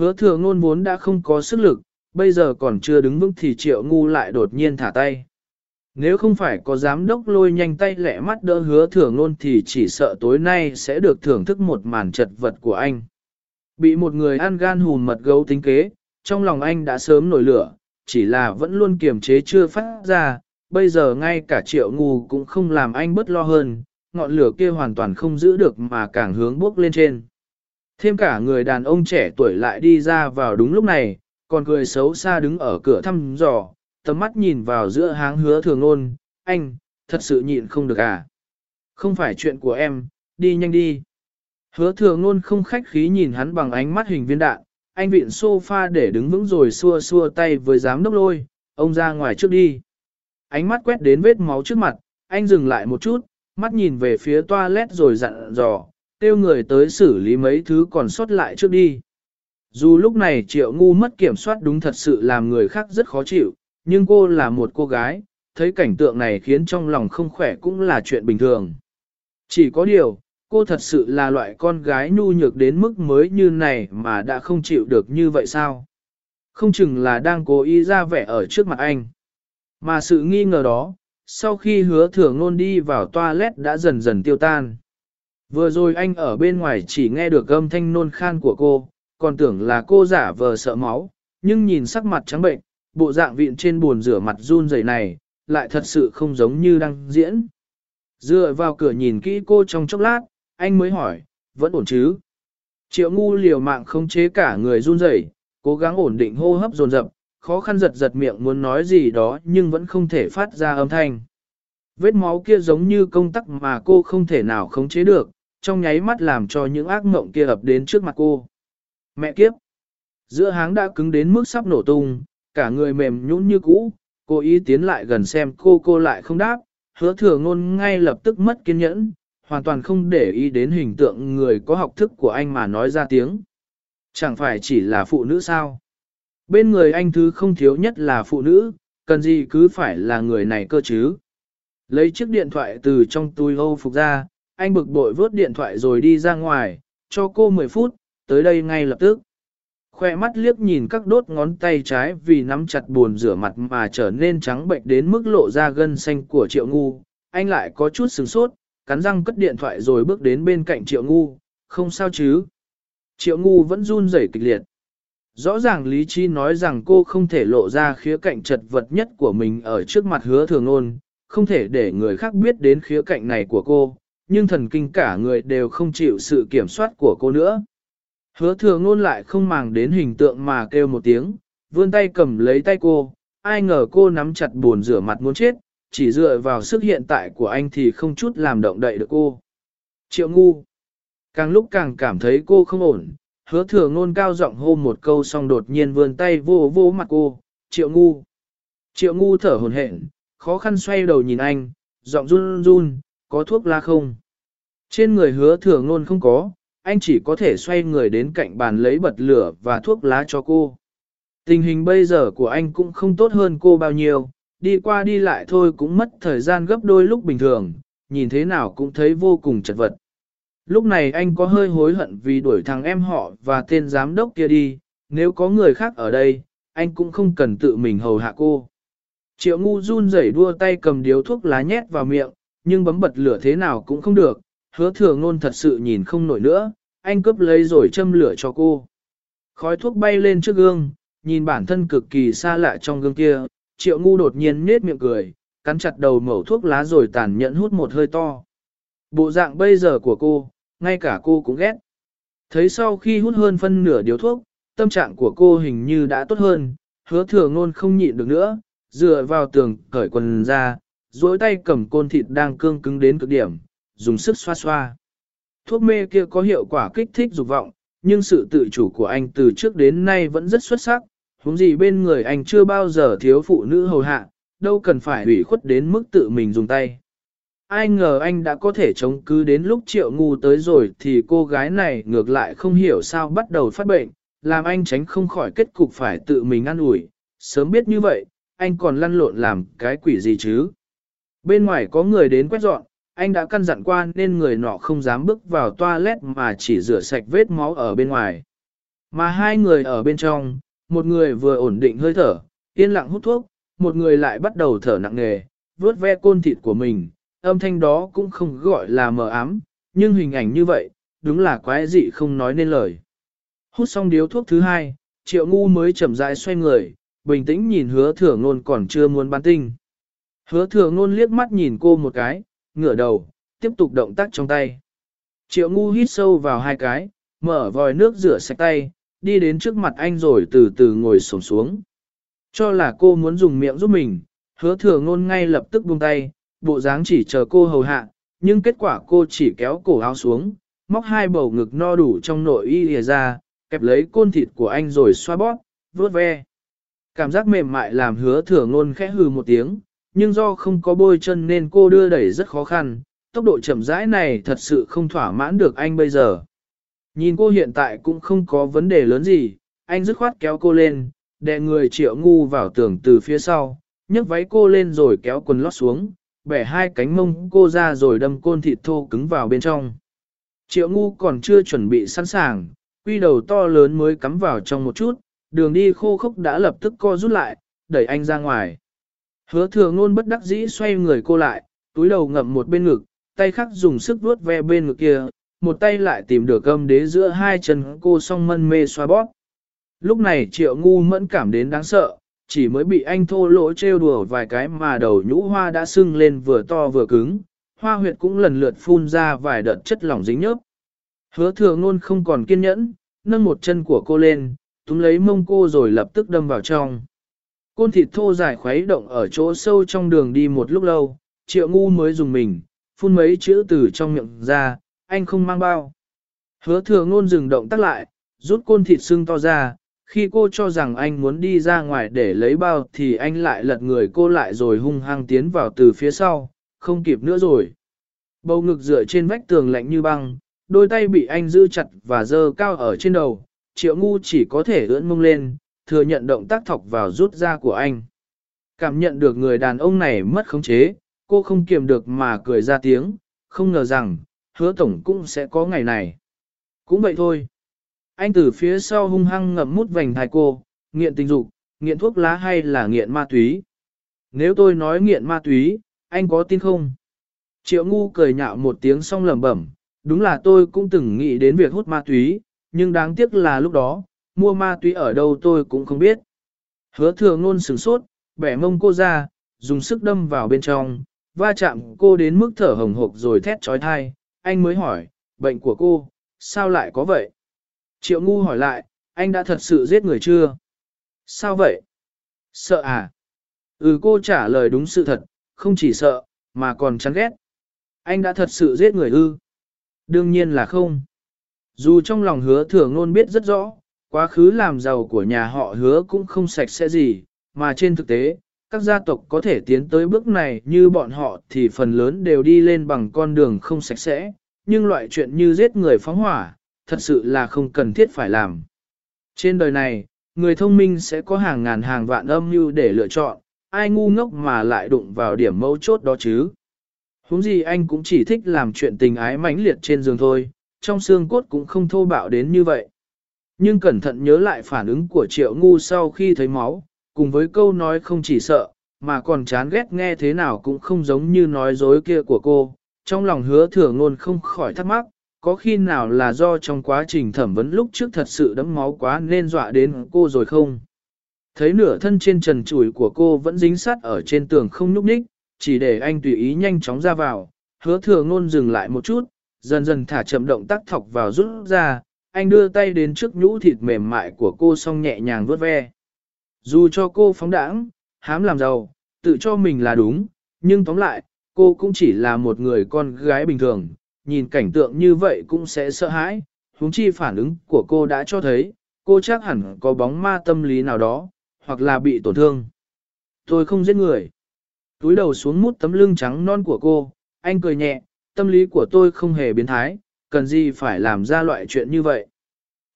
Hứa thừa ngôn vốn đã không có sức lực, bây giờ còn chưa đứng vững thì triệu ngu lại đột nhiên thả tay. Nếu không phải có giám đốc lôi nhanh tay lẹ mắt đỡ hứa thừa ngôn thì chỉ sợ tối nay sẽ được thưởng thức một màn chật vật của anh. Bị một người ăn gan hùn mật gấu tính kế, trong lòng anh đã sớm nổi lửa, chỉ là vẫn luôn kiềm chế chưa phát ra, bây giờ ngay cả triệu ngu cũng không làm anh bất lo hơn, ngọn lửa kia hoàn toàn không giữ được mà càng hướng bước lên trên. Thêm cả người đàn ông trẻ tuổi lại đi ra vào đúng lúc này, còn cười xấu xa đứng ở cửa thăm dò, tầm mắt nhìn vào giữa háng hứa thường ôn, anh, thật sự nhịn không được à. Không phải chuyện của em, đi nhanh đi. Hứa thừa ngôn không khách khí nhìn hắn bằng ánh mắt hình viên đạn, anh vịn sofa để đứng vững rồi xua xua tay với giám đốc lôi, ông ra ngoài trước đi. Ánh mắt quét đến vết máu trước mặt, anh dừng lại một chút, mắt nhìn về phía toilet rồi dặn dò, kêu người tới xử lý mấy thứ còn sót lại trước đi. Dù lúc này triệu ngu mất kiểm soát đúng thật sự làm người khác rất khó chịu, nhưng cô là một cô gái, thấy cảnh tượng này khiến trong lòng không khỏe cũng là chuyện bình thường. Chỉ có điều, cô thật sự là loại con gái nhu nhược đến mức mới như này mà đã không chịu được như vậy sao? Không chừng là đang cố ý ra vẻ ở trước mặt anh. Mà sự nghi ngờ đó, sau khi hứa thừa ngôn đi vào toilet đã dần dần tiêu tan. Vừa rồi anh ở bên ngoài chỉ nghe được âm thanh nôn khan của cô, còn tưởng là cô giả vờ sợ máu, nhưng nhìn sắc mặt trắng bệnh, bộ dạng vịn trên buồn rửa mặt run rẩy này, lại thật sự không giống như đang diễn. Dựa vào cửa nhìn kỹ cô trong chốc lát, anh mới hỏi, vẫn ổn chứ? Triệu ngu liều mạng không chế cả người run rẩy, cố gắng ổn định hô hấp dồn dập, khó khăn giật giật miệng muốn nói gì đó nhưng vẫn không thể phát ra âm thanh. Vết máu kia giống như công tắc mà cô không thể nào khống chế được, trong nháy mắt làm cho những ác mộng kia ập đến trước mặt cô. Mẹ kiếp! Giữa háng đã cứng đến mức sắp nổ tung, cả người mềm nhũn như cũ, cô ý tiến lại gần xem cô cô lại không đáp, hứa thừa ngôn ngay lập tức mất kiên nhẫn, hoàn toàn không để ý đến hình tượng người có học thức của anh mà nói ra tiếng. Chẳng phải chỉ là phụ nữ sao? Bên người anh thứ không thiếu nhất là phụ nữ, cần gì cứ phải là người này cơ chứ? Lấy chiếc điện thoại từ trong túi hâu phục ra, anh bực bội vớt điện thoại rồi đi ra ngoài, cho cô 10 phút, tới đây ngay lập tức. Khoe mắt liếc nhìn các đốt ngón tay trái vì nắm chặt buồn rửa mặt mà trở nên trắng bệnh đến mức lộ ra gân xanh của triệu ngu, anh lại có chút sừng sốt, cắn răng cất điện thoại rồi bước đến bên cạnh triệu ngu, không sao chứ. Triệu ngu vẫn run rẩy kịch liệt. Rõ ràng lý trí nói rằng cô không thể lộ ra khía cạnh chật vật nhất của mình ở trước mặt hứa thường ôn, không thể để người khác biết đến khía cạnh này của cô, nhưng thần kinh cả người đều không chịu sự kiểm soát của cô nữa. Hứa thừa ngôn lại không màng đến hình tượng mà kêu một tiếng, vươn tay cầm lấy tay cô, ai ngờ cô nắm chặt buồn rửa mặt muốn chết, chỉ dựa vào sức hiện tại của anh thì không chút làm động đậy được cô. Triệu ngu. Càng lúc càng cảm thấy cô không ổn, hứa thừa ngôn cao giọng hô một câu xong đột nhiên vươn tay vô vô mặt cô, triệu ngu. Triệu ngu thở hồn hển, khó khăn xoay đầu nhìn anh, giọng run run, có thuốc la không? Trên người hứa thừa ngôn không có, anh chỉ có thể xoay người đến cạnh bàn lấy bật lửa và thuốc lá cho cô. Tình hình bây giờ của anh cũng không tốt hơn cô bao nhiêu, đi qua đi lại thôi cũng mất thời gian gấp đôi lúc bình thường, nhìn thế nào cũng thấy vô cùng chật vật. Lúc này anh có hơi hối hận vì đuổi thằng em họ và tên giám đốc kia đi, nếu có người khác ở đây, anh cũng không cần tự mình hầu hạ cô. Triệu ngu run rẩy đua tay cầm điếu thuốc lá nhét vào miệng, nhưng bấm bật lửa thế nào cũng không được, hứa thừa ngôn thật sự nhìn không nổi nữa, anh cướp lấy rồi châm lửa cho cô. Khói thuốc bay lên trước gương, nhìn bản thân cực kỳ xa lạ trong gương kia, triệu ngu đột nhiên nết miệng cười, cắn chặt đầu mẩu thuốc lá rồi tàn nhẫn hút một hơi to. Bộ dạng bây giờ của cô, ngay cả cô cũng ghét. Thấy sau khi hút hơn phân nửa điếu thuốc, tâm trạng của cô hình như đã tốt hơn, hứa thừa ngôn không nhịn được nữa, dựa vào tường cởi quần ra, duỗi tay cầm côn thịt đang cương cứng đến cực điểm, dùng sức xoa xoa. Thuốc mê kia có hiệu quả kích thích dục vọng, nhưng sự tự chủ của anh từ trước đến nay vẫn rất xuất sắc, huống gì bên người anh chưa bao giờ thiếu phụ nữ hầu hạ, đâu cần phải ủy khuất đến mức tự mình dùng tay. Ai ngờ anh đã có thể chống cứ đến lúc triệu ngu tới rồi thì cô gái này ngược lại không hiểu sao bắt đầu phát bệnh, làm anh tránh không khỏi kết cục phải tự mình ăn ủi. Sớm biết như vậy, anh còn lăn lộn làm cái quỷ gì chứ? Bên ngoài có người đến quét dọn, anh đã căn dặn qua nên người nọ không dám bước vào toilet mà chỉ rửa sạch vết máu ở bên ngoài. Mà hai người ở bên trong, một người vừa ổn định hơi thở, yên lặng hút thuốc, một người lại bắt đầu thở nặng nề, vuốt ve côn thịt của mình, âm thanh đó cũng không gọi là mờ ám, nhưng hình ảnh như vậy, đúng là quái dị không nói nên lời. Hút xong điếu thuốc thứ hai, triệu ngu mới chậm rãi xoay người, bình tĩnh nhìn hứa thừa ngôn còn chưa muốn bán tinh. Hứa thừa ngôn liếc mắt nhìn cô một cái, ngửa đầu, tiếp tục động tác trong tay. Triệu ngu hít sâu vào hai cái, mở vòi nước rửa sạch tay, đi đến trước mặt anh rồi từ từ ngồi sổng xuống. Cho là cô muốn dùng miệng giúp mình, hứa thừa ngôn ngay lập tức buông tay, bộ dáng chỉ chờ cô hầu hạ, nhưng kết quả cô chỉ kéo cổ áo xuống, móc hai bầu ngực no đủ trong nội y lìa ra, kẹp lấy côn thịt của anh rồi xoa bóp, vuốt ve. Cảm giác mềm mại làm hứa thừa ngôn khẽ hừ một tiếng, nhưng do không có bôi chân nên cô đưa đẩy rất khó khăn, tốc độ chậm rãi này thật sự không thỏa mãn được anh bây giờ. Nhìn cô hiện tại cũng không có vấn đề lớn gì, anh dứt khoát kéo cô lên, đè người triệu ngu vào tường từ phía sau, nhấc váy cô lên rồi kéo quần lót xuống, bẻ hai cánh mông cô ra rồi đâm côn thịt thô cứng vào bên trong. Triệu ngu còn chưa chuẩn bị sẵn sàng, quy đầu to lớn mới cắm vào trong một chút, đường đi khô khốc đã lập tức co rút lại, đẩy anh ra ngoài. Hứa thừa ngôn bất đắc dĩ xoay người cô lại, túi đầu ngậm một bên ngực, tay khác dùng sức vuốt ve bên ngực kia, một tay lại tìm được âm đế giữa hai chân cô song mân mê xoa bóp. Lúc này triệu ngu mẫn cảm đến đáng sợ, chỉ mới bị anh thô lỗ trêu đùa vài cái mà đầu nhũ hoa đã sưng lên vừa to vừa cứng, hoa huyệt cũng lần lượt phun ra vài đợt chất lỏng dính nhớp. Hứa thừa ngôn không còn kiên nhẫn, nâng một chân của cô lên, túm lấy mông cô rồi lập tức đâm vào trong. Côn thịt thô dài khuấy động ở chỗ sâu trong đường đi một lúc lâu, triệu ngu mới dùng mình, phun mấy chữ từ trong miệng ra, anh không mang bao. Hứa thừa ngôn dừng động tắt lại, rút côn thịt xương to ra, khi cô cho rằng anh muốn đi ra ngoài để lấy bao thì anh lại lật người cô lại rồi hung hăng tiến vào từ phía sau, không kịp nữa rồi. Bầu ngực dựa trên vách tường lạnh như băng, đôi tay bị anh giữ chặt và dơ cao ở trên đầu, triệu ngu chỉ có thể ưỡn mông lên, thừa nhận động tác thọc vào rút ra của anh. Cảm nhận được người đàn ông này mất khống chế, cô không kiềm được mà cười ra tiếng, không ngờ rằng, hứa tổng cũng sẽ có ngày này. Cũng vậy thôi. Anh từ phía sau hung hăng ngậm mút vành thai cô, nghiện tình dục, nghiện thuốc lá hay là nghiện ma túy. Nếu tôi nói nghiện ma túy, anh có tin không? Triệu ngu cười nhạo một tiếng xong lẩm bẩm, đúng là tôi cũng từng nghĩ đến việc hút ma túy, nhưng đáng tiếc là lúc đó, mua ma túy ở đâu tôi cũng không biết. Hứa thừa ngôn sửng sốt, bẻ mông cô ra, dùng sức đâm vào bên trong, va chạm cô đến mức thở hồng hộc rồi thét trói thai, anh mới hỏi, bệnh của cô, sao lại có vậy? Triệu ngu hỏi lại, anh đã thật sự giết người chưa? Sao vậy? Sợ à? Ừ cô trả lời đúng sự thật, không chỉ sợ, mà còn chán ghét. Anh đã thật sự giết người ư? Đương nhiên là không. Dù trong lòng hứa thừa ngôn biết rất rõ, quá khứ làm giàu của nhà họ hứa cũng không sạch sẽ gì, mà trên thực tế, các gia tộc có thể tiến tới bước này như bọn họ thì phần lớn đều đi lên bằng con đường không sạch sẽ, nhưng loại chuyện như giết người phóng hỏa, thật sự là không cần thiết phải làm. Trên đời này, người thông minh sẽ có hàng ngàn hàng vạn âm mưu để lựa chọn, ai ngu ngốc mà lại đụng vào điểm mấu chốt đó chứ. Huống gì anh cũng chỉ thích làm chuyện tình ái mãnh liệt trên giường thôi, trong xương cốt cũng không thô bạo đến như vậy. Nhưng cẩn thận nhớ lại phản ứng của triệu ngu sau khi thấy máu, cùng với câu nói không chỉ sợ, mà còn chán ghét nghe thế nào cũng không giống như nói dối kia của cô. Trong lòng hứa thừa ngôn không khỏi thắc mắc, có khi nào là do trong quá trình thẩm vấn lúc trước thật sự đẫm máu quá nên dọa đến cô rồi không? Thấy nửa thân trên trần trụi của cô vẫn dính sát ở trên tường không nhúc nhích, chỉ để anh tùy ý nhanh chóng ra vào, hứa thừa ngôn dừng lại một chút, dần dần thả chậm động tác thọc vào rút ra, anh đưa tay đến trước nhũ thịt mềm mại của cô xong nhẹ nhàng vuốt ve. Dù cho cô phóng đãng, hám làm giàu, tự cho mình là đúng, nhưng tóm lại, cô cũng chỉ là một người con gái bình thường, nhìn cảnh tượng như vậy cũng sẽ sợ hãi, huống chi phản ứng của cô đã cho thấy, cô chắc hẳn có bóng ma tâm lý nào đó, hoặc là bị tổn thương. Tôi không giết người. Túi đầu xuống mút tấm lưng trắng non của cô, anh cười nhẹ, tâm lý của tôi không hề biến thái, cần gì phải làm ra loại chuyện như vậy.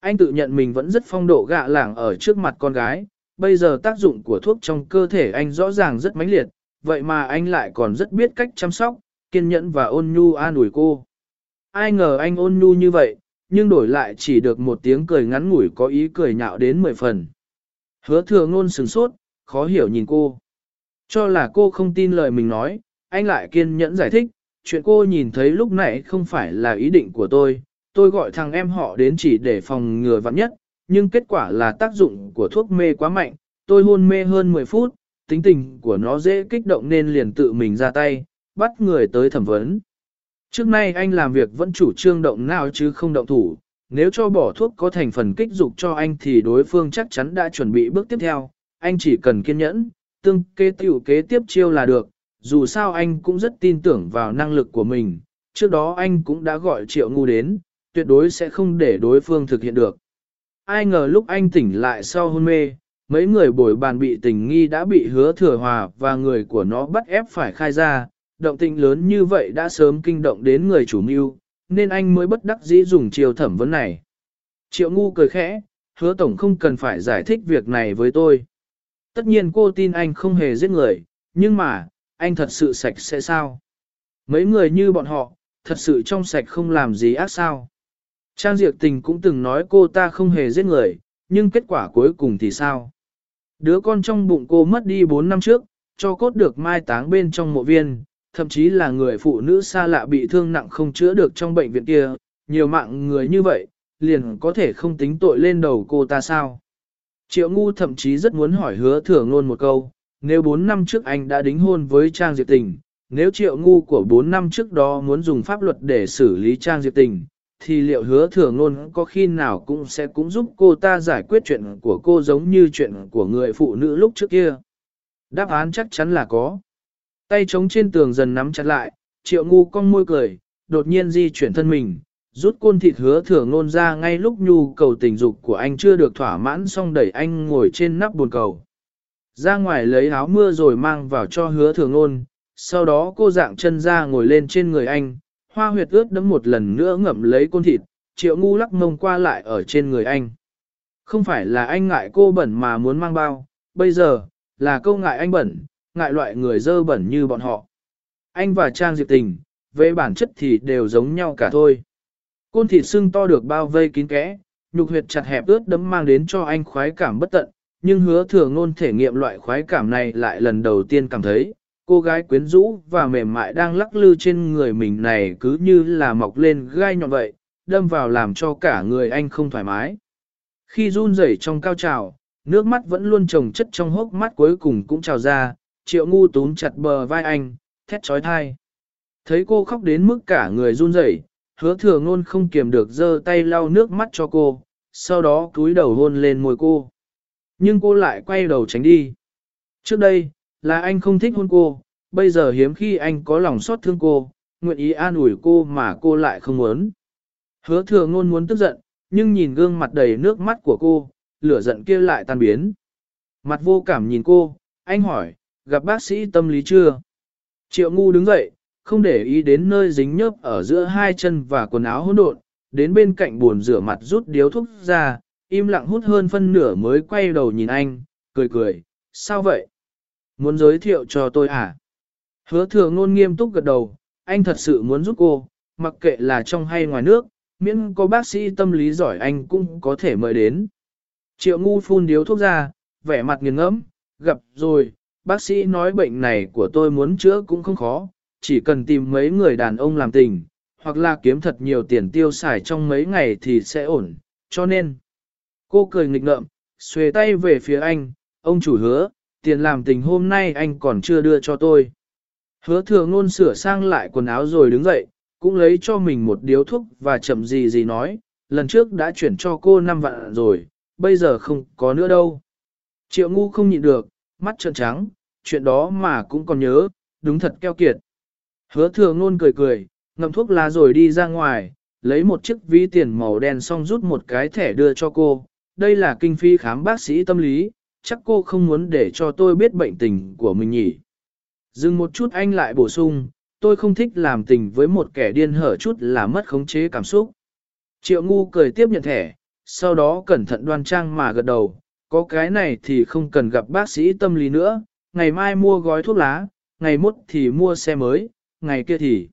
Anh tự nhận mình vẫn rất phong độ gạ lảng ở trước mặt con gái, bây giờ tác dụng của thuốc trong cơ thể anh rõ ràng rất mãnh liệt, vậy mà anh lại còn rất biết cách chăm sóc, kiên nhẫn và ôn nhu an ủi cô. Ai ngờ anh ôn nhu như vậy, nhưng đổi lại chỉ được một tiếng cười ngắn ngủi có ý cười nhạo đến mười phần. Hứa thừa ngôn sừng sốt, khó hiểu nhìn cô. Cho là cô không tin lời mình nói, anh lại kiên nhẫn giải thích, chuyện cô nhìn thấy lúc nãy không phải là ý định của tôi, tôi gọi thằng em họ đến chỉ để phòng ngừa vặn nhất, nhưng kết quả là tác dụng của thuốc mê quá mạnh, tôi hôn mê hơn 10 phút, tính tình của nó dễ kích động nên liền tự mình ra tay, bắt người tới thẩm vấn. Trước nay anh làm việc vẫn chủ trương động nào chứ không động thủ, nếu cho bỏ thuốc có thành phần kích dục cho anh thì đối phương chắc chắn đã chuẩn bị bước tiếp theo, anh chỉ cần kiên nhẫn, tương kế tiểu kế tiếp chiêu là được, dù sao anh cũng rất tin tưởng vào năng lực của mình, trước đó anh cũng đã gọi triệu ngu đến, tuyệt đối sẽ không để đối phương thực hiện được. Ai ngờ lúc anh tỉnh lại sau hôn mê, mấy người bồi bàn bị tình nghi đã bị hứa thừa hòa và người của nó bắt ép phải khai ra, động tình lớn như vậy đã sớm kinh động đến người chủ mưu, nên anh mới bất đắc dĩ dùng chiều thẩm vấn này. Triệu ngu cười khẽ, hứa tổng không cần phải giải thích việc này với tôi. Tất nhiên cô tin anh không hề giết người, nhưng mà, anh thật sự sạch sẽ sao? Mấy người như bọn họ, thật sự trong sạch không làm gì ác sao? Trang Diệp Tình cũng từng nói cô ta không hề giết người, nhưng kết quả cuối cùng thì sao? Đứa con trong bụng cô mất đi 4 năm trước, cho cốt được mai táng bên trong mộ viên, thậm chí là người phụ nữ xa lạ bị thương nặng không chữa được trong bệnh viện kia, nhiều mạng người như vậy, liền có thể không tính tội lên đầu cô ta sao? Triệu ngu thậm chí rất muốn hỏi hứa thừa ngôn một câu, nếu 4 năm trước anh đã đính hôn với Trang Diệp Tình, nếu triệu ngu của 4 năm trước đó muốn dùng pháp luật để xử lý Trang Diệp Tình, thì liệu hứa thừa ngôn có khi nào cũng sẽ cũng giúp cô ta giải quyết chuyện của cô giống như chuyện của người phụ nữ lúc trước kia? Đáp án chắc chắn là có. Tay trống trên tường dần nắm chặt lại, triệu ngu cong môi cười, đột nhiên di chuyển thân mình, rút côn thịt hứa thừa ngôn ra ngay lúc nhu cầu tình dục của anh chưa được thỏa mãn xong đẩy anh ngồi trên nắp buồn cầu. Ra ngoài lấy áo mưa rồi mang vào cho hứa thường ôn. sau đó cô dạng chân ra ngồi lên trên người anh, hoa huyệt ướt đấm một lần nữa ngậm lấy côn thịt, triệu ngu lắc mông qua lại ở trên người anh. Không phải là anh ngại cô bẩn mà muốn mang bao, bây giờ, là câu ngại anh bẩn, ngại loại người dơ bẩn như bọn họ. Anh và Trang Diệp Tình, về bản chất thì đều giống nhau cả thôi. Côn thịt xương to được bao vây kín kẽ, nhục huyệt chặt hẹp ướt đấm mang đến cho anh khoái cảm bất tận, nhưng hứa thừa ngôn thể nghiệm loại khoái cảm này lại lần đầu tiên cảm thấy, cô gái quyến rũ và mềm mại đang lắc lư trên người mình này cứ như là mọc lên gai nhọn vậy, đâm vào làm cho cả người anh không thoải mái. Khi run rẩy trong cao trào, nước mắt vẫn luôn trồng chất trong hốc mắt cuối cùng cũng trào ra, triệu ngu túm chặt bờ vai anh, thét trói thai. Thấy cô khóc đến mức cả người run rẩy, hứa thừa ngôn không kiềm được giơ tay lau nước mắt cho cô, sau đó cúi đầu hôn lên môi cô. Nhưng cô lại quay đầu tránh đi. Trước đây, là anh không thích hôn cô, bây giờ hiếm khi anh có lòng xót thương cô, nguyện ý an ủi cô mà cô lại không muốn. Hứa thừa ngôn muốn tức giận, nhưng nhìn gương mặt đầy nước mắt của cô, lửa giận kia lại tan biến. Mặt vô cảm nhìn cô, anh hỏi, gặp bác sĩ tâm lý chưa? Triệu ngu đứng dậy, không để ý đến nơi dính nhớp ở giữa hai chân và quần áo hỗn độn, đến bên cạnh buồn rửa mặt rút điếu thuốc ra, im lặng hút hơn phân nửa mới quay đầu nhìn anh, cười cười, sao vậy? Muốn giới thiệu cho tôi à? Hứa thừa ngôn nghiêm túc gật đầu, anh thật sự muốn giúp cô, mặc kệ là trong hay ngoài nước, miễn có bác sĩ tâm lý giỏi anh cũng có thể mời đến. Triệu ngu phun điếu thuốc ra, vẻ mặt nghiền ngẫm, gặp rồi, bác sĩ nói bệnh này của tôi muốn chữa cũng không khó, chỉ cần tìm mấy người đàn ông làm tình, hoặc là kiếm thật nhiều tiền tiêu xài trong mấy ngày thì sẽ ổn, cho nên. Cô cười nghịch ngợm, xuề tay về phía anh, ông chủ hứa, tiền làm tình hôm nay anh còn chưa đưa cho tôi. Hứa thừa ngôn sửa sang lại quần áo rồi đứng dậy, cũng lấy cho mình một điếu thuốc và chậm gì gì nói, lần trước đã chuyển cho cô 5 vạn rồi, bây giờ không có nữa đâu. Triệu ngu không nhịn được, mắt trợn trắng, chuyện đó mà cũng còn nhớ, đúng thật keo kiệt. Hứa thừa ngôn cười cười, ngậm thuốc lá rồi đi ra ngoài, lấy một chiếc ví tiền màu đen xong rút một cái thẻ đưa cho cô. Đây là kinh phí khám bác sĩ tâm lý, chắc cô không muốn để cho tôi biết bệnh tình của mình nhỉ. Dừng một chút anh lại bổ sung, tôi không thích làm tình với một kẻ điên hở chút là mất khống chế cảm xúc. Triệu ngu cười tiếp nhận thẻ, sau đó cẩn thận đoan trang mà gật đầu, có cái này thì không cần gặp bác sĩ tâm lý nữa, ngày mai mua gói thuốc lá, ngày mốt thì mua xe mới, ngày kia thì.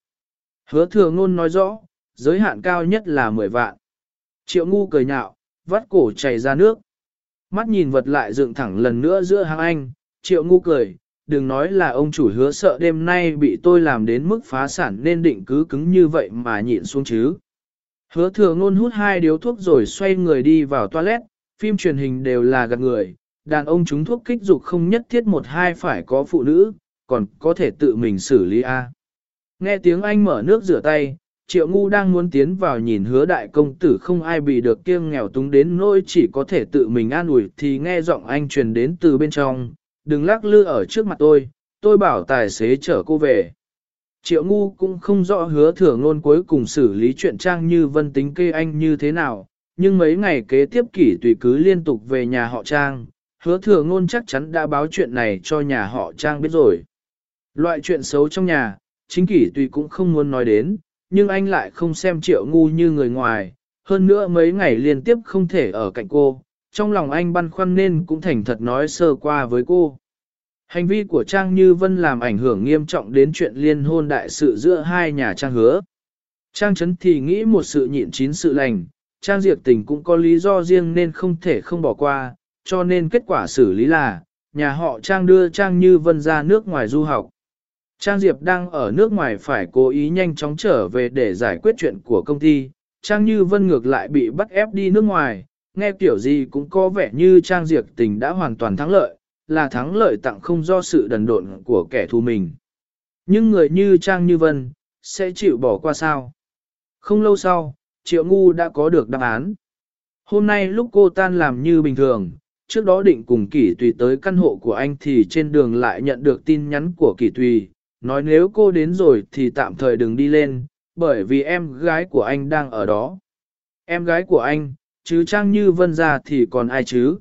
Hứa thừa ngôn nói rõ, giới hạn cao nhất là 10 vạn. Triệu ngu cười nhạo, vắt cổ chảy ra nước. Mắt nhìn vật lại dựng thẳng lần nữa giữa hàng anh, triệu ngu cười, đừng nói là ông chủ hứa sợ đêm nay bị tôi làm đến mức phá sản nên định cứ cứng như vậy mà nhịn xuống chứ. Hứa thừa ngôn hút hai điếu thuốc rồi xoay người đi vào toilet, phim truyền hình đều là gạt người, đàn ông chúng thuốc kích dục không nhất thiết một hai phải có phụ nữ, còn có thể tự mình xử lý A. Nghe tiếng anh mở nước rửa tay, triệu ngu đang muốn tiến vào nhìn hứa đại công tử không ai bị được kiêng nghèo túng đến nỗi chỉ có thể tự mình an ủi thì nghe giọng anh truyền đến từ bên trong, đừng lắc lư ở trước mặt tôi, tôi bảo tài xế chở cô về. Triệu ngu cũng không rõ hứa thừa ngôn cuối cùng xử lý chuyện trang như vân tính kê anh như thế nào, nhưng mấy ngày kế tiếp kỷ tùy cứ liên tục về nhà họ trang, hứa thừa ngôn chắc chắn đã báo chuyện này cho nhà họ trang biết rồi. Loại chuyện xấu trong nhà, chính kỷ tùy cũng không muốn nói đến, nhưng anh lại không xem triệu ngu như người ngoài, hơn nữa mấy ngày liên tiếp không thể ở cạnh cô, trong lòng anh băn khoăn nên cũng thành thật nói sơ qua với cô. Hành vi của Trang Như Vân làm ảnh hưởng nghiêm trọng đến chuyện liên hôn đại sự giữa hai nhà Trang hứa. Trang Trấn thì nghĩ một sự nhịn chín sự lành, Trang Diệp Tình cũng có lý do riêng nên không thể không bỏ qua, cho nên kết quả xử lý là, nhà họ Trang đưa Trang Như Vân ra nước ngoài du học. Trang Diệp đang ở nước ngoài phải cố ý nhanh chóng trở về để giải quyết chuyện của công ty, Trang Như Vân ngược lại bị bắt ép đi nước ngoài, nghe kiểu gì cũng có vẻ như Trang Diệp Tình đã hoàn toàn thắng lợi, là thắng lợi tặng không do sự đần độn của kẻ thù mình. Nhưng người như Trang Như Vân, sẽ chịu bỏ qua sao? Không lâu sau, Triệu Ngu đã có được đáp án. Hôm nay lúc cô tan làm như bình thường, trước đó định cùng Kỷ Tùy tới căn hộ của anh thì trên đường lại nhận được tin nhắn của Kỷ Tùy, nói nếu cô đến rồi thì tạm thời đừng đi lên, bởi vì em gái của anh đang ở đó. Em gái của anh, chứ Trang Như Vân ra thì còn ai chứ?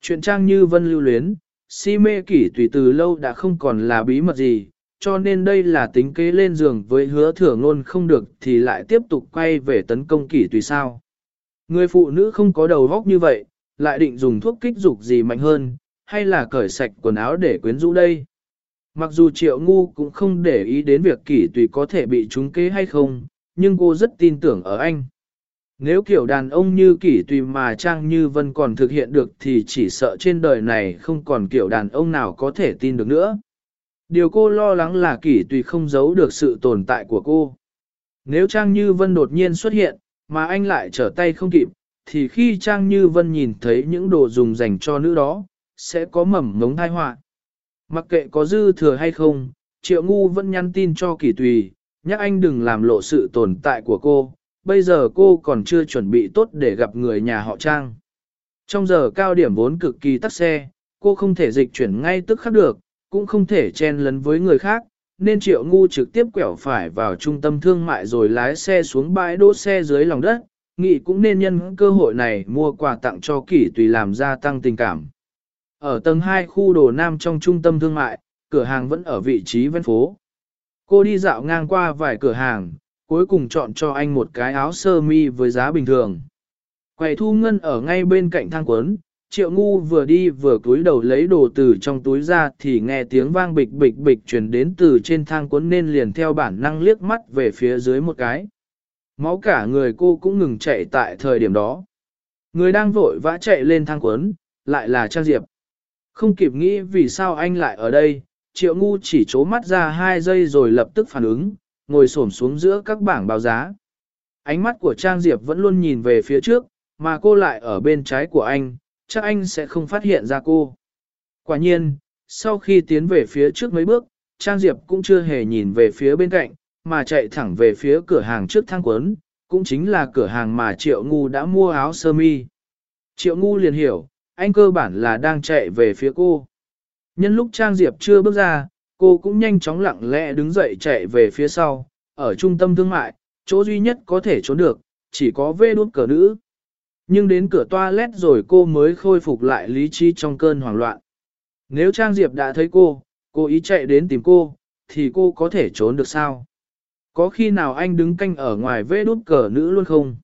Chuyện Trang Như Vân lưu luyến, si mê kỷ tùy từ lâu đã không còn là bí mật gì, cho nên đây là tính kế lên giường với hứa thừa ngôn không được thì lại tiếp tục quay về tấn công kỷ tùy sao. Người phụ nữ không có đầu óc như vậy, lại định dùng thuốc kích dục gì mạnh hơn, hay là cởi sạch quần áo để quyến rũ đây. Mặc dù triệu ngu cũng không để ý đến việc kỷ tùy có thể bị trúng kế hay không, nhưng cô rất tin tưởng ở anh. Nếu kiểu đàn ông như kỷ tùy mà Trang Như Vân còn thực hiện được thì chỉ sợ trên đời này không còn kiểu đàn ông nào có thể tin được nữa. Điều cô lo lắng là kỷ tùy không giấu được sự tồn tại của cô. Nếu Trang Như Vân đột nhiên xuất hiện, mà anh lại trở tay không kịp, thì khi Trang Như Vân nhìn thấy những đồ dùng dành cho nữ đó, sẽ có mầm ngống thai họa. Mặc kệ có dư thừa hay không, Triệu Ngu vẫn nhắn tin cho Kỳ tùy, nhắc anh đừng làm lộ sự tồn tại của cô, bây giờ cô còn chưa chuẩn bị tốt để gặp người nhà họ Trang. Trong giờ cao điểm vốn cực kỳ tắc xe, cô không thể dịch chuyển ngay tức khắc được, cũng không thể chen lấn với người khác, nên Triệu Ngu trực tiếp quẹo phải vào trung tâm thương mại rồi lái xe xuống bãi đỗ xe dưới lòng đất, nghĩ cũng nên nhân cơ hội này mua quà tặng cho kỷ tùy làm gia tăng tình cảm. Ở tầng 2 khu đồ nam trong trung tâm thương mại, cửa hàng vẫn ở vị trí ven phố. Cô đi dạo ngang qua vài cửa hàng, cuối cùng chọn cho anh một cái áo sơ mi với giá bình thường. Quầy thu ngân ở ngay bên cạnh thang quấn, triệu ngu vừa đi vừa cúi đầu lấy đồ từ trong túi ra thì nghe tiếng vang bịch bịch bịch truyền đến từ trên thang quấn nên liền theo bản năng liếc mắt về phía dưới một cái. Máu cả người cô cũng ngừng chạy tại thời điểm đó. Người đang vội vã chạy lên thang quấn, lại là Trang Diệp. Không kịp nghĩ vì sao anh lại ở đây, triệu ngu chỉ chố mắt ra hai giây rồi lập tức phản ứng, ngồi xổm xuống giữa các bảng báo giá. Ánh mắt của Trang Diệp vẫn luôn nhìn về phía trước, mà cô lại ở bên trái của anh, chắc anh sẽ không phát hiện ra cô. Quả nhiên, sau khi tiến về phía trước mấy bước, Trang Diệp cũng chưa hề nhìn về phía bên cạnh, mà chạy thẳng về phía cửa hàng trước thang quấn, cũng chính là cửa hàng mà Triệu Ngu đã mua áo sơ mi. Triệu Ngu liền hiểu, anh cơ bản là đang chạy về phía cô. Nhân lúc Trang Diệp chưa bước ra, cô cũng nhanh chóng lặng lẽ đứng dậy chạy về phía sau, ở trung tâm thương mại, chỗ duy nhất có thể trốn được, chỉ có vê đuốt cờ nữ. Nhưng đến cửa toilet rồi cô mới khôi phục lại lý trí trong cơn hoảng loạn. Nếu Trang Diệp đã thấy cô, cô ý chạy đến tìm cô, thì cô có thể trốn được sao? Có khi nào anh đứng canh ở ngoài vê đốt cờ nữ luôn không?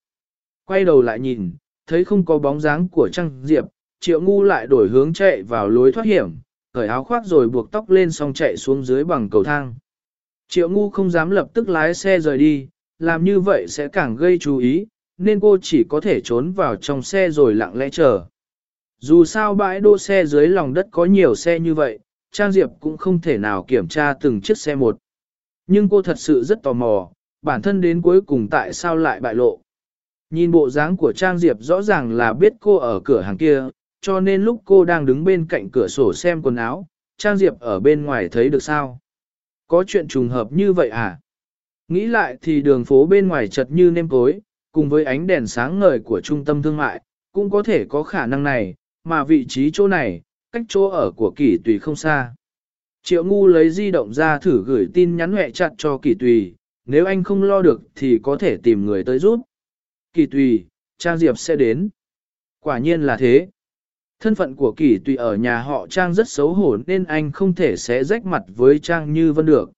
Quay đầu lại nhìn, thấy không có bóng dáng của Trang Diệp, triệu ngu lại đổi hướng chạy vào lối thoát hiểm, cởi áo khoác rồi buộc tóc lên xong chạy xuống dưới bằng cầu thang. Triệu ngu không dám lập tức lái xe rời đi, làm như vậy sẽ càng gây chú ý, nên cô chỉ có thể trốn vào trong xe rồi lặng lẽ chờ. Dù sao bãi đỗ xe dưới lòng đất có nhiều xe như vậy, Trang Diệp cũng không thể nào kiểm tra từng chiếc xe một. Nhưng cô thật sự rất tò mò, bản thân đến cuối cùng tại sao lại bại lộ. Nhìn bộ dáng của Trang Diệp rõ ràng là biết cô ở cửa hàng kia, cho nên lúc cô đang đứng bên cạnh cửa sổ xem quần áo, Trang Diệp ở bên ngoài thấy được sao? Có chuyện trùng hợp như vậy à? Nghĩ lại thì đường phố bên ngoài chật như nêm tối, cùng với ánh đèn sáng ngời của trung tâm thương mại, cũng có thể có khả năng này, mà vị trí chỗ này, cách chỗ ở của kỷ tùy không xa. Triệu ngu lấy di động ra thử gửi tin nhắn hẹ chặt cho kỷ tùy, nếu anh không lo được thì có thể tìm người tới giúp. Kỷ tùy, Trang Diệp sẽ đến. Quả nhiên là thế. Thân phận của kỷ tùy ở nhà họ Trang rất xấu hổ nên anh không thể sẽ rách mặt với Trang Như Vân được.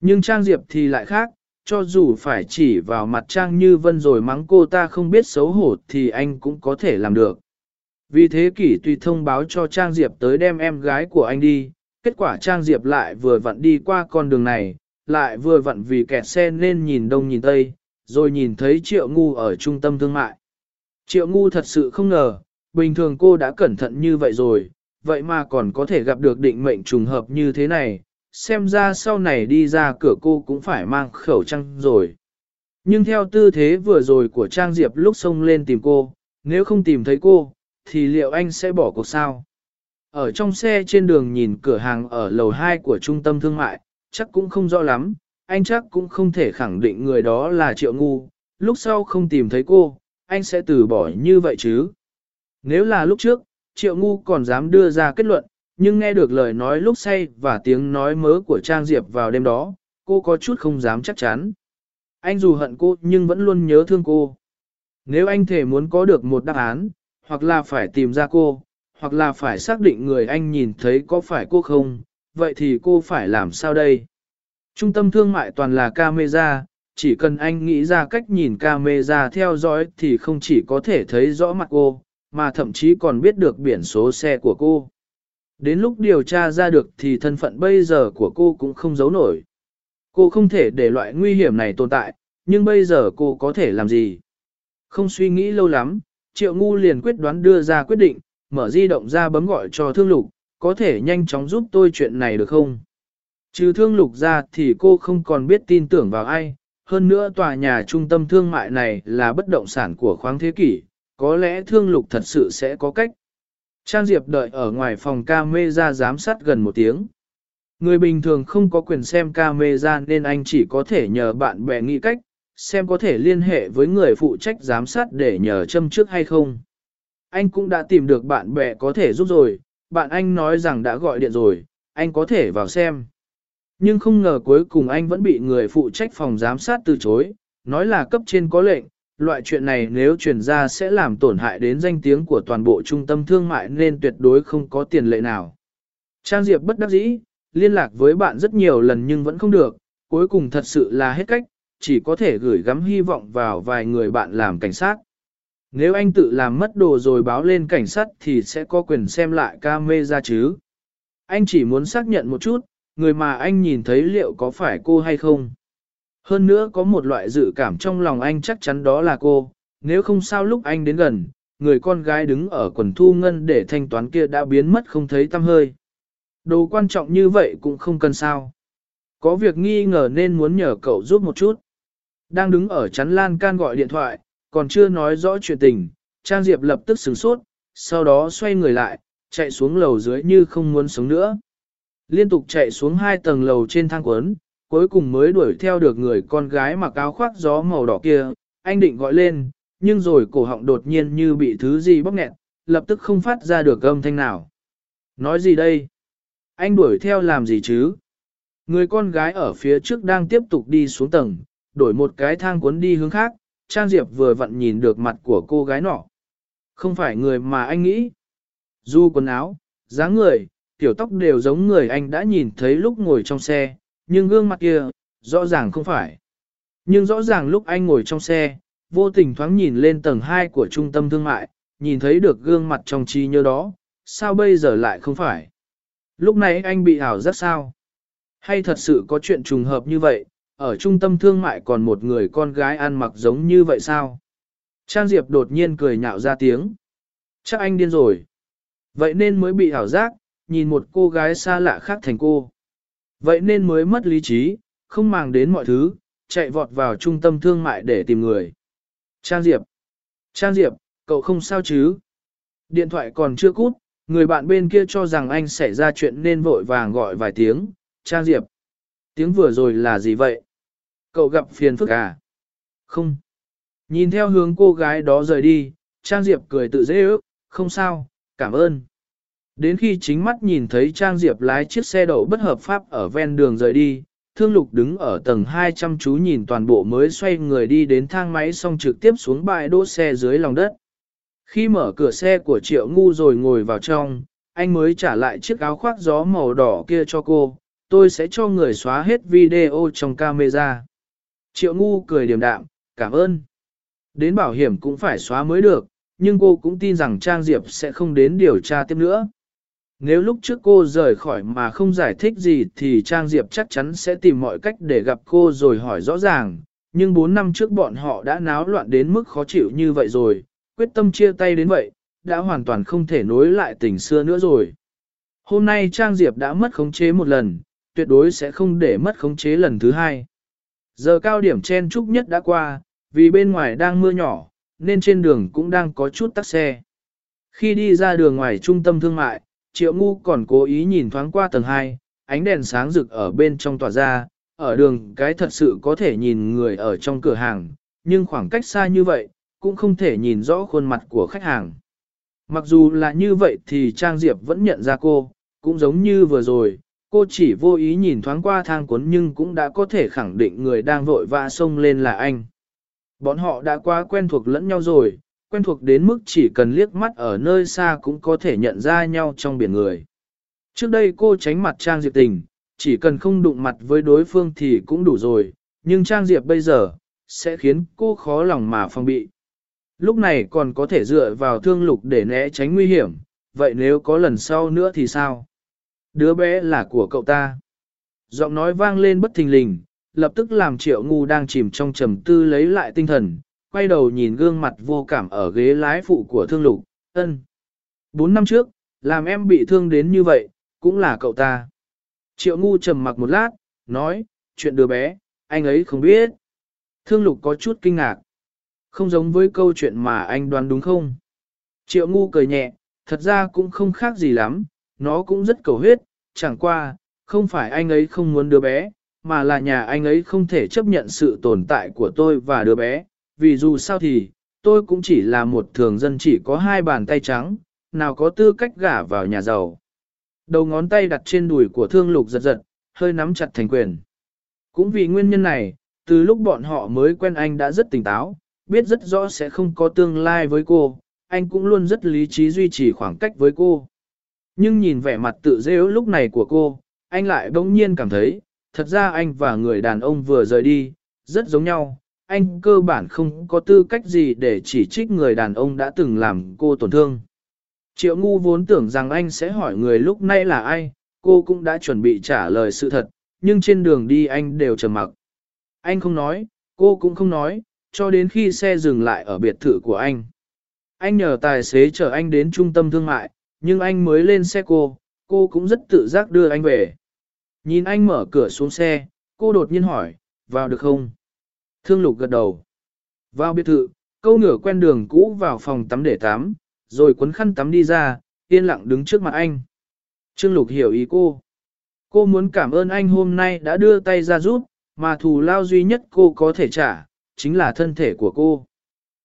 Nhưng Trang Diệp thì lại khác, cho dù phải chỉ vào mặt Trang Như Vân rồi mắng cô ta không biết xấu hổ thì anh cũng có thể làm được. Vì thế kỷ tùy thông báo cho Trang Diệp tới đem em gái của anh đi, kết quả Trang Diệp lại vừa vặn đi qua con đường này, lại vừa vặn vì kẹt xe nên nhìn đông nhìn tây, rồi nhìn thấy Triệu Ngu ở trung tâm thương mại. Triệu Ngu thật sự không ngờ, bình thường cô đã cẩn thận như vậy rồi, vậy mà còn có thể gặp được định mệnh trùng hợp như thế này, xem ra sau này đi ra cửa cô cũng phải mang khẩu trang rồi. Nhưng theo tư thế vừa rồi của Trang Diệp lúc xông lên tìm cô, nếu không tìm thấy cô, thì liệu anh sẽ bỏ cuộc sao? Ở trong xe trên đường nhìn cửa hàng ở lầu 2 của trung tâm thương mại, chắc cũng không rõ lắm, anh chắc cũng không thể khẳng định người đó là Triệu Ngu, lúc sau không tìm thấy cô, anh sẽ từ bỏ như vậy chứ? Nếu là lúc trước, Triệu Ngu còn dám đưa ra kết luận, nhưng nghe được lời nói lúc say và tiếng nói mớ của Trang Diệp vào đêm đó, cô có chút không dám chắc chắn. Anh dù hận cô nhưng vẫn luôn nhớ thương cô. Nếu anh thể muốn có được một đáp án, hoặc là phải tìm ra cô, hoặc là phải xác định người anh nhìn thấy có phải cô không, vậy thì cô phải làm sao đây? Trung tâm thương mại toàn là camera, chỉ cần anh nghĩ ra cách nhìn camera theo dõi thì không chỉ có thể thấy rõ mặt cô, mà thậm chí còn biết được biển số xe của cô. Đến lúc điều tra ra được thì thân phận bây giờ của cô cũng không giấu nổi. Cô không thể để loại nguy hiểm này tồn tại, nhưng bây giờ cô có thể làm gì? Không suy nghĩ lâu lắm, Triệu Ngu liền quyết đoán đưa ra quyết định, mở di động ra bấm gọi cho Thương Lục, có thể nhanh chóng giúp tôi chuyện này được không? Trừ Thương Lục ra thì cô không còn biết tin tưởng vào ai, hơn nữa tòa nhà trung tâm thương mại này là bất động sản của khoáng thế kỷ, có lẽ Thương Lục thật sự sẽ có cách. Trang Diệp đợi ở ngoài phòng camera giám sát gần một tiếng. Người bình thường không có quyền xem camera nên anh chỉ có thể nhờ bạn bè nghĩ cách, xem có thể liên hệ với người phụ trách giám sát để nhờ châm trước hay không. Anh cũng đã tìm được bạn bè có thể giúp rồi, bạn anh nói rằng đã gọi điện rồi, anh có thể vào xem. Nhưng không ngờ cuối cùng anh vẫn bị người phụ trách phòng giám sát từ chối, nói là cấp trên có lệnh, loại chuyện này nếu truyền ra sẽ làm tổn hại đến danh tiếng của toàn bộ trung tâm thương mại nên tuyệt đối không có tiền lệ nào. Trang Diệp bất đắc dĩ, liên lạc với bạn rất nhiều lần nhưng vẫn không được, cuối cùng thật sự là hết cách, chỉ có thể gửi gắm hy vọng vào vài người bạn làm cảnh sát. Nếu anh tự làm mất đồ rồi báo lên cảnh sát thì sẽ có quyền xem lại camera chứ. Anh chỉ muốn xác nhận một chút, người mà anh nhìn thấy liệu có phải cô hay không. Hơn nữa có một loại dự cảm trong lòng anh chắc chắn đó là cô, nếu không sao lúc anh đến gần, người con gái đứng ở quần thu ngân để thanh toán kia đã biến mất không thấy tăm hơi. Đồ quan trọng như vậy cũng không cần sao. Có việc nghi ngờ nên muốn nhờ cậu giúp một chút. Đang đứng ở chắn lan can gọi điện thoại, còn chưa nói rõ chuyện tình, Trang Diệp lập tức sửng sốt, sau đó xoay người lại, chạy xuống lầu dưới như không muốn sống nữa. Liên tục chạy xuống hai tầng lầu trên thang quấn, cuối cùng mới đuổi theo được người con gái mặc áo khoác gió màu đỏ kia, anh định gọi lên, nhưng rồi cổ họng đột nhiên như bị thứ gì bóp nghẹt, lập tức không phát ra được âm thanh nào. Nói gì đây? Anh đuổi theo làm gì chứ? Người con gái ở phía trước đang tiếp tục đi xuống tầng, đổi một cái thang cuốn đi hướng khác, Trang Diệp vừa vặn nhìn được mặt của cô gái nọ. Không phải người mà anh nghĩ. Du quần áo, dáng người, tiểu tóc đều giống người anh đã nhìn thấy lúc ngồi trong xe, nhưng gương mặt kia, rõ ràng không phải. Nhưng rõ ràng lúc anh ngồi trong xe, vô tình thoáng nhìn lên tầng 2 của trung tâm thương mại, nhìn thấy được gương mặt trong trí nhớ đó, sao bây giờ lại không phải? Lúc này anh bị ảo rất sao? Hay thật sự có chuyện trùng hợp như vậy, ở trung tâm thương mại còn một người con gái ăn mặc giống như vậy sao? Trang Diệp đột nhiên cười nhạo ra tiếng. Chắc anh điên rồi. Vậy nên mới bị ảo giác, nhìn một cô gái xa lạ khác thành cô. Vậy nên mới mất lý trí, không màng đến mọi thứ, chạy vọt vào trung tâm thương mại để tìm người. Trang Diệp. Trang Diệp, cậu không sao chứ? Điện thoại còn chưa cút, người bạn bên kia cho rằng anh xảy ra chuyện nên vội vàng gọi vài tiếng. Trang Diệp. Tiếng vừa rồi là gì vậy? Cậu gặp phiền phức à? Không. Nhìn theo hướng cô gái đó rời đi, Trang Diệp cười tự dễ ước, không sao, cảm ơn. Đến khi chính mắt nhìn thấy Trang Diệp lái chiếc xe đậu bất hợp pháp ở ven đường rời đi, Thương Lục đứng ở tầng 200 chú nhìn toàn bộ mới xoay người đi đến thang máy xong trực tiếp xuống bãi đỗ xe dưới lòng đất. Khi mở cửa xe của Triệu Ngu rồi ngồi vào trong, anh mới trả lại chiếc áo khoác gió màu đỏ kia cho cô, tôi sẽ cho người xóa hết video trong camera. Triệu Ngu cười điềm đạm, cảm ơn. Đến bảo hiểm cũng phải xóa mới được, nhưng cô cũng tin rằng Trang Diệp sẽ không đến điều tra tiếp nữa. Nếu lúc trước cô rời khỏi mà không giải thích gì thì Trang Diệp chắc chắn sẽ tìm mọi cách để gặp cô rồi hỏi rõ ràng, nhưng 4 năm trước bọn họ đã náo loạn đến mức khó chịu như vậy rồi, quyết tâm chia tay đến vậy, đã hoàn toàn không thể nối lại tình xưa nữa rồi. Hôm nay Trang Diệp đã mất khống chế một lần, tuyệt đối sẽ không để mất khống chế lần thứ hai. Giờ cao điểm chen chúc nhất đã qua, vì bên ngoài đang mưa nhỏ, nên trên đường cũng đang có chút tắc xe. Khi đi ra đường ngoài trung tâm thương mại, Triệu Ngu còn cố ý nhìn thoáng qua tầng 2, ánh đèn sáng rực ở bên trong tỏa ra, ở đường cái thật sự có thể nhìn người ở trong cửa hàng, nhưng khoảng cách xa như vậy, cũng không thể nhìn rõ khuôn mặt của khách hàng. Mặc dù là như vậy thì Trang Diệp vẫn nhận ra cô, cũng giống như vừa rồi, cô chỉ vô ý nhìn thoáng qua thang cuốn nhưng cũng đã có thể khẳng định người đang vội vã xông lên là anh. Bọn họ đã quá quen thuộc lẫn nhau rồi, quen thuộc đến mức chỉ cần liếc mắt ở nơi xa cũng có thể nhận ra nhau trong biển người. Trước đây cô tránh mặt Trang Diệp tình, chỉ cần không đụng mặt với đối phương thì cũng đủ rồi, nhưng Trang Diệp bây giờ, sẽ khiến cô khó lòng mà phòng bị. Lúc này còn có thể dựa vào thương lục để né tránh nguy hiểm, vậy nếu có lần sau nữa thì sao? Đứa bé là của cậu ta. Giọng nói vang lên bất thình lình, lập tức làm triệu ngu đang chìm trong trầm tư lấy lại tinh thần, quay đầu nhìn gương mặt vô cảm ở ghế lái phụ của thương lục, ân. Bốn năm trước, làm em bị thương đến như vậy, cũng là cậu ta. Triệu ngu trầm mặc một lát, nói, chuyện đứa bé, anh ấy không biết. Thương lục có chút kinh ngạc. Không giống với câu chuyện mà anh đoán đúng không? Triệu ngu cười nhẹ, thật ra cũng không khác gì lắm, nó cũng rất cầu huyết, chẳng qua, không phải anh ấy không muốn đứa bé, mà là nhà anh ấy không thể chấp nhận sự tồn tại của tôi và đứa bé, vì dù sao thì, tôi cũng chỉ là một thường dân chỉ có hai bàn tay trắng, nào có tư cách gả vào nhà giàu. Đầu ngón tay đặt trên đùi của thương lục giật giật, hơi nắm chặt thành quyền. Cũng vì nguyên nhân này, từ lúc bọn họ mới quen anh đã rất tỉnh táo, biết rất rõ sẽ không có tương lai với cô, anh cũng luôn rất lý trí duy trì khoảng cách với cô. Nhưng nhìn vẻ mặt tự dễ lúc này của cô, anh lại bỗng nhiên cảm thấy, thật ra anh và người đàn ông vừa rời đi, rất giống nhau, anh cơ bản không có tư cách gì để chỉ trích người đàn ông đã từng làm cô tổn thương. Triệu ngu vốn tưởng rằng anh sẽ hỏi người lúc nay là ai, cô cũng đã chuẩn bị trả lời sự thật, nhưng trên đường đi anh đều trầm mặc. Anh không nói, cô cũng không nói, cho đến khi xe dừng lại ở biệt thự của anh. Anh nhờ tài xế chở anh đến trung tâm thương mại, nhưng anh mới lên xe cô, cô cũng rất tự giác đưa anh về. Nhìn anh mở cửa xuống xe, cô đột nhiên hỏi, vào được không? Thương lục gật đầu. Vào biệt thự, câu ngửa quen đường cũ vào phòng tắm để tắm, rồi quấn khăn tắm đi ra, yên lặng đứng trước mặt anh. Trương lục hiểu ý cô. Cô muốn cảm ơn anh hôm nay đã đưa tay ra giúp, mà thù lao duy nhất cô có thể trả, chính là thân thể của cô.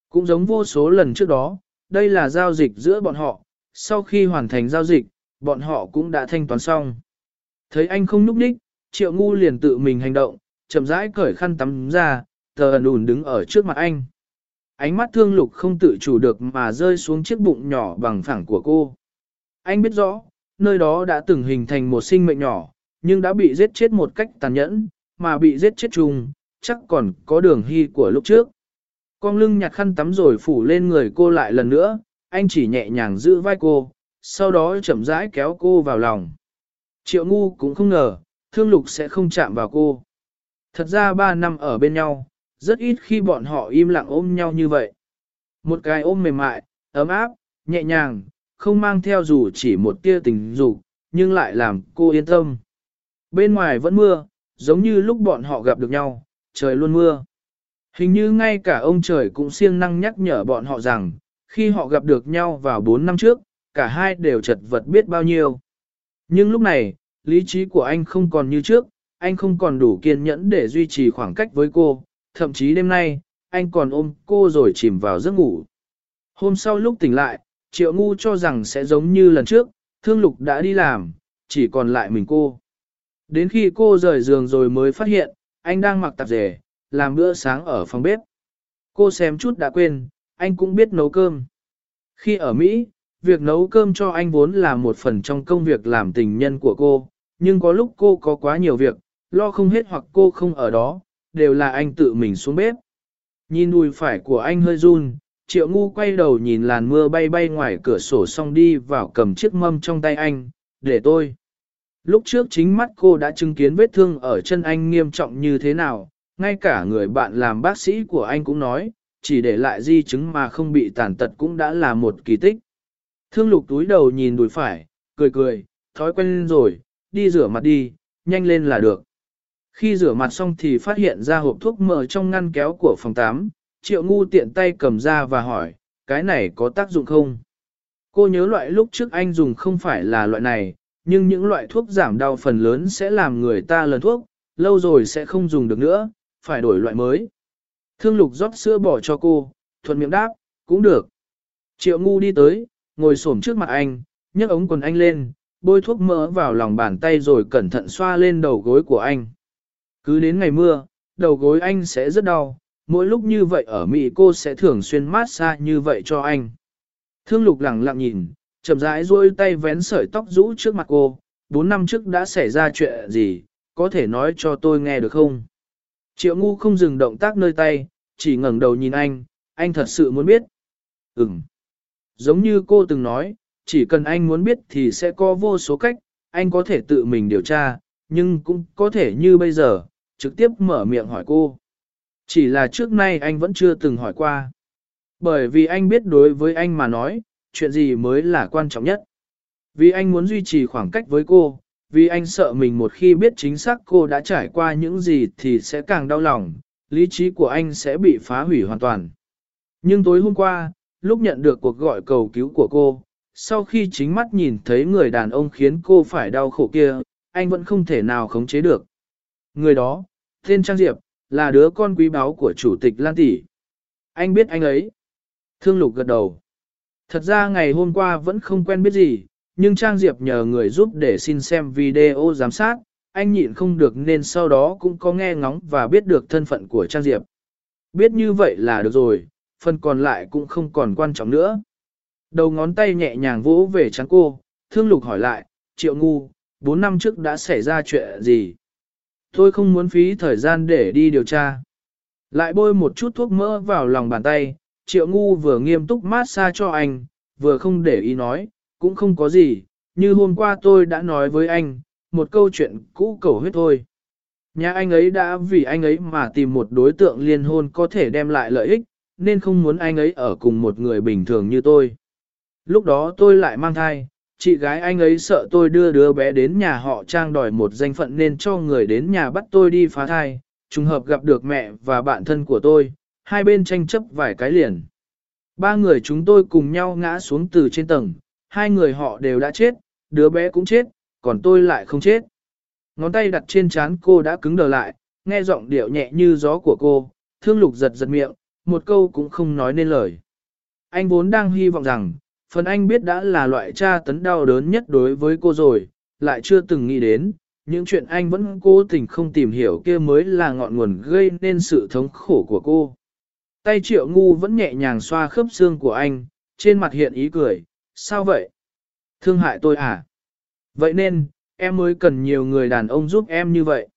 Cũng giống vô số lần trước đó, đây là giao dịch giữa bọn họ, sau khi hoàn thành giao dịch, bọn họ cũng đã thanh toán xong. Thấy anh không núp đích, triệu ngu liền tự mình hành động, chậm rãi cởi khăn tắm ra, tờ ẩn đứng ở trước mặt anh. Ánh mắt thương lục không tự chủ được mà rơi xuống chiếc bụng nhỏ bằng phẳng của cô. Anh biết rõ, nơi đó đã từng hình thành một sinh mệnh nhỏ, nhưng đã bị giết chết một cách tàn nhẫn, mà bị giết chết chung, chắc còn có đường hy của lúc trước. Con lưng nhặt khăn tắm rồi phủ lên người cô lại lần nữa, anh chỉ nhẹ nhàng giữ vai cô, sau đó chậm rãi kéo cô vào lòng. Triệu ngu cũng không ngờ, thương lục sẽ không chạm vào cô. Thật ra ba năm ở bên nhau, rất ít khi bọn họ im lặng ôm nhau như vậy. Một cái ôm mềm mại, ấm áp, nhẹ nhàng, không mang theo dù chỉ một tia tình dục, nhưng lại làm cô yên tâm. Bên ngoài vẫn mưa, giống như lúc bọn họ gặp được nhau, trời luôn mưa. Hình như ngay cả ông trời cũng siêng năng nhắc nhở bọn họ rằng, khi họ gặp được nhau vào 4 năm trước, cả hai đều chật vật biết bao nhiêu. Nhưng lúc này, lý trí của anh không còn như trước, anh không còn đủ kiên nhẫn để duy trì khoảng cách với cô, thậm chí đêm nay, anh còn ôm cô rồi chìm vào giấc ngủ. Hôm sau lúc tỉnh lại, Triệu Ngu cho rằng sẽ giống như lần trước, Thương Lục đã đi làm, chỉ còn lại mình cô. Đến khi cô rời giường rồi mới phát hiện, anh đang mặc tạp dề, làm bữa sáng ở phòng bếp. Cô xem chút đã quên, anh cũng biết nấu cơm. Khi ở Mỹ, việc nấu cơm cho anh vốn là một phần trong công việc làm tình nhân của cô, nhưng có lúc cô có quá nhiều việc, lo không hết hoặc cô không ở đó, đều là anh tự mình xuống bếp. Nhìn đùi phải của anh hơi run, triệu ngu quay đầu nhìn làn mưa bay bay ngoài cửa sổ xong đi vào cầm chiếc mâm trong tay anh, để tôi. Lúc trước chính mắt cô đã chứng kiến vết thương ở chân anh nghiêm trọng như thế nào, ngay cả người bạn làm bác sĩ của anh cũng nói, chỉ để lại di chứng mà không bị tàn tật cũng đã là một kỳ tích. Thương lục túi đầu nhìn đùi phải, cười cười, thói quen rồi, đi rửa mặt đi, nhanh lên là được. Khi rửa mặt xong thì phát hiện ra hộp thuốc mỡ trong ngăn kéo của phòng 8, triệu ngu tiện tay cầm ra và hỏi, cái này có tác dụng không? Cô nhớ loại lúc trước anh dùng không phải là loại này, nhưng những loại thuốc giảm đau phần lớn sẽ làm người ta lần thuốc, lâu rồi sẽ không dùng được nữa, phải đổi loại mới. Thương lục rót sữa bỏ cho cô, thuận miệng đáp, cũng được. Triệu ngu đi tới, ngồi xổm trước mặt anh, nhấc ống quần anh lên, bôi thuốc mỡ vào lòng bàn tay rồi cẩn thận xoa lên đầu gối của anh. Cứ đến ngày mưa, đầu gối anh sẽ rất đau, mỗi lúc như vậy ở Mỹ cô sẽ thường xuyên mát xa như vậy cho anh. Thương lục lặng lặng nhìn, chậm rãi duỗi tay vén sợi tóc rũ trước mặt cô, bốn năm trước đã xảy ra chuyện gì, có thể nói cho tôi nghe được không? Triệu ngu không dừng động tác nơi tay, chỉ ngẩng đầu nhìn anh, anh thật sự muốn biết. Ừm. Giống như cô từng nói, chỉ cần anh muốn biết thì sẽ có vô số cách, anh có thể tự mình điều tra, nhưng cũng có thể như bây giờ, trực tiếp mở miệng hỏi cô. Chỉ là trước nay anh vẫn chưa từng hỏi qua. Bởi vì anh biết đối với anh mà nói, chuyện gì mới là quan trọng nhất. Vì anh muốn duy trì khoảng cách với cô, vì anh sợ mình một khi biết chính xác cô đã trải qua những gì thì sẽ càng đau lòng, lý trí của anh sẽ bị phá hủy hoàn toàn. Nhưng tối hôm qua, lúc nhận được cuộc gọi cầu cứu của cô, sau khi chính mắt nhìn thấy người đàn ông khiến cô phải đau khổ kia, anh vẫn không thể nào khống chế được. Người đó, tên Trang Diệp, là đứa con quý báu của Chủ tịch Lan Tỷ. Anh biết anh ấy. Thương Lục gật đầu. Thật ra ngày hôm qua vẫn không quen biết gì, nhưng Trang Diệp nhờ người giúp để xin xem video giám sát, anh nhịn không được nên sau đó cũng có nghe ngóng và biết được thân phận của Trang Diệp. Biết như vậy là được rồi, phần còn lại cũng không còn quan trọng nữa. Đầu ngón tay nhẹ nhàng vỗ về trắng cô, thương lục hỏi lại, triệu ngu, bốn năm trước đã xảy ra chuyện gì? Tôi không muốn phí thời gian để đi điều tra. Lại bôi một chút thuốc mỡ vào lòng bàn tay, triệu ngu vừa nghiêm túc mát xa cho anh, vừa không để ý nói, cũng không có gì, như hôm qua tôi đã nói với anh, một câu chuyện cũ cầu huyết thôi. Nhà anh ấy đã vì anh ấy mà tìm một đối tượng liên hôn có thể đem lại lợi ích, nên không muốn anh ấy ở cùng một người bình thường như tôi. Lúc đó tôi lại mang thai, chị gái anh ấy sợ tôi đưa đứa bé đến nhà họ trang đòi một danh phận nên cho người đến nhà bắt tôi đi phá thai, trùng hợp gặp được mẹ và bạn thân của tôi, hai bên tranh chấp vài cái liền. Ba người chúng tôi cùng nhau ngã xuống từ trên tầng, hai người họ đều đã chết, đứa bé cũng chết, còn tôi lại không chết. Ngón tay đặt trên trán cô đã cứng đờ lại, nghe giọng điệu nhẹ như gió của cô, thương lục giật giật miệng, một câu cũng không nói nên lời. Anh vốn đang hy vọng rằng, phần anh biết đã là loại tra tấn đau đớn nhất đối với cô rồi, lại chưa từng nghĩ đến, những chuyện anh vẫn cố tình không tìm hiểu kia mới là ngọn nguồn gây nên sự thống khổ của cô. Tay triệu ngu vẫn nhẹ nhàng xoa khớp xương của anh, trên mặt hiện ý cười, sao vậy? Thương hại tôi à? Vậy nên, em mới cần nhiều người đàn ông giúp em như vậy.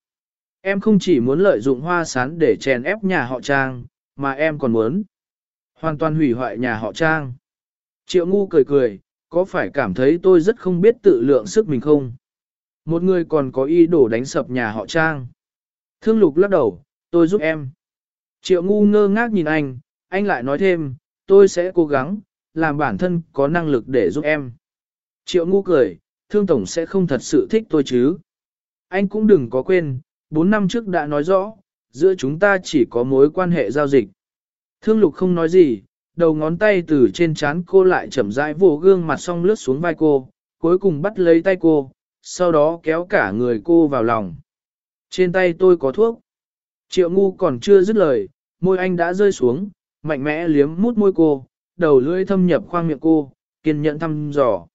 Em không chỉ muốn lợi dụng hoa sán để chèn ép nhà họ Trang, mà em còn muốn hoàn toàn hủy hoại nhà họ Trang. Triệu ngu cười cười, có phải cảm thấy tôi rất không biết tự lượng sức mình không? Một người còn có ý đồ đánh sập nhà họ Trang. Thương lục lắc đầu, tôi giúp em. Triệu ngu ngơ ngác nhìn anh, anh lại nói thêm, tôi sẽ cố gắng, làm bản thân có năng lực để giúp em. Triệu ngu cười, thương tổng sẽ không thật sự thích tôi chứ. Anh cũng đừng có quên, 4 năm trước đã nói rõ, giữa chúng ta chỉ có mối quan hệ giao dịch. Thương lục không nói gì, đầu ngón tay từ trên trán cô lại chậm rãi vỗ gương mặt xong lướt xuống vai cô, cuối cùng bắt lấy tay cô, sau đó kéo cả người cô vào lòng. Trên tay tôi có thuốc. Triệu ngu còn chưa dứt lời, môi anh đã rơi xuống, mạnh mẽ liếm mút môi cô, đầu lưỡi thâm nhập khoang miệng cô, kiên nhẫn thăm dò.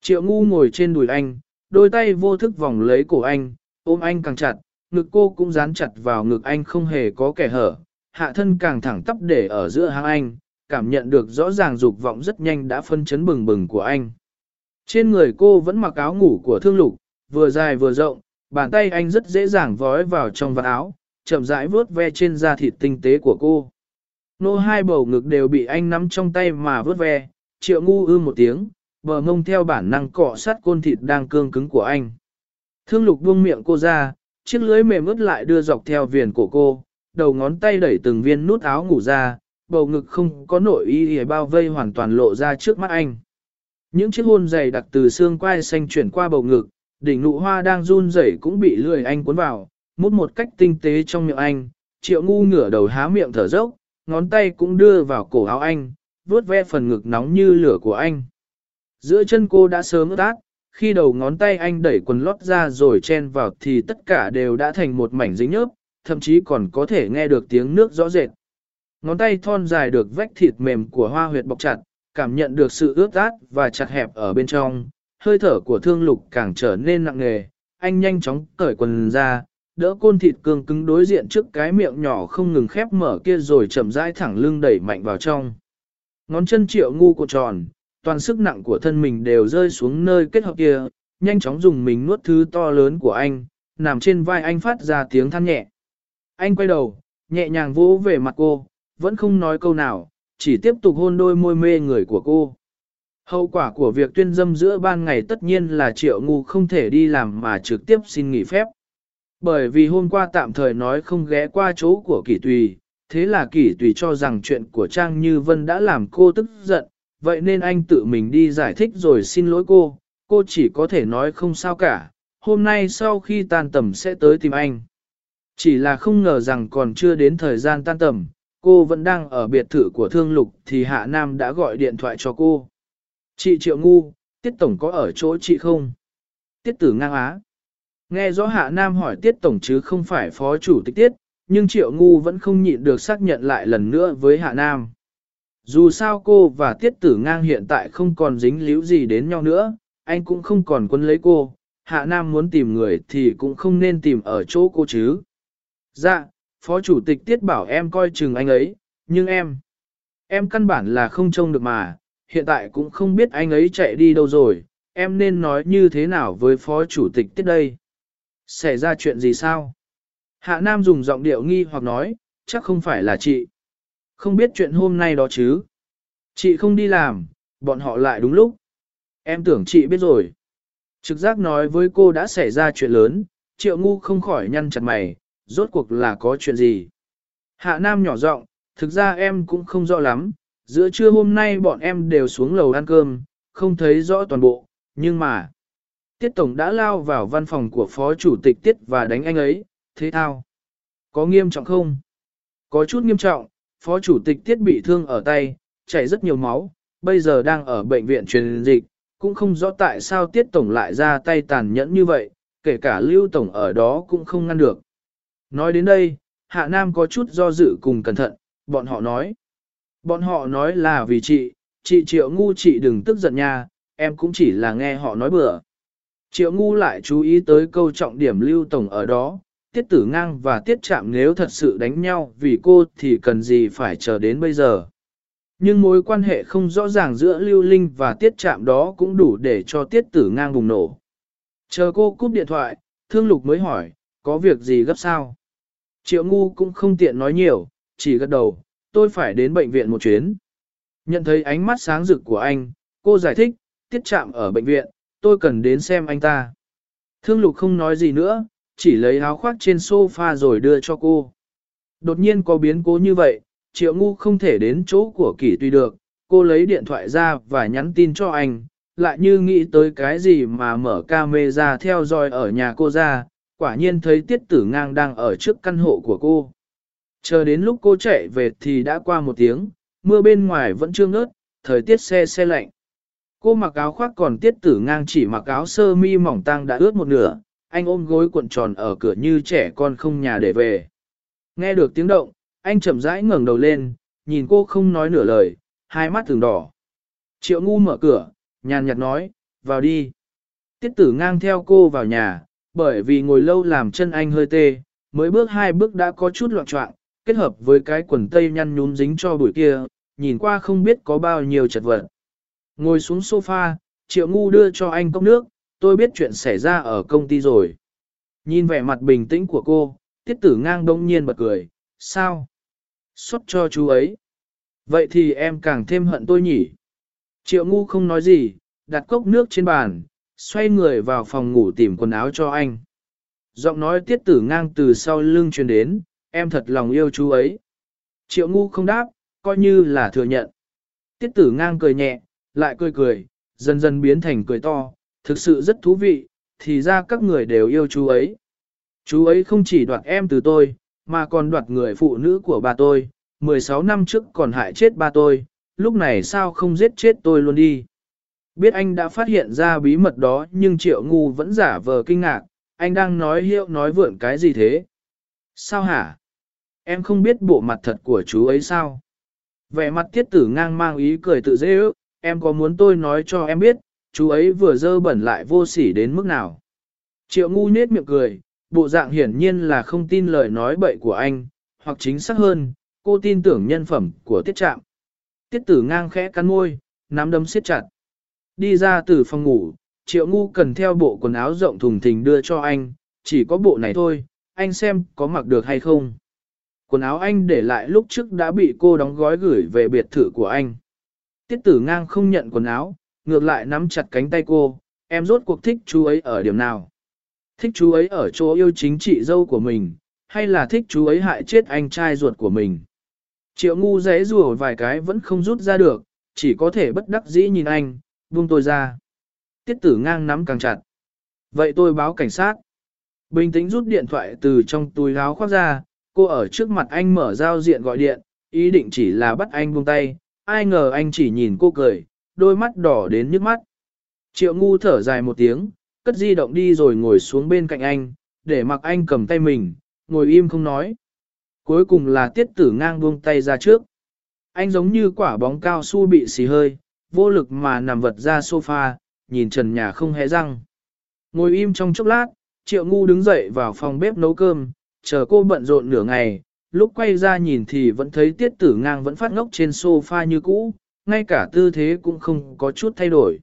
Triệu ngu ngồi trên đùi anh, đôi tay vô thức vòng lấy cổ anh, ôm anh càng chặt, ngực cô cũng dán chặt vào ngực anh không hề có kẻ hở, hạ thân càng thẳng tắp để ở giữa hàng anh, cảm nhận được rõ ràng dục vọng rất nhanh đã phân chấn bừng bừng của anh. Trên người cô vẫn mặc áo ngủ của thương lục, vừa dài vừa rộng, bàn tay anh rất dễ dàng vói vào trong vạt áo, chậm rãi vớt ve trên da thịt tinh tế của cô. Nô hai bầu ngực đều bị anh nắm trong tay mà vớt ve, triệu ngu ư một tiếng, bờ ngông theo bản năng cọ sát côn thịt đang cương cứng của anh. Thương lục buông miệng cô ra, chiếc lưới mềm ướt lại đưa dọc theo viền của cô, đầu ngón tay đẩy từng viên nút áo ngủ ra, bầu ngực không có nội y hề bao vây hoàn toàn lộ ra trước mắt anh. Những chiếc hôn dày đặc từ xương quai xanh chuyển qua bầu ngực, đỉnh nụ hoa đang run rẩy cũng bị lười anh cuốn vào, mút một cách tinh tế trong miệng anh, triệu ngu ngửa đầu há miệng thở dốc, ngón tay cũng đưa vào cổ áo anh, vuốt ve phần ngực nóng như lửa của anh. Giữa chân cô đã sớm ướt át, khi đầu ngón tay anh đẩy quần lót ra rồi chen vào thì tất cả đều đã thành một mảnh dính nhớp, thậm chí còn có thể nghe được tiếng nước rõ rệt. Ngón tay thon dài được vách thịt mềm của hoa huyệt bọc chặt, cảm nhận được sự ướt át và chặt hẹp ở bên trong, hơi thở của thương lục càng trở nên nặng nề, anh nhanh chóng cởi quần ra, đỡ côn thịt cương cứng đối diện trước cái miệng nhỏ không ngừng khép mở kia rồi chậm rãi thẳng lưng đẩy mạnh vào trong. Ngón chân triệu ngu của tròn, toàn sức nặng của thân mình đều rơi xuống nơi kết hợp kia, nhanh chóng dùng mình nuốt thứ to lớn của anh, nằm trên vai anh phát ra tiếng than nhẹ. Anh quay đầu, nhẹ nhàng vỗ về mặt cô, vẫn không nói câu nào, chỉ tiếp tục hôn đôi môi mê người của cô. Hậu quả của việc tuyên dâm giữa ban ngày tất nhiên là triệu ngu không thể đi làm mà trực tiếp xin nghỉ phép. Bởi vì hôm qua tạm thời nói không ghé qua chỗ của kỷ tùy, thế là kỷ tùy cho rằng chuyện của Trang Như Vân đã làm cô tức giận, vậy nên anh tự mình đi giải thích rồi xin lỗi cô, cô chỉ có thể nói không sao cả, hôm nay sau khi tan tầm sẽ tới tìm anh. Chỉ là không ngờ rằng còn chưa đến thời gian tan tầm, cô vẫn đang ở biệt thự của Thương Lục thì Hạ Nam đã gọi điện thoại cho cô. Chị Triệu Ngu, Tiết Tổng có ở chỗ chị không? Tiết tử ngang á. Nghe rõ Hạ Nam hỏi Tiết Tổng chứ không phải Phó Chủ tịch Tiết, nhưng Triệu Ngu vẫn không nhịn được xác nhận lại lần nữa với Hạ Nam. Dù sao cô và Tiết tử ngang hiện tại không còn dính líu gì đến nhau nữa, anh cũng không còn quân lấy cô, Hạ Nam muốn tìm người thì cũng không nên tìm ở chỗ cô chứ. Dạ, Phó Chủ tịch Tiết bảo em coi chừng anh ấy, nhưng em, em căn bản là không trông được mà, hiện tại cũng không biết anh ấy chạy đi đâu rồi, em nên nói như thế nào với Phó Chủ tịch Tiết đây. Xảy ra chuyện gì sao? Hạ Nam dùng giọng điệu nghi hoặc nói, chắc không phải là chị. Không biết chuyện hôm nay đó chứ. Chị không đi làm, bọn họ lại đúng lúc. Em tưởng chị biết rồi. Trực giác nói với cô đã xảy ra chuyện lớn, triệu ngu không khỏi nhăn chặt mày, rốt cuộc là có chuyện gì. Hạ Nam nhỏ giọng, thực ra em cũng không rõ lắm, giữa trưa hôm nay bọn em đều xuống lầu ăn cơm, không thấy rõ toàn bộ, nhưng mà... Tiết Tổng đã lao vào văn phòng của Phó Chủ tịch Tiết và đánh anh ấy, thế thao? Có nghiêm trọng không? Có chút nghiêm trọng, Phó Chủ tịch Tiết bị thương ở tay, chảy rất nhiều máu, bây giờ đang ở bệnh viện truyền dịch, cũng không rõ tại sao Tiết Tổng lại ra tay tàn nhẫn như vậy, kể cả Lưu Tổng ở đó cũng không ngăn được. Nói đến đây, Hạ Nam có chút do dự cùng cẩn thận, bọn họ nói. Bọn họ nói là vì chị, chị Triệu Ngu chị đừng tức giận nha, em cũng chỉ là nghe họ nói bừa. Triệu Ngu lại chú ý tới câu trọng điểm Lưu Tổng ở đó, tiết tử ngang và tiết chạm nếu thật sự đánh nhau vì cô thì cần gì phải chờ đến bây giờ. Nhưng mối quan hệ không rõ ràng giữa Lưu Linh và tiết chạm đó cũng đủ để cho tiết tử ngang bùng nổ. Chờ cô cúp điện thoại, thương lục mới hỏi, có việc gì gấp sao? Triệu ngu cũng không tiện nói nhiều, chỉ gật đầu, tôi phải đến bệnh viện một chuyến. Nhận thấy ánh mắt sáng rực của anh, cô giải thích, tiết chạm ở bệnh viện, tôi cần đến xem anh ta. Thương lục không nói gì nữa, chỉ lấy áo khoác trên sofa rồi đưa cho cô. Đột nhiên có biến cố như vậy, triệu ngu không thể đến chỗ của kỷ Tuy được, cô lấy điện thoại ra và nhắn tin cho anh, lại như nghĩ tới cái gì mà mở camera theo dõi ở nhà cô ra, quả nhiên thấy tiết tử ngang đang ở trước căn hộ của cô. Chờ đến lúc cô chạy về thì đã qua một tiếng, mưa bên ngoài vẫn chưa ngớt, thời tiết xe xe lạnh. Cô mặc áo khoác còn tiết tử ngang chỉ mặc áo sơ mi mỏng tang đã ướt một nửa, anh ôm gối cuộn tròn ở cửa như trẻ con không nhà để về. Nghe được tiếng động, anh chậm rãi ngẩng đầu lên, nhìn cô không nói nửa lời, hai mắt thường đỏ. Triệu ngu mở cửa, nhàn nhạt nói, vào đi. Tiết tử ngang theo cô vào nhà, bởi vì ngồi lâu làm chân anh hơi tê, mới bước hai bước đã có chút loạn trọng, kết hợp với cái quần tây nhăn nhúm dính cho bụi kia, nhìn qua không biết có bao nhiêu chật vật. Ngồi xuống sofa, triệu ngu đưa cho anh cốc nước, tôi biết chuyện xảy ra ở công ty rồi. Nhìn vẻ mặt bình tĩnh của cô, tiết tử ngang đông nhiên bật cười, sao? Xót cho chú ấy. Vậy thì em càng thêm hận tôi nhỉ? Triệu ngu không nói gì, đặt cốc nước trên bàn, xoay người vào phòng ngủ tìm quần áo cho anh. Giọng nói tiết tử ngang từ sau lưng truyền đến, em thật lòng yêu chú ấy. Triệu ngu không đáp, coi như là thừa nhận. Tiết tử ngang cười nhẹ, lại cười cười, dần dần biến thành cười to, thực sự rất thú vị, thì ra các người đều yêu chú ấy. Chú ấy không chỉ đoạt em từ tôi, mà còn đoạt người phụ nữ của bà tôi, 16 năm trước còn hại chết ba tôi, lúc này sao không giết chết tôi luôn đi. Biết anh đã phát hiện ra bí mật đó nhưng triệu ngu vẫn giả vờ kinh ngạc, anh đang nói hiệu nói vượn cái gì thế? Sao hả? Em không biết bộ mặt thật của chú ấy sao? Vẻ mặt tiết tử ngang mang ý cười tự dễ ước, em có muốn tôi nói cho em biết, chú ấy vừa dơ bẩn lại vô sỉ đến mức nào? Triệu ngu nết miệng cười, bộ dạng hiển nhiên là không tin lời nói bậy của anh, hoặc chính xác hơn, cô tin tưởng nhân phẩm của tiết trạm. Tiết tử ngang khẽ cắn môi, nắm đấm siết chặt. Đi ra từ phòng ngủ, triệu ngu cần theo bộ quần áo rộng thùng thình đưa cho anh, chỉ có bộ này thôi, anh xem có mặc được hay không. Quần áo anh để lại lúc trước đã bị cô đóng gói gửi về biệt thự của anh. Tiết tử ngang không nhận quần áo, ngược lại nắm chặt cánh tay cô, em rốt cuộc thích chú ấy ở điểm nào. Thích chú ấy ở chỗ yêu chính trị dâu của mình, hay là thích chú ấy hại chết anh trai ruột của mình. Triệu ngu rẽ rùa vài cái vẫn không rút ra được, chỉ có thể bất đắc dĩ nhìn anh, buông tôi ra. Tiết tử ngang nắm càng chặt. Vậy tôi báo cảnh sát. Bình tĩnh rút điện thoại từ trong túi áo khoác ra, cô ở trước mặt anh mở giao diện gọi điện, ý định chỉ là bắt anh buông tay, ai ngờ anh chỉ nhìn cô cười, đôi mắt đỏ đến nước mắt. Triệu ngu thở dài một tiếng, cất di động đi rồi ngồi xuống bên cạnh anh, để mặc anh cầm tay mình, ngồi im không nói. Cuối cùng là tiết tử ngang buông tay ra trước. Anh giống như quả bóng cao su bị xì hơi, vô lực mà nằm vật ra sofa, nhìn trần nhà không hé răng. Ngồi im trong chốc lát, triệu ngu đứng dậy vào phòng bếp nấu cơm, chờ cô bận rộn nửa ngày, lúc quay ra nhìn thì vẫn thấy tiết tử ngang vẫn phát ngốc trên sofa như cũ, ngay cả tư thế cũng không có chút thay đổi.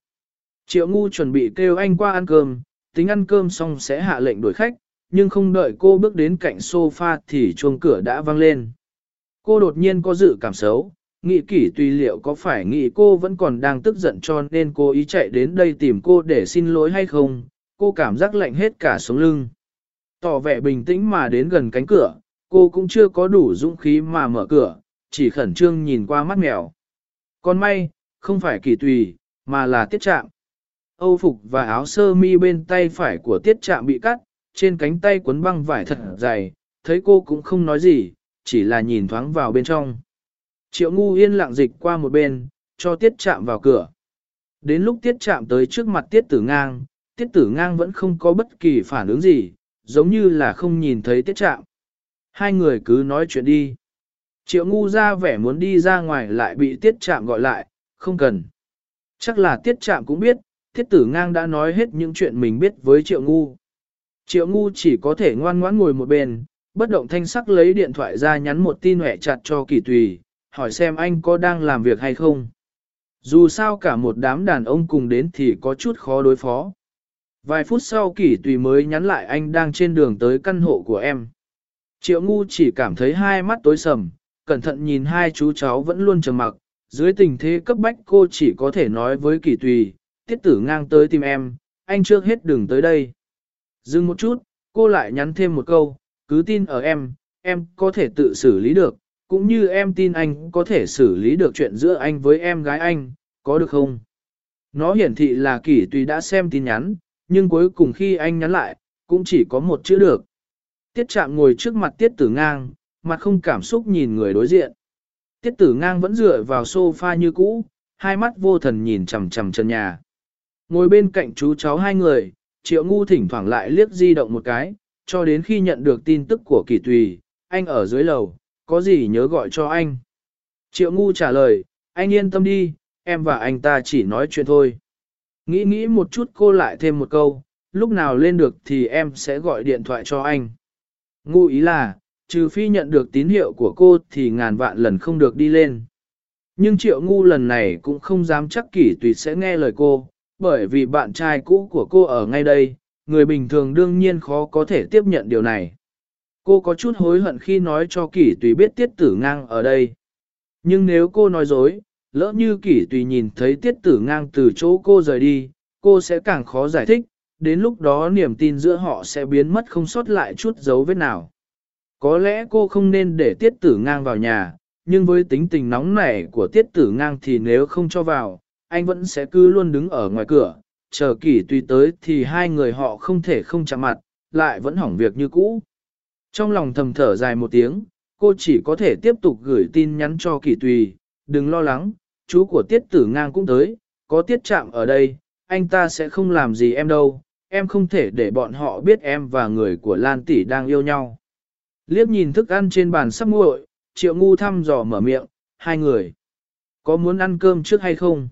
Triệu ngu chuẩn bị kêu anh qua ăn cơm, tính ăn cơm xong sẽ hạ lệnh đuổi khách, nhưng không đợi cô bước đến cạnh sofa thì chuông cửa đã vang lên. Cô đột nhiên có dự cảm xấu, nghĩ kỷ tùy liệu có phải nghĩ cô vẫn còn đang tức giận cho nên cô ý chạy đến đây tìm cô để xin lỗi hay không, cô cảm giác lạnh hết cả sống lưng. Tỏ vẻ bình tĩnh mà đến gần cánh cửa, cô cũng chưa có đủ dũng khí mà mở cửa, chỉ khẩn trương nhìn qua mắt mèo. Còn may, không phải kỳ tùy, mà là tiết trạm. Âu phục và áo sơ mi bên tay phải của tiết trạm bị cắt, trên cánh tay quấn băng vải thật dày, thấy cô cũng không nói gì, chỉ là nhìn thoáng vào bên trong. Triệu ngu yên lặng dịch qua một bên, cho tiết chạm vào cửa. Đến lúc tiết chạm tới trước mặt tiết tử ngang, tiết tử ngang vẫn không có bất kỳ phản ứng gì, giống như là không nhìn thấy tiết chạm. Hai người cứ nói chuyện đi. Triệu ngu ra vẻ muốn đi ra ngoài lại bị tiết chạm gọi lại, không cần. Chắc là tiết chạm cũng biết, tiết tử ngang đã nói hết những chuyện mình biết với triệu ngu. Triệu ngu chỉ có thể ngoan ngoãn ngồi một bên, bất động thanh sắc lấy điện thoại ra nhắn một tin hẹ chặt cho kỳ tùy, hỏi xem anh có đang làm việc hay không. Dù sao cả một đám đàn ông cùng đến thì có chút khó đối phó. Vài phút sau kỷ tùy mới nhắn lại anh đang trên đường tới căn hộ của em. Triệu ngu chỉ cảm thấy hai mắt tối sầm, cẩn thận nhìn hai chú cháu vẫn luôn trầm mặc. Dưới tình thế cấp bách cô chỉ có thể nói với kỷ tùy, tiết tử ngang tới tìm em, anh trước hết đừng tới đây. Dừng một chút, cô lại nhắn thêm một câu, cứ tin ở em, em có thể tự xử lý được, cũng như em tin anh có thể xử lý được chuyện giữa anh với em gái anh, có được không? Nó hiển thị là kỷ tùy đã xem tin nhắn, nhưng cuối cùng khi anh nhắn lại, cũng chỉ có một chữ được. Tiết chạm ngồi trước mặt tiết tử ngang, mặt không cảm xúc nhìn người đối diện. Tiết tử ngang vẫn dựa vào sofa như cũ, hai mắt vô thần nhìn chằm chằm chân nhà. Ngồi bên cạnh chú cháu hai người, triệu ngu thỉnh thoảng lại liếc di động một cái, cho đến khi nhận được tin tức của kỳ tùy, anh ở dưới lầu, có gì nhớ gọi cho anh. Triệu ngu trả lời, anh yên tâm đi, em và anh ta chỉ nói chuyện thôi. Nghĩ nghĩ một chút cô lại thêm một câu, lúc nào lên được thì em sẽ gọi điện thoại cho anh. Ngu ý là, trừ phi nhận được tín hiệu của cô thì ngàn vạn lần không được đi lên. Nhưng triệu ngu lần này cũng không dám chắc kỷ tùy sẽ nghe lời cô, bởi vì bạn trai cũ của cô ở ngay đây, người bình thường đương nhiên khó có thể tiếp nhận điều này. Cô có chút hối hận khi nói cho kỷ tùy biết tiết tử ngang ở đây. Nhưng nếu cô nói dối, lỡ như kỷ tùy nhìn thấy tiết tử ngang từ chỗ cô rời đi, cô sẽ càng khó giải thích, đến lúc đó niềm tin giữa họ sẽ biến mất không sót lại chút dấu vết nào. Có lẽ cô không nên để tiết tử ngang vào nhà, nhưng với tính tình nóng nảy của tiết tử ngang thì nếu không cho vào, anh vẫn sẽ cứ luôn đứng ở ngoài cửa, chờ kỷ tùy tới thì hai người họ không thể không chạm mặt, lại vẫn hỏng việc như cũ. Trong lòng thầm thở dài một tiếng, cô chỉ có thể tiếp tục gửi tin nhắn cho kỷ tùy, đừng lo lắng, chú của tiết tử ngang cũng tới, có tiết chạm ở đây, anh ta sẽ không làm gì em đâu, em không thể để bọn họ biết em và người của Lan Tỷ đang yêu nhau. Liếc nhìn thức ăn trên bàn sắp nguội, triệu ngu thăm dò mở miệng, hai người. Có muốn ăn cơm trước hay không?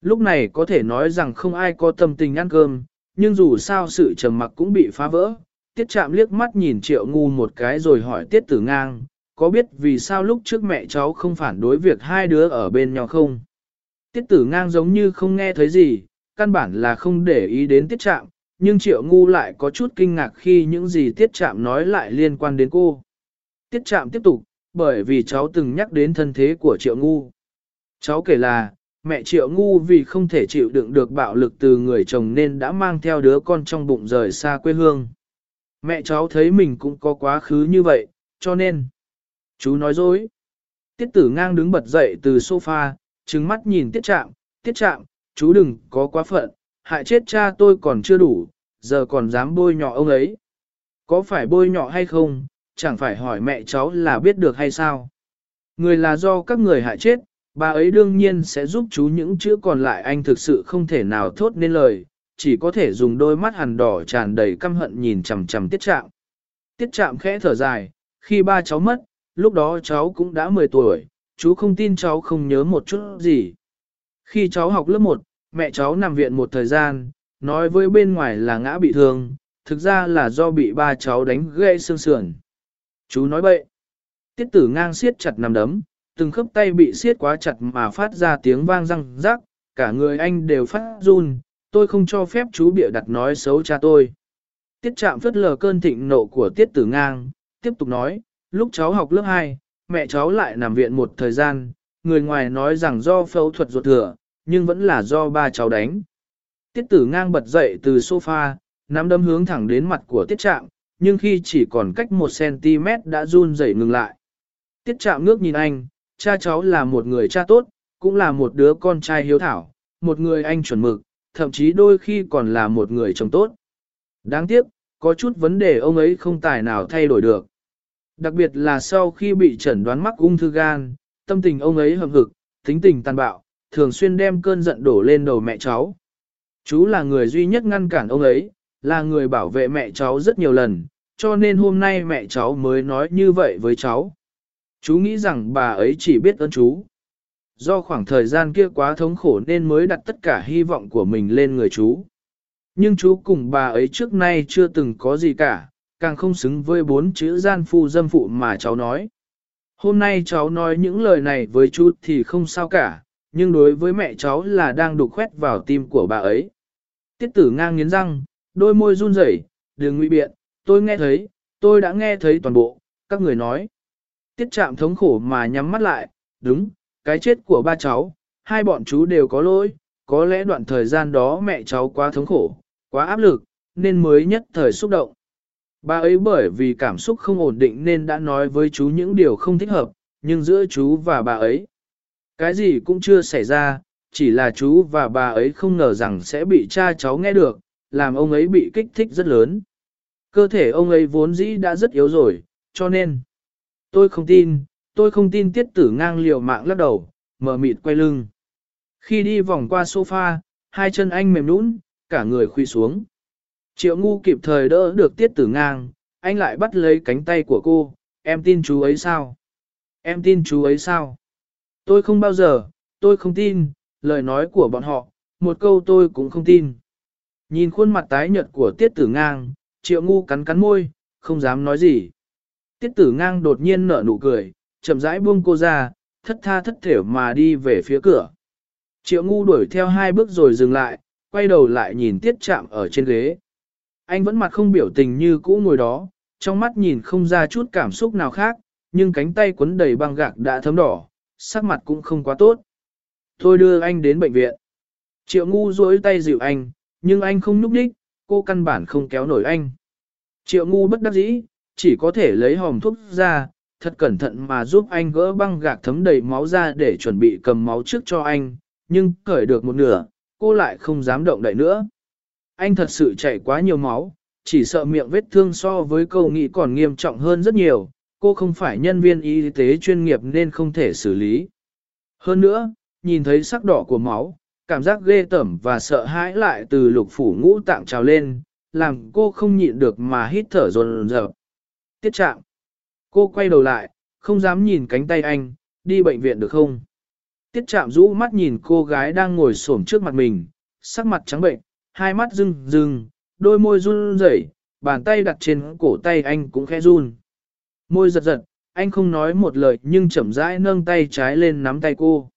Lúc này có thể nói rằng không ai có tâm tình ăn cơm, nhưng dù sao sự trầm mặc cũng bị phá vỡ. Tiết chạm liếc mắt nhìn triệu ngu một cái rồi hỏi tiết tử ngang, có biết vì sao lúc trước mẹ cháu không phản đối việc hai đứa ở bên nhau không? Tiết tử ngang giống như không nghe thấy gì, căn bản là không để ý đến tiết chạm, nhưng triệu ngu lại có chút kinh ngạc khi những gì tiết chạm nói lại liên quan đến cô. Tiết chạm tiếp tục, bởi vì cháu từng nhắc đến thân thế của triệu ngu. Cháu kể là, mẹ triệu ngu vì không thể chịu đựng được bạo lực từ người chồng nên đã mang theo đứa con trong bụng rời xa quê hương. Mẹ cháu thấy mình cũng có quá khứ như vậy, cho nên... Chú nói dối. Tiết tử ngang đứng bật dậy từ sofa, trừng mắt nhìn tiết trạm, tiết trạm, chú đừng có quá phận, hại chết cha tôi còn chưa đủ, giờ còn dám bôi nhọ ông ấy. Có phải bôi nhọ hay không, chẳng phải hỏi mẹ cháu là biết được hay sao. Người là do các người hại chết, bà ấy đương nhiên sẽ giúp chú những chữ còn lại anh thực sự không thể nào thốt nên lời, chỉ có thể dùng đôi mắt hằn đỏ tràn đầy căm hận nhìn chằm chằm tiết trạm. Tiết trạm khẽ thở dài, khi ba cháu mất, lúc đó cháu cũng đã 10 tuổi, chú không tin cháu không nhớ một chút gì. Khi cháu học lớp 1, mẹ cháu nằm viện một thời gian, nói với bên ngoài là ngã bị thương, thực ra là do bị ba cháu đánh gãy xương sườn. Chú nói bậy. Tiết tử ngang siết chặt nằm đấm, từng khớp tay bị siết quá chặt mà phát ra tiếng vang răng rắc, cả người anh đều phát run, tôi không cho phép chú bịa đặt nói xấu cha tôi. Tiết chạm phất lờ cơn thịnh nộ của tiết tử ngang, tiếp tục nói, lúc cháu học lớp 2, mẹ cháu lại nằm viện một thời gian, người ngoài nói rằng do phẫu thuật ruột thừa, nhưng vẫn là do ba cháu đánh. Tiết tử ngang bật dậy từ sofa, nắm đấm hướng thẳng đến mặt của tiết trạm, nhưng khi chỉ còn cách 1cm đã run rẩy ngừng lại. Tiết trạm ngước nhìn anh, cha cháu là một người cha tốt, cũng là một đứa con trai hiếu thảo, một người anh chuẩn mực, thậm chí đôi khi còn là một người chồng tốt. Đáng tiếc, có chút vấn đề ông ấy không tài nào thay đổi được. Đặc biệt là sau khi bị chẩn đoán mắc ung thư gan, tâm tình ông ấy hầm hực, tính tình tàn bạo, thường xuyên đem cơn giận đổ lên đầu mẹ cháu. Chú là người duy nhất ngăn cản ông ấy, là người bảo vệ mẹ cháu rất nhiều lần, cho nên hôm nay mẹ cháu mới nói như vậy với cháu. Chú nghĩ rằng bà ấy chỉ biết ơn chú. Do khoảng thời gian kia quá thống khổ nên mới đặt tất cả hy vọng của mình lên người chú. Nhưng chú cùng bà ấy trước nay chưa từng có gì cả, càng không xứng với bốn chữ gian phu dâm phụ mà cháu nói. Hôm nay cháu nói những lời này với chú thì không sao cả, nhưng đối với mẹ cháu là đang đục khoét vào tim của bà ấy. Tiết tử ngang nghiến răng, đôi môi run rẩy, đừng nguy biện, tôi nghe thấy, tôi đã nghe thấy toàn bộ, các người nói. Tiết chạm thống khổ mà nhắm mắt lại, đúng, cái chết của ba cháu, hai bọn chú đều có lỗi, có lẽ đoạn thời gian đó mẹ cháu quá thống khổ, quá áp lực, nên mới nhất thời xúc động. Bà ấy bởi vì cảm xúc không ổn định nên đã nói với chú những điều không thích hợp, nhưng giữa chú và bà ấy, cái gì cũng chưa xảy ra, chỉ là chú và bà ấy không ngờ rằng sẽ bị cha cháu nghe được, làm ông ấy bị kích thích rất lớn. Cơ thể ông ấy vốn dĩ đã rất yếu rồi, cho nên, tôi không tin, tôi không tin tiết tử ngang liều mạng lắc đầu, mở mịt quay lưng. Khi đi vòng qua sofa, hai chân anh mềm nũng, cả người khuỵu xuống. Triệu ngu kịp thời đỡ được tiết tử ngang, anh lại bắt lấy cánh tay của cô, em tin chú ấy sao? Em tin chú ấy sao? Tôi không bao giờ, tôi không tin, lời nói của bọn họ, một câu tôi cũng không tin. Nhìn khuôn mặt tái nhợt của tiết tử ngang, triệu ngu cắn cắn môi, không dám nói gì. Tiết tử ngang đột nhiên nở nụ cười, chậm rãi buông cô ra, thất tha thất thểu mà đi về phía cửa. Triệu ngu đuổi theo hai bước rồi dừng lại, quay đầu lại nhìn tiết chạm ở trên ghế. Anh vẫn mặt không biểu tình như cũ ngồi đó, trong mắt nhìn không ra chút cảm xúc nào khác, nhưng cánh tay quấn đầy băng gạc đã thấm đỏ, sắc mặt cũng không quá tốt. Thôi đưa anh đến bệnh viện. Triệu ngu duỗi tay dịu anh, nhưng anh không núp đích, cô căn bản không kéo nổi anh. Triệu ngu bất đắc dĩ, chỉ có thể lấy hòm thuốc ra, thật cẩn thận mà giúp anh gỡ băng gạc thấm đầy máu ra để chuẩn bị cầm máu trước cho anh, nhưng cởi được một nửa, cô lại không dám động đậy nữa. Anh thật sự chảy quá nhiều máu, chỉ sợ miệng vết thương so với câu nghĩ còn nghiêm trọng hơn rất nhiều, cô không phải nhân viên y tế chuyên nghiệp nên không thể xử lý. Hơn nữa, nhìn thấy sắc đỏ của máu, cảm giác ghê tởm và sợ hãi lại từ lục phủ ngũ tạng trào lên, làm cô không nhịn được mà hít thở dồn dập. Tiết trạng. Cô quay đầu lại, không dám nhìn cánh tay anh, đi bệnh viện được không? Tiết chạm rũ mắt nhìn cô gái đang ngồi xổm trước mặt mình, sắc mặt trắng bệnh, hai mắt rưng rưng, đôi môi run rẩy, bàn tay đặt trên cổ tay anh cũng khẽ run. Môi giật giật, anh không nói một lời nhưng chậm rãi nâng tay trái lên nắm tay cô.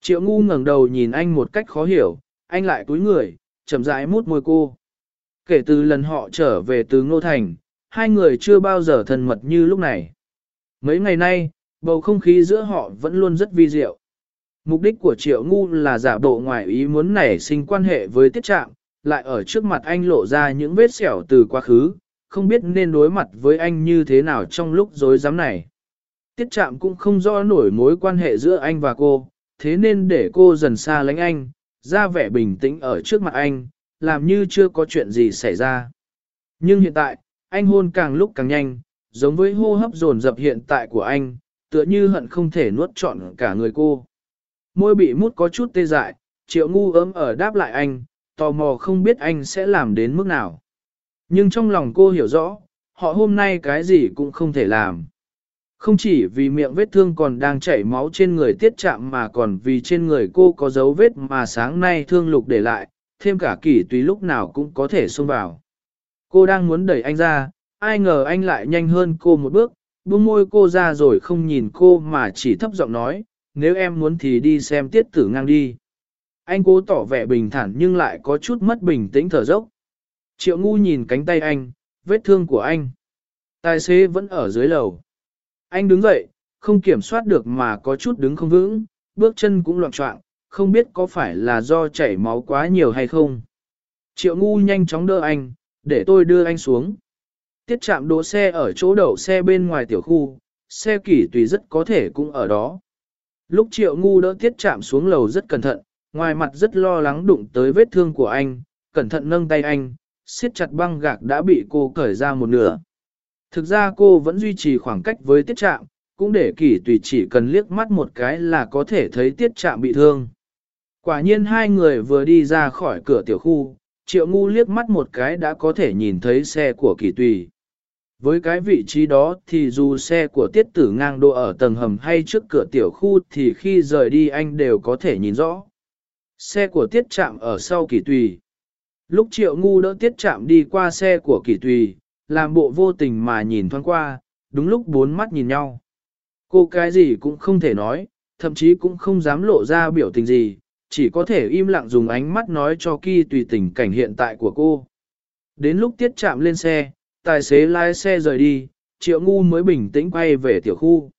Triệu ngu ngẩng đầu nhìn anh một cách khó hiểu, anh lại túi người, chậm rãi mút môi cô. Kể từ lần họ trở về từ Ngô Thành, hai người chưa bao giờ thân mật như lúc này. Mấy ngày nay, bầu không khí giữa họ vẫn luôn rất vi diệu. Mục đích của Triệu Ngu là giả bộ ngoài ý muốn nảy sinh quan hệ với Tiết Trạm, lại ở trước mặt anh lộ ra những vết sẹo từ quá khứ, không biết nên đối mặt với anh như thế nào trong lúc dối rắm này. Tiết Trạm cũng không rõ nổi mối quan hệ giữa anh và cô, thế nên để cô dần xa lánh anh, ra vẻ bình tĩnh ở trước mặt anh, làm như chưa có chuyện gì xảy ra. Nhưng hiện tại, anh hôn càng lúc càng nhanh, giống với hô hấp dồn dập hiện tại của anh, tựa như hận không thể nuốt trọn cả người cô. Môi bị mút có chút tê dại, triệu ngu ấm ở đáp lại anh, tò mò không biết anh sẽ làm đến mức nào. Nhưng trong lòng cô hiểu rõ, họ hôm nay cái gì cũng không thể làm. Không chỉ vì miệng vết thương còn đang chảy máu trên người tiết chạm mà còn vì trên người cô có dấu vết mà sáng nay thương lục để lại, thêm cả kỷ tùy lúc nào cũng có thể xông vào. Cô đang muốn đẩy anh ra, ai ngờ anh lại nhanh hơn cô một bước, buông môi cô ra rồi không nhìn cô mà chỉ thấp giọng nói, nếu em muốn thì đi xem tiết tử ngang đi. Anh cố tỏ vẻ bình thản nhưng lại có chút mất bình tĩnh thở dốc. Triệu ngu nhìn cánh tay anh, vết thương của anh. Tài xế vẫn ở dưới lầu. Anh đứng dậy, không kiểm soát được mà có chút đứng không vững, bước chân cũng loạn trọng, không biết có phải là do chảy máu quá nhiều hay không. Triệu ngu nhanh chóng đỡ anh, để tôi đưa anh xuống. Tiết chạm đỗ xe ở chỗ đậu xe bên ngoài tiểu khu, xe kỷ tùy rất có thể cũng ở đó. Lúc triệu ngu đỡ tiết chạm xuống lầu rất cẩn thận, ngoài mặt rất lo lắng đụng tới vết thương của anh, cẩn thận nâng tay anh, siết chặt băng gạc đã bị cô cởi ra một nửa. Thực ra cô vẫn duy trì khoảng cách với tiết Trạm, cũng để kỷ tùy chỉ cần liếc mắt một cái là có thể thấy tiết Trạm bị thương. Quả nhiên hai người vừa đi ra khỏi cửa tiểu khu, triệu ngu liếc mắt một cái đã có thể nhìn thấy xe của kỷ tùy. Với cái vị trí đó thì dù xe của tiết tử ngang độ ở tầng hầm hay trước cửa tiểu khu thì khi rời đi anh đều có thể nhìn rõ. Xe của tiết chạm ở sau kỷ tùy. Lúc triệu ngu đỡ tiết chạm đi qua xe của kỷ tùy, làm bộ vô tình mà nhìn thoáng qua, đúng lúc bốn mắt nhìn nhau. Cô cái gì cũng không thể nói, thậm chí cũng không dám lộ ra biểu tình gì, chỉ có thể im lặng dùng ánh mắt nói cho kỳ tùy tình cảnh hiện tại của cô. Đến lúc tiết chạm lên xe, tài xế lái xe rời đi, triệu ngu mới bình tĩnh quay về tiểu khu.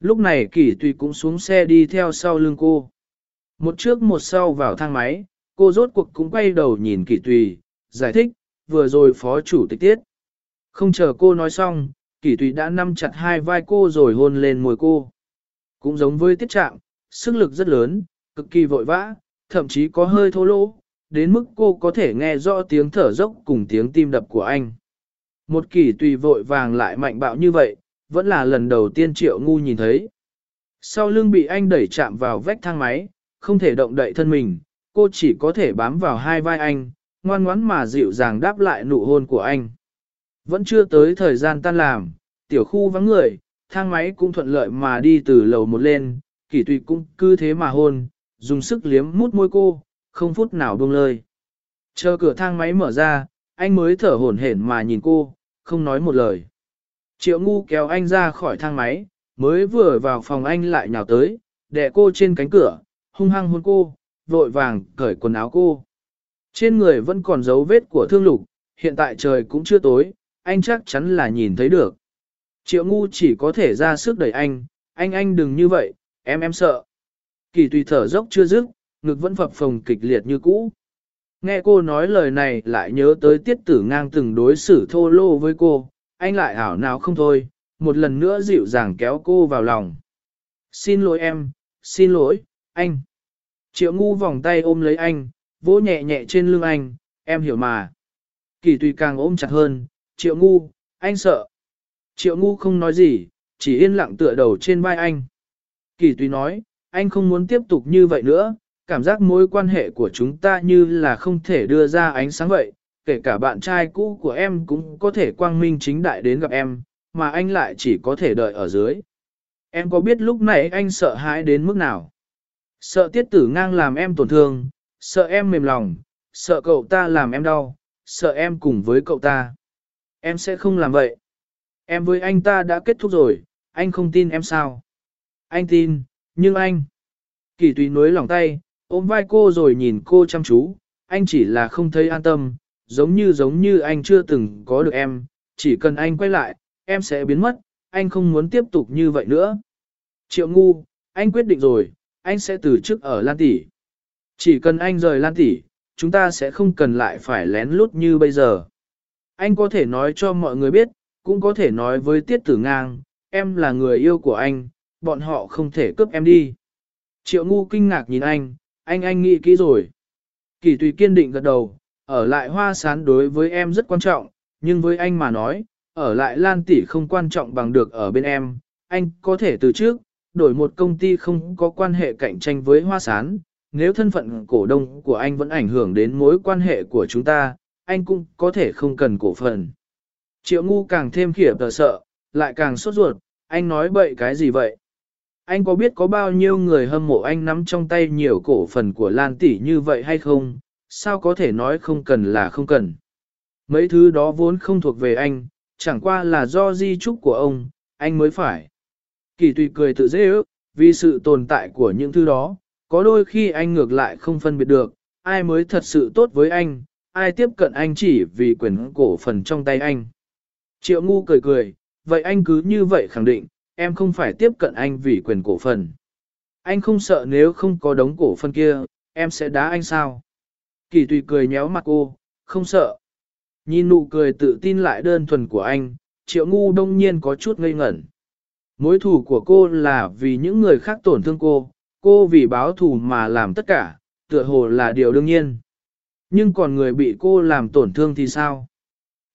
Lúc này kỳ tùy cũng xuống xe đi theo sau lưng cô. Một trước một sau vào thang máy, cô rốt cuộc cũng quay đầu nhìn kỳ tùy, giải thích, vừa rồi phó chủ tịch tiết. Không chờ cô nói xong, kỳ tùy đã nắm chặt hai vai cô rồi hôn lên môi cô. Cũng giống với tiết trạng, sức lực rất lớn, cực kỳ vội vã, thậm chí có hơi thô lỗ, đến mức cô có thể nghe rõ tiếng thở dốc cùng tiếng tim đập của anh. Một kỳ tùy vội vàng lại mạnh bạo như vậy, vẫn là lần đầu tiên triệu ngu nhìn thấy. Sau lưng bị anh đẩy chạm vào vách thang máy, không thể động đậy thân mình, cô chỉ có thể bám vào hai vai anh, ngoan ngoãn mà dịu dàng đáp lại nụ hôn của anh. Vẫn chưa tới thời gian tan làm, tiểu khu vắng người, thang máy cũng thuận lợi mà đi từ lầu một lên, kỷ tùy cũng cứ thế mà hôn, dùng sức liếm mút môi cô, không phút nào buông lơi. Chờ cửa thang máy mở ra, anh mới thở hổn hển mà nhìn cô, không nói một lời. Triệu ngu kéo anh ra khỏi thang máy, mới vừa vào phòng anh lại nhào tới, đè cô trên cánh cửa, hung hăng hôn cô, vội vàng cởi quần áo cô. Trên người vẫn còn dấu vết của thương lục, hiện tại trời cũng chưa tối, anh chắc chắn là nhìn thấy được. Triệu ngu chỉ có thể ra sức đẩy anh, anh anh đừng như vậy, em em sợ. Kỳ tùy thở dốc chưa dứt, ngực vẫn phập phồng kịch liệt như cũ. Nghe cô nói lời này lại nhớ tới tiết tử ngang từng đối xử thô lô với cô, anh lại ảo nào không thôi, một lần nữa dịu dàng kéo cô vào lòng. Xin lỗi em, xin lỗi, anh. Triệu ngu vòng tay ôm lấy anh, vỗ nhẹ nhẹ trên lưng anh, em hiểu mà. Kỳ tùy càng ôm chặt hơn, triệu ngu, anh sợ. Triệu ngu không nói gì, chỉ yên lặng tựa đầu trên vai anh. Kỳ tùy nói, anh không muốn tiếp tục như vậy nữa, cảm giác mối quan hệ của chúng ta như là không thể đưa ra ánh sáng vậy, kể cả bạn trai cũ của em cũng có thể quang minh chính đại đến gặp em, mà anh lại chỉ có thể đợi ở dưới. Em có biết lúc này anh sợ hãi đến mức nào? Sợ tiết tử ngang làm em tổn thương, sợ em mềm lòng, sợ cậu ta làm em đau, sợ em cùng với cậu ta. Em sẽ không làm vậy. Em với anh ta đã kết thúc rồi, anh không tin em sao? Anh tin, nhưng anh... Kỳ tùy nuối lòng tay, ôm vai cô rồi nhìn cô chăm chú, anh chỉ là không thấy an tâm, giống như giống như anh chưa từng có được em, chỉ cần anh quay lại, em sẽ biến mất, anh không muốn tiếp tục như vậy nữa. Triệu ngu, anh quyết định rồi, anh sẽ từ chức ở Lan Tỷ. Chỉ cần anh rời Lan Tỷ, chúng ta sẽ không cần lại phải lén lút như bây giờ. Anh có thể nói cho mọi người biết, cũng có thể nói với Tiết Tử Ngang, em là người yêu của anh, bọn họ không thể cướp em đi. Triệu ngu kinh ngạc nhìn anh, anh anh nghĩ kỹ rồi. Kỳ tùy kiên định gật đầu, ở lại hoa sán đối với em rất quan trọng, nhưng với anh mà nói, ở lại Lan tỷ không quan trọng bằng được ở bên em, anh có thể từ trước, đổi một công ty không có quan hệ cạnh tranh với hoa sán, nếu thân phận cổ đông của anh vẫn ảnh hưởng đến mối quan hệ của chúng ta, anh cũng có thể không cần cổ phần. Triệu ngu càng thêm khỉa tờ sợ, lại càng sốt ruột, anh nói bậy cái gì vậy? Anh có biết có bao nhiêu người hâm mộ anh nắm trong tay nhiều cổ phần của Lan tỷ như vậy hay không? Sao có thể nói không cần là không cần? Mấy thứ đó vốn không thuộc về anh, chẳng qua là do di trúc của ông, anh mới phải. Kỳ tùy cười tự dễ ước, vì sự tồn tại của những thứ đó, có đôi khi anh ngược lại không phân biệt được, ai mới thật sự tốt với anh, ai tiếp cận anh chỉ vì quyền cổ phần trong tay anh. Triệu ngu cười cười, vậy anh cứ như vậy khẳng định, em không phải tiếp cận anh vì quyền cổ phần. Anh không sợ nếu không có đống cổ phần kia, em sẽ đá anh sao? Kỳ tùy cười nhéo mặt cô, không sợ. Nhìn nụ cười tự tin lại đơn thuần của anh, triệu ngu đông nhiên có chút ngây ngẩn. Mối thù của cô là vì những người khác tổn thương cô, cô vì báo thù mà làm tất cả, tựa hồ là điều đương nhiên. Nhưng còn người bị cô làm tổn thương thì sao?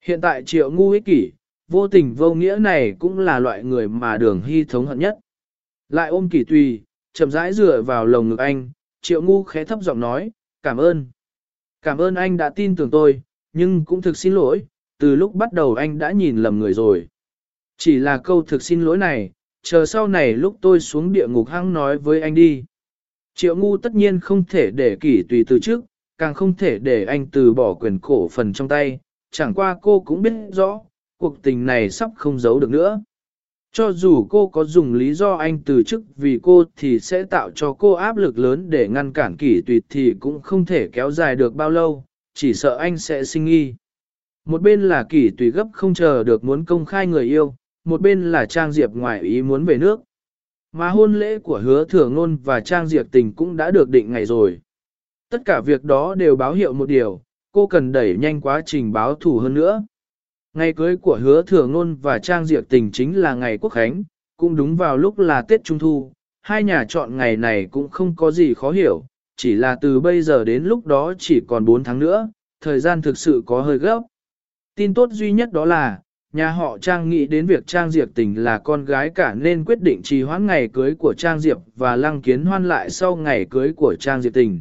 Hiện tại triệu ngu ích kỷ, vô tình vô nghĩa này cũng là loại người mà đường hy thống hận nhất. Lại ôm kỳ tùy, chậm rãi dựa vào lồng ngực anh, triệu ngu khẽ thấp giọng nói, cảm ơn. Cảm ơn anh đã tin tưởng tôi, nhưng cũng thực xin lỗi, từ lúc bắt đầu anh đã nhìn lầm người rồi. Chỉ là câu thực xin lỗi này, chờ sau này lúc tôi xuống địa ngục hăng nói với anh đi. Triệu ngu tất nhiên không thể để kỷ tùy từ trước, càng không thể để anh từ bỏ quyền cổ phần trong tay, chẳng qua cô cũng biết rõ, cuộc tình này sắp không giấu được nữa. Cho dù cô có dùng lý do anh từ chức vì cô thì sẽ tạo cho cô áp lực lớn để ngăn cản kỷ Tuyệt thì cũng không thể kéo dài được bao lâu, chỉ sợ anh sẽ sinh nghi. Một bên là kỷ tùy gấp không chờ được muốn công khai người yêu, một bên là Trang Diệp ngoài ý muốn về nước. Mà hôn lễ của hứa thừa ngôn và Trang Diệp tình cũng đã được định ngày rồi. Tất cả việc đó đều báo hiệu một điều, cô cần đẩy nhanh quá trình báo thủ hơn nữa. Ngày cưới của hứa thừa ngôn và Trang Diệp tình chính là ngày quốc khánh, cũng đúng vào lúc là Tết Trung Thu, hai nhà chọn ngày này cũng không có gì khó hiểu, chỉ là từ bây giờ đến lúc đó chỉ còn 4 tháng nữa, thời gian thực sự có hơi gấp. Tin tốt duy nhất đó là, nhà họ Trang nghĩ đến việc Trang Diệp tình là con gái cả nên quyết định trì hoãn ngày cưới của Trang Diệp và lăng kiến hoan lại sau ngày cưới của Trang Diệp tình.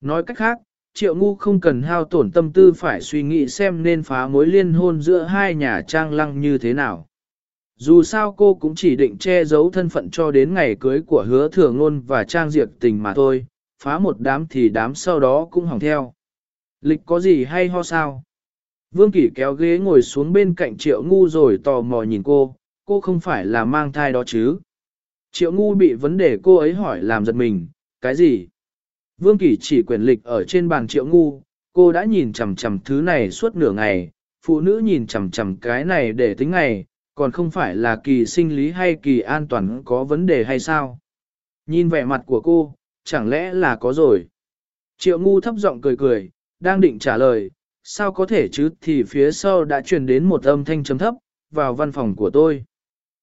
Nói cách khác, Triệu Ngu không cần hao tổn tâm tư phải suy nghĩ xem nên phá mối liên hôn giữa hai nhà Trang Lăng như thế nào. Dù sao cô cũng chỉ định che giấu thân phận cho đến ngày cưới của hứa thừa ngôn và Trang Diệt tình mà thôi, phá một đám thì đám sau đó cũng hỏng theo. Lịch có gì hay ho sao? Vương Kỷ kéo ghế ngồi xuống bên cạnh Triệu Ngu rồi tò mò nhìn cô, cô không phải là mang thai đó chứ? Triệu Ngu bị vấn đề cô ấy hỏi làm giật mình, cái gì? Vương Kỳ chỉ quyền lịch ở trên bàn Triệu Ngu, cô đã nhìn chằm chằm thứ này suốt nửa ngày, phụ nữ nhìn chằm chằm cái này để tính ngày, còn không phải là kỳ sinh lý hay kỳ an toàn có vấn đề hay sao? Nhìn vẻ mặt của cô, chẳng lẽ là có rồi? Triệu Ngu thấp giọng cười cười, đang định trả lời, sao có thể chứ thì phía sau đã truyền đến một âm thanh chấm thấp, vào văn phòng của tôi.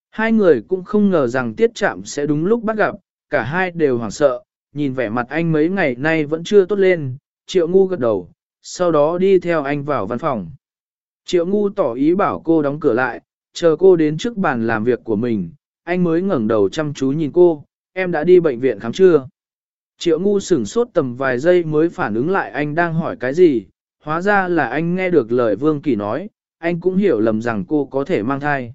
Hai người cũng không ngờ rằng tiết chạm sẽ đúng lúc bắt gặp, cả hai đều hoảng sợ, nhìn vẻ mặt anh mấy ngày nay vẫn chưa tốt lên, triệu ngu gật đầu, sau đó đi theo anh vào văn phòng. Triệu ngu tỏ ý bảo cô đóng cửa lại, chờ cô đến trước bàn làm việc của mình, anh mới ngẩng đầu chăm chú nhìn cô, em đã đi bệnh viện khám chưa? Triệu ngu sửng sốt tầm vài giây mới phản ứng lại anh đang hỏi cái gì, hóa ra là anh nghe được lời Vương Kỳ nói, anh cũng hiểu lầm rằng cô có thể mang thai.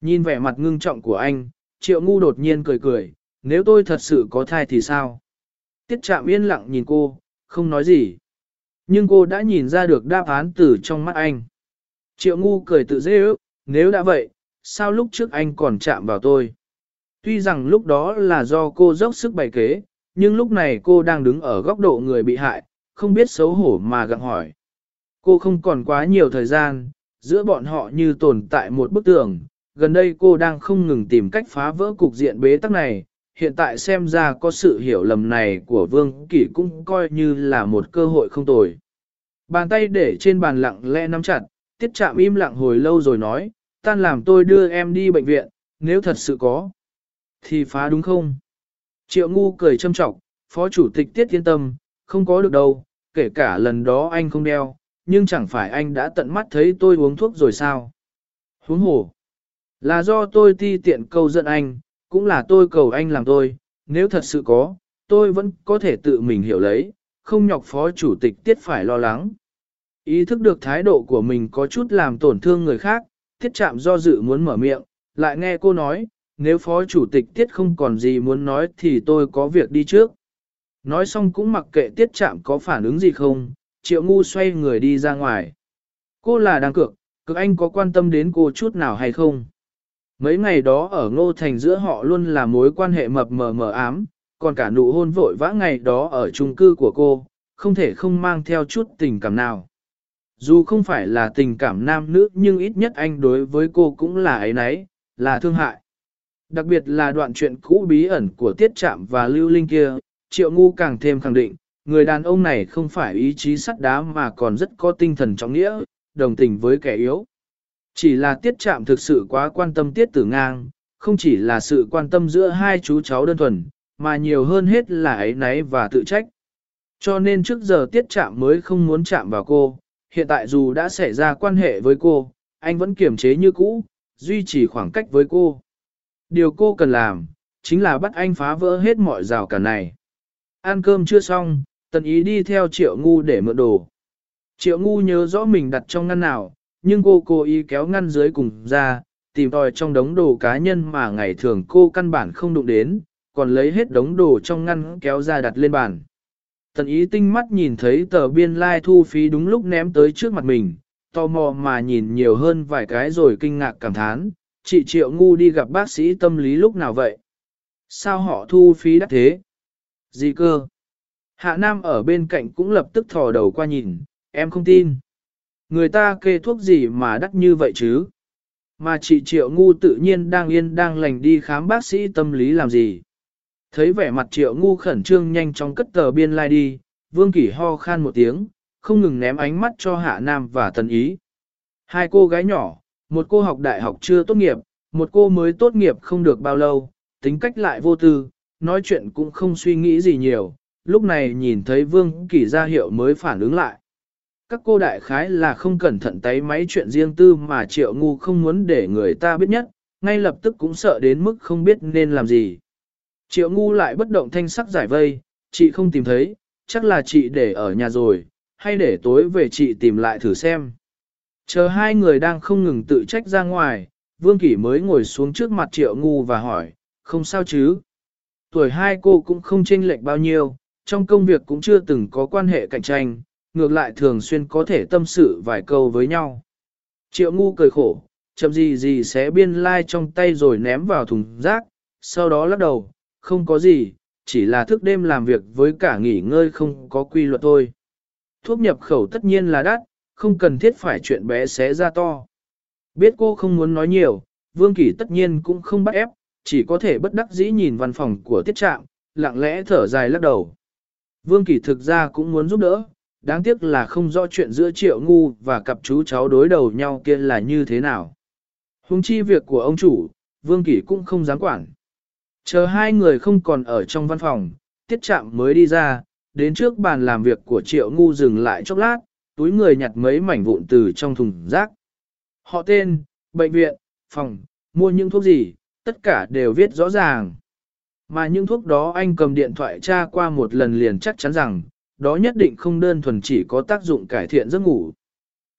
Nhìn vẻ mặt ngưng trọng của anh, triệu ngu đột nhiên cười cười, nếu tôi thật sự có thai thì sao? Tiết chạm yên lặng nhìn cô, không nói gì. Nhưng cô đã nhìn ra được đáp án từ trong mắt anh. Triệu ngu cười tự dễ ước, nếu đã vậy, sao lúc trước anh còn chạm vào tôi? Tuy rằng lúc đó là do cô dốc sức bày kế, nhưng lúc này cô đang đứng ở góc độ người bị hại, không biết xấu hổ mà gặng hỏi. Cô không còn quá nhiều thời gian, giữa bọn họ như tồn tại một bức tường, gần đây cô đang không ngừng tìm cách phá vỡ cục diện bế tắc này, hiện tại xem ra có sự hiểu lầm này của Vương Kỷ cũng coi như là một cơ hội không tồi. Bàn tay để trên bàn lặng lẽ nắm chặt, tiết chạm im lặng hồi lâu rồi nói, tan làm tôi đưa em đi bệnh viện, nếu thật sự có. Thì phá đúng không? Triệu ngu cười châm trọng, phó chủ tịch tiết yên tâm, không có được đâu, kể cả lần đó anh không đeo, nhưng chẳng phải anh đã tận mắt thấy tôi uống thuốc rồi sao? Huống hồ, là do tôi ti tiện câu giận anh, cũng là tôi cầu anh làm tôi, nếu thật sự có, tôi vẫn có thể tự mình hiểu lấy, không nhọc phó chủ tịch tiết phải lo lắng. Ý thức được thái độ của mình có chút làm tổn thương người khác, tiết chạm do dự muốn mở miệng, lại nghe cô nói, nếu phó chủ tịch tiết không còn gì muốn nói thì tôi có việc đi trước. Nói xong cũng mặc kệ tiết chạm có phản ứng gì không, triệu ngu xoay người đi ra ngoài. Cô là đang cược, cực anh có quan tâm đến cô chút nào hay không? Mấy ngày đó ở ngô thành giữa họ luôn là mối quan hệ mập mờ mờ ám, còn cả nụ hôn vội vã ngày đó ở chung cư của cô, không thể không mang theo chút tình cảm nào. Dù không phải là tình cảm nam nữ nhưng ít nhất anh đối với cô cũng là ấy nấy, là thương hại. Đặc biệt là đoạn chuyện cũ bí ẩn của Tiết Trạm và Lưu Linh kia, Triệu Ngu càng thêm khẳng định, người đàn ông này không phải ý chí sắt đá mà còn rất có tinh thần trọng nghĩa, đồng tình với kẻ yếu. Chỉ là Tiết Trạm thực sự quá quan tâm Tiết Tử Ngang, không chỉ là sự quan tâm giữa hai chú cháu đơn thuần, mà nhiều hơn hết là ấy náy và tự trách. Cho nên trước giờ Tiết Trạm mới không muốn chạm vào cô, hiện tại dù đã xảy ra quan hệ với cô, anh vẫn kiềm chế như cũ, duy trì khoảng cách với cô. Điều cô cần làm, chính là bắt anh phá vỡ hết mọi rào cản này. Ăn cơm chưa xong, tần ý đi theo triệu ngu để mượn đồ. Triệu ngu nhớ rõ mình đặt trong ngăn nào, nhưng cô cố ý kéo ngăn dưới cùng ra, tìm tòi trong đống đồ cá nhân mà ngày thường cô căn bản không đụng đến, còn lấy hết đống đồ trong ngăn kéo ra đặt lên bàn. Tần ý tinh mắt nhìn thấy tờ biên lai like thu phí đúng lúc ném tới trước mặt mình, tò mò mà nhìn nhiều hơn vài cái rồi kinh ngạc cảm thán, chị Triệu Ngu đi gặp bác sĩ tâm lý lúc nào vậy? Sao họ thu phí đắt thế? Gì cơ? Hạ Nam ở bên cạnh cũng lập tức thò đầu qua nhìn, em không tin. Người ta kê thuốc gì mà đắt như vậy chứ? Mà chị Triệu Ngu tự nhiên đang yên đang lành đi khám bác sĩ tâm lý làm gì? Thấy vẻ mặt Triệu Ngu khẩn trương nhanh chóng cất tờ biên lai like đi, Vương Kỷ ho khan một tiếng, không ngừng ném ánh mắt cho Hạ Nam và Tần Ý. Hai cô gái nhỏ, một cô học đại học chưa tốt nghiệp, một cô mới tốt nghiệp không được bao lâu, tính cách lại vô tư, nói chuyện cũng không suy nghĩ gì nhiều, lúc này nhìn thấy Vương Kỳ ra hiệu mới phản ứng lại. Các cô đại khái là không cẩn thận tay máy chuyện riêng tư mà triệu ngu không muốn để người ta biết nhất, ngay lập tức cũng sợ đến mức không biết nên làm gì. Triệu ngu lại bất động thanh sắc giải vây, chị không tìm thấy, chắc là chị để ở nhà rồi, hay để tối về chị tìm lại thử xem. Chờ hai người đang không ngừng tự trách ra ngoài, Vương Kỷ mới ngồi xuống trước mặt Triệu Ngu và hỏi, không sao chứ? Tuổi hai cô cũng không chênh lệch bao nhiêu, trong công việc cũng chưa từng có quan hệ cạnh tranh, ngược lại thường xuyên có thể tâm sự vài câu với nhau. Triệu Ngu cười khổ, chậm gì gì sẽ biên lai like trong tay rồi ném vào thùng rác, sau đó lắc đầu, không có gì, chỉ là thức đêm làm việc với cả nghỉ ngơi không có quy luật thôi. Thuốc nhập khẩu tất nhiên là đắt, không cần thiết phải chuyện bé xé ra to. Biết cô không muốn nói nhiều, Vương Kỳ tất nhiên cũng không bắt ép, chỉ có thể bất đắc dĩ nhìn văn phòng của tiết trạm, lặng lẽ thở dài lắc đầu. Vương Kỳ thực ra cũng muốn giúp đỡ, đáng tiếc là không rõ chuyện giữa triệu ngu và cặp chú cháu đối đầu nhau kia là như thế nào. Hùng chi việc của ông chủ, Vương kỷ cũng không dám quản. Chờ hai người không còn ở trong văn phòng, tiết trạm mới đi ra, đến trước bàn làm việc của triệu ngu dừng lại chốc lát, túi người nhặt mấy mảnh vụn từ trong thùng rác. Họ tên, bệnh viện, phòng, mua những thuốc gì, tất cả đều viết rõ ràng. Mà những thuốc đó anh cầm điện thoại tra qua một lần liền chắc chắn rằng, đó nhất định không đơn thuần chỉ có tác dụng cải thiện giấc ngủ.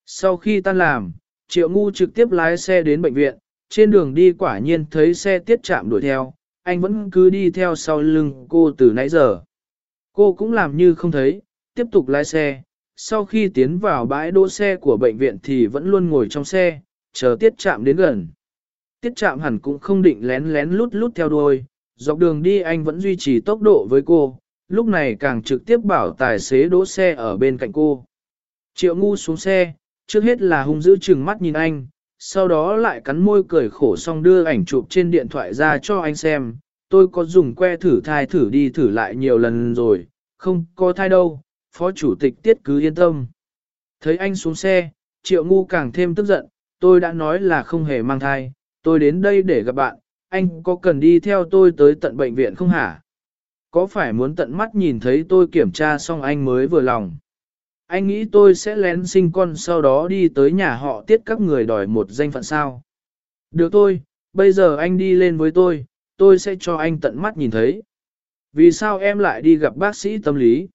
Sau khi tan làm, Triệu Ngu trực tiếp lái xe đến bệnh viện, trên đường đi quả nhiên thấy xe tiết chạm đuổi theo, anh vẫn cứ đi theo sau lưng cô từ nãy giờ. Cô cũng làm như không thấy, tiếp tục lái xe, sau khi tiến vào bãi đỗ xe của bệnh viện thì vẫn luôn ngồi trong xe, chờ tiết chạm đến gần. Tiết chạm hẳn cũng không định lén lén lút lút theo đuôi, dọc đường đi anh vẫn duy trì tốc độ với cô, lúc này càng trực tiếp bảo tài xế đỗ xe ở bên cạnh cô. Triệu ngu xuống xe, trước hết là hung dữ chừng mắt nhìn anh, sau đó lại cắn môi cười khổ xong đưa ảnh chụp trên điện thoại ra cho anh xem. Tôi có dùng que thử thai thử đi thử lại nhiều lần rồi, không có thai đâu, phó chủ tịch tiết cứ yên tâm. Thấy anh xuống xe, triệu ngu càng thêm tức giận, tôi đã nói là không hề mang thai, tôi đến đây để gặp bạn, anh có cần đi theo tôi tới tận bệnh viện không hả? Có phải muốn tận mắt nhìn thấy tôi kiểm tra xong anh mới vừa lòng? Anh nghĩ tôi sẽ lén sinh con sau đó đi tới nhà họ tiết các người đòi một danh phận sao? Được thôi, bây giờ anh đi lên với tôi, tôi sẽ cho anh tận mắt nhìn thấy. Vì sao em lại đi gặp bác sĩ tâm lý?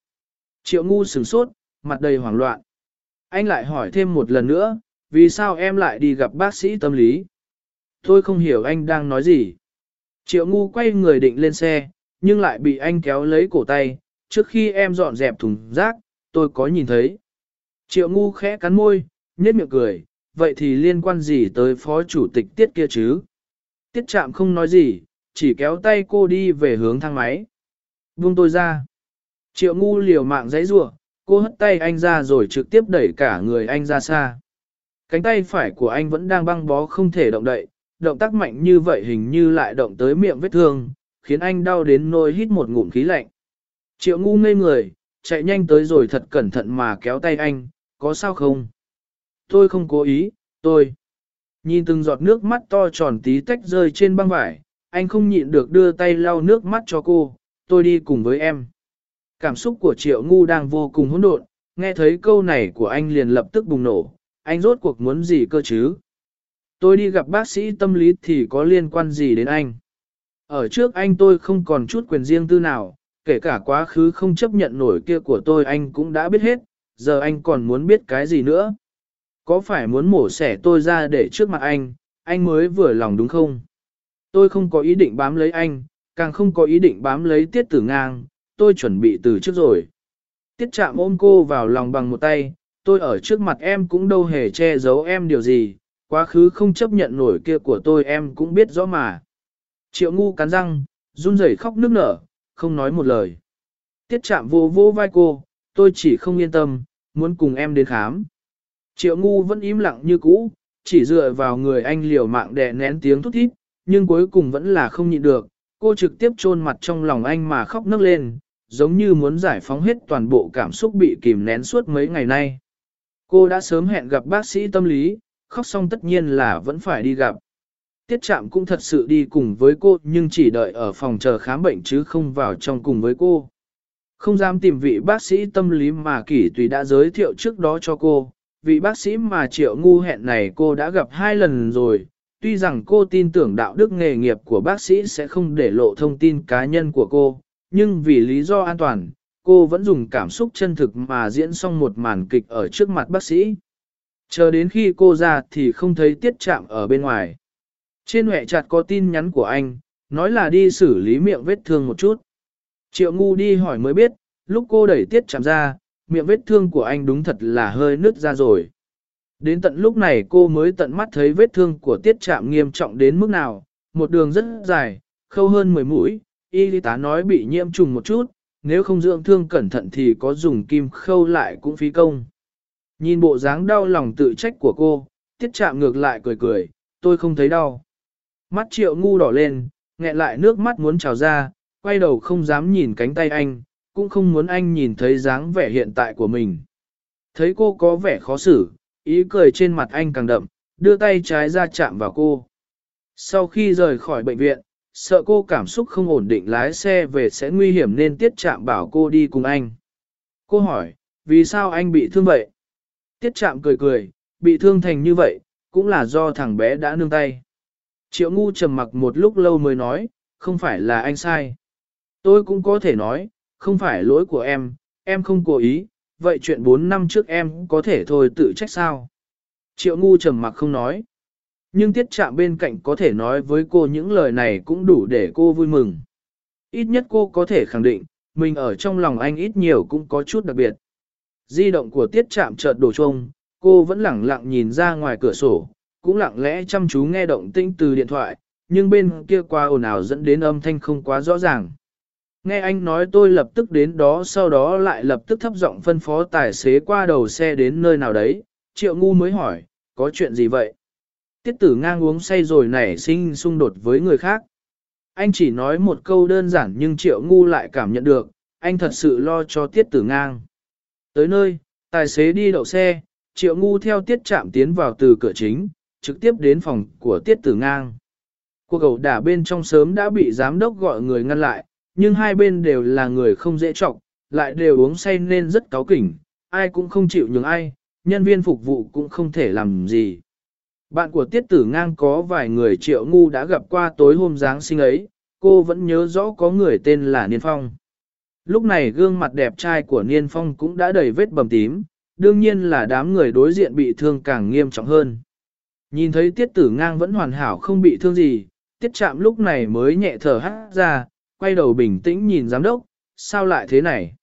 Triệu ngu sửng sốt, mặt đầy hoảng loạn. Anh lại hỏi thêm một lần nữa, vì sao em lại đi gặp bác sĩ tâm lý? Tôi không hiểu anh đang nói gì. Triệu ngu quay người định lên xe, nhưng lại bị anh kéo lấy cổ tay, trước khi em dọn dẹp thùng rác, tôi có nhìn thấy. Triệu ngu khẽ cắn môi, nhếch miệng cười, vậy thì liên quan gì tới phó chủ tịch tiết kia chứ? Tiết chạm không nói gì, chỉ kéo tay cô đi về hướng thang máy. Buông tôi ra. Triệu ngu liều mạng giấy rủa cô hất tay anh ra rồi trực tiếp đẩy cả người anh ra xa. Cánh tay phải của anh vẫn đang băng bó không thể động đậy, động tác mạnh như vậy hình như lại động tới miệng vết thương, khiến anh đau đến nôi hít một ngụm khí lạnh. Triệu ngu ngây người, chạy nhanh tới rồi thật cẩn thận mà kéo tay anh, có sao không? Tôi không cố ý, tôi. Nhìn từng giọt nước mắt to tròn tí tách rơi trên băng vải, anh không nhịn được đưa tay lau nước mắt cho cô, tôi đi cùng với em. Cảm xúc của triệu ngu đang vô cùng hỗn độn, nghe thấy câu này của anh liền lập tức bùng nổ, anh rốt cuộc muốn gì cơ chứ? Tôi đi gặp bác sĩ tâm lý thì có liên quan gì đến anh? Ở trước anh tôi không còn chút quyền riêng tư nào, kể cả quá khứ không chấp nhận nổi kia của tôi anh cũng đã biết hết, giờ anh còn muốn biết cái gì nữa? Có phải muốn mổ xẻ tôi ra để trước mặt anh, anh mới vừa lòng đúng không? Tôi không có ý định bám lấy anh, càng không có ý định bám lấy tiết tử ngang, tôi chuẩn bị từ trước rồi. Tiết chạm ôm cô vào lòng bằng một tay, tôi ở trước mặt em cũng đâu hề che giấu em điều gì, quá khứ không chấp nhận nổi kia của tôi em cũng biết rõ mà. Triệu ngu cắn răng, run rẩy khóc nức nở, không nói một lời. Tiết chạm vô vô vai cô, tôi chỉ không yên tâm, muốn cùng em đến khám. Triệu ngu vẫn im lặng như cũ, chỉ dựa vào người anh liều mạng đè nén tiếng thút thít, nhưng cuối cùng vẫn là không nhịn được, cô trực tiếp chôn mặt trong lòng anh mà khóc nức lên, giống như muốn giải phóng hết toàn bộ cảm xúc bị kìm nén suốt mấy ngày nay. Cô đã sớm hẹn gặp bác sĩ tâm lý, khóc xong tất nhiên là vẫn phải đi gặp. Tiết Trạm cũng thật sự đi cùng với cô nhưng chỉ đợi ở phòng chờ khám bệnh chứ không vào trong cùng với cô. Không dám tìm vị bác sĩ tâm lý mà kỷ tùy đã giới thiệu trước đó cho cô. Vị bác sĩ mà triệu ngu hẹn này cô đã gặp hai lần rồi. Tuy rằng cô tin tưởng đạo đức nghề nghiệp của bác sĩ sẽ không để lộ thông tin cá nhân của cô, nhưng vì lý do an toàn, cô vẫn dùng cảm xúc chân thực mà diễn xong một màn kịch ở trước mặt bác sĩ. Chờ đến khi cô ra thì không thấy tiết chạm ở bên ngoài. Trên hệ chặt có tin nhắn của anh, nói là đi xử lý miệng vết thương một chút. Triệu ngu đi hỏi mới biết, lúc cô đẩy tiết chạm ra, miệng vết thương của anh đúng thật là hơi nứt ra rồi. Đến tận lúc này cô mới tận mắt thấy vết thương của tiết chạm nghiêm trọng đến mức nào, một đường rất dài, khâu hơn 10 mũi, y tá nói bị nhiễm trùng một chút, nếu không dưỡng thương cẩn thận thì có dùng kim khâu lại cũng phí công. Nhìn bộ dáng đau lòng tự trách của cô, tiết chạm ngược lại cười cười, tôi không thấy đau. Mắt triệu ngu đỏ lên, nghẹn lại nước mắt muốn trào ra, quay đầu không dám nhìn cánh tay anh, cũng không muốn anh nhìn thấy dáng vẻ hiện tại của mình. Thấy cô có vẻ khó xử, ý cười trên mặt anh càng đậm, đưa tay trái ra chạm vào cô. Sau khi rời khỏi bệnh viện, sợ cô cảm xúc không ổn định lái xe về sẽ nguy hiểm nên tiết chạm bảo cô đi cùng anh. Cô hỏi, vì sao anh bị thương vậy? Tiết chạm cười cười, bị thương thành như vậy, cũng là do thằng bé đã nương tay. Triệu ngu trầm mặc một lúc lâu mới nói, không phải là anh sai. Tôi cũng có thể nói, không phải lỗi của em, em không cố ý, vậy chuyện 4 năm trước em có thể thôi tự trách sao. Triệu ngu trầm mặc không nói. Nhưng tiết chạm bên cạnh có thể nói với cô những lời này cũng đủ để cô vui mừng. Ít nhất cô có thể khẳng định, mình ở trong lòng anh ít nhiều cũng có chút đặc biệt. Di động của tiết chạm chợt đổ trông, cô vẫn lẳng lặng nhìn ra ngoài cửa sổ, cũng lặng lẽ chăm chú nghe động tĩnh từ điện thoại, nhưng bên kia qua ồn ào dẫn đến âm thanh không quá rõ ràng. Nghe anh nói tôi lập tức đến đó sau đó lại lập tức thấp giọng phân phó tài xế qua đầu xe đến nơi nào đấy, triệu ngu mới hỏi, có chuyện gì vậy? Tiết tử ngang uống say rồi nảy sinh xung đột với người khác. Anh chỉ nói một câu đơn giản nhưng triệu ngu lại cảm nhận được, anh thật sự lo cho tiết tử ngang. Tới nơi, tài xế đi đậu xe, triệu ngu theo tiết chạm tiến vào từ cửa chính, trực tiếp đến phòng của tiết tử ngang. Cuộc cầu đả bên trong sớm đã bị giám đốc gọi người ngăn lại, nhưng hai bên đều là người không dễ trọng, lại đều uống say nên rất cáu kỉnh, ai cũng không chịu nhường ai, nhân viên phục vụ cũng không thể làm gì. Bạn của tiết tử ngang có vài người triệu ngu đã gặp qua tối hôm Giáng sinh ấy, cô vẫn nhớ rõ có người tên là Niên Phong. Lúc này gương mặt đẹp trai của Niên Phong cũng đã đầy vết bầm tím, đương nhiên là đám người đối diện bị thương càng nghiêm trọng hơn. Nhìn thấy tiết tử ngang vẫn hoàn hảo không bị thương gì, tiết chạm lúc này mới nhẹ thở hát ra, quay đầu bình tĩnh nhìn giám đốc, sao lại thế này?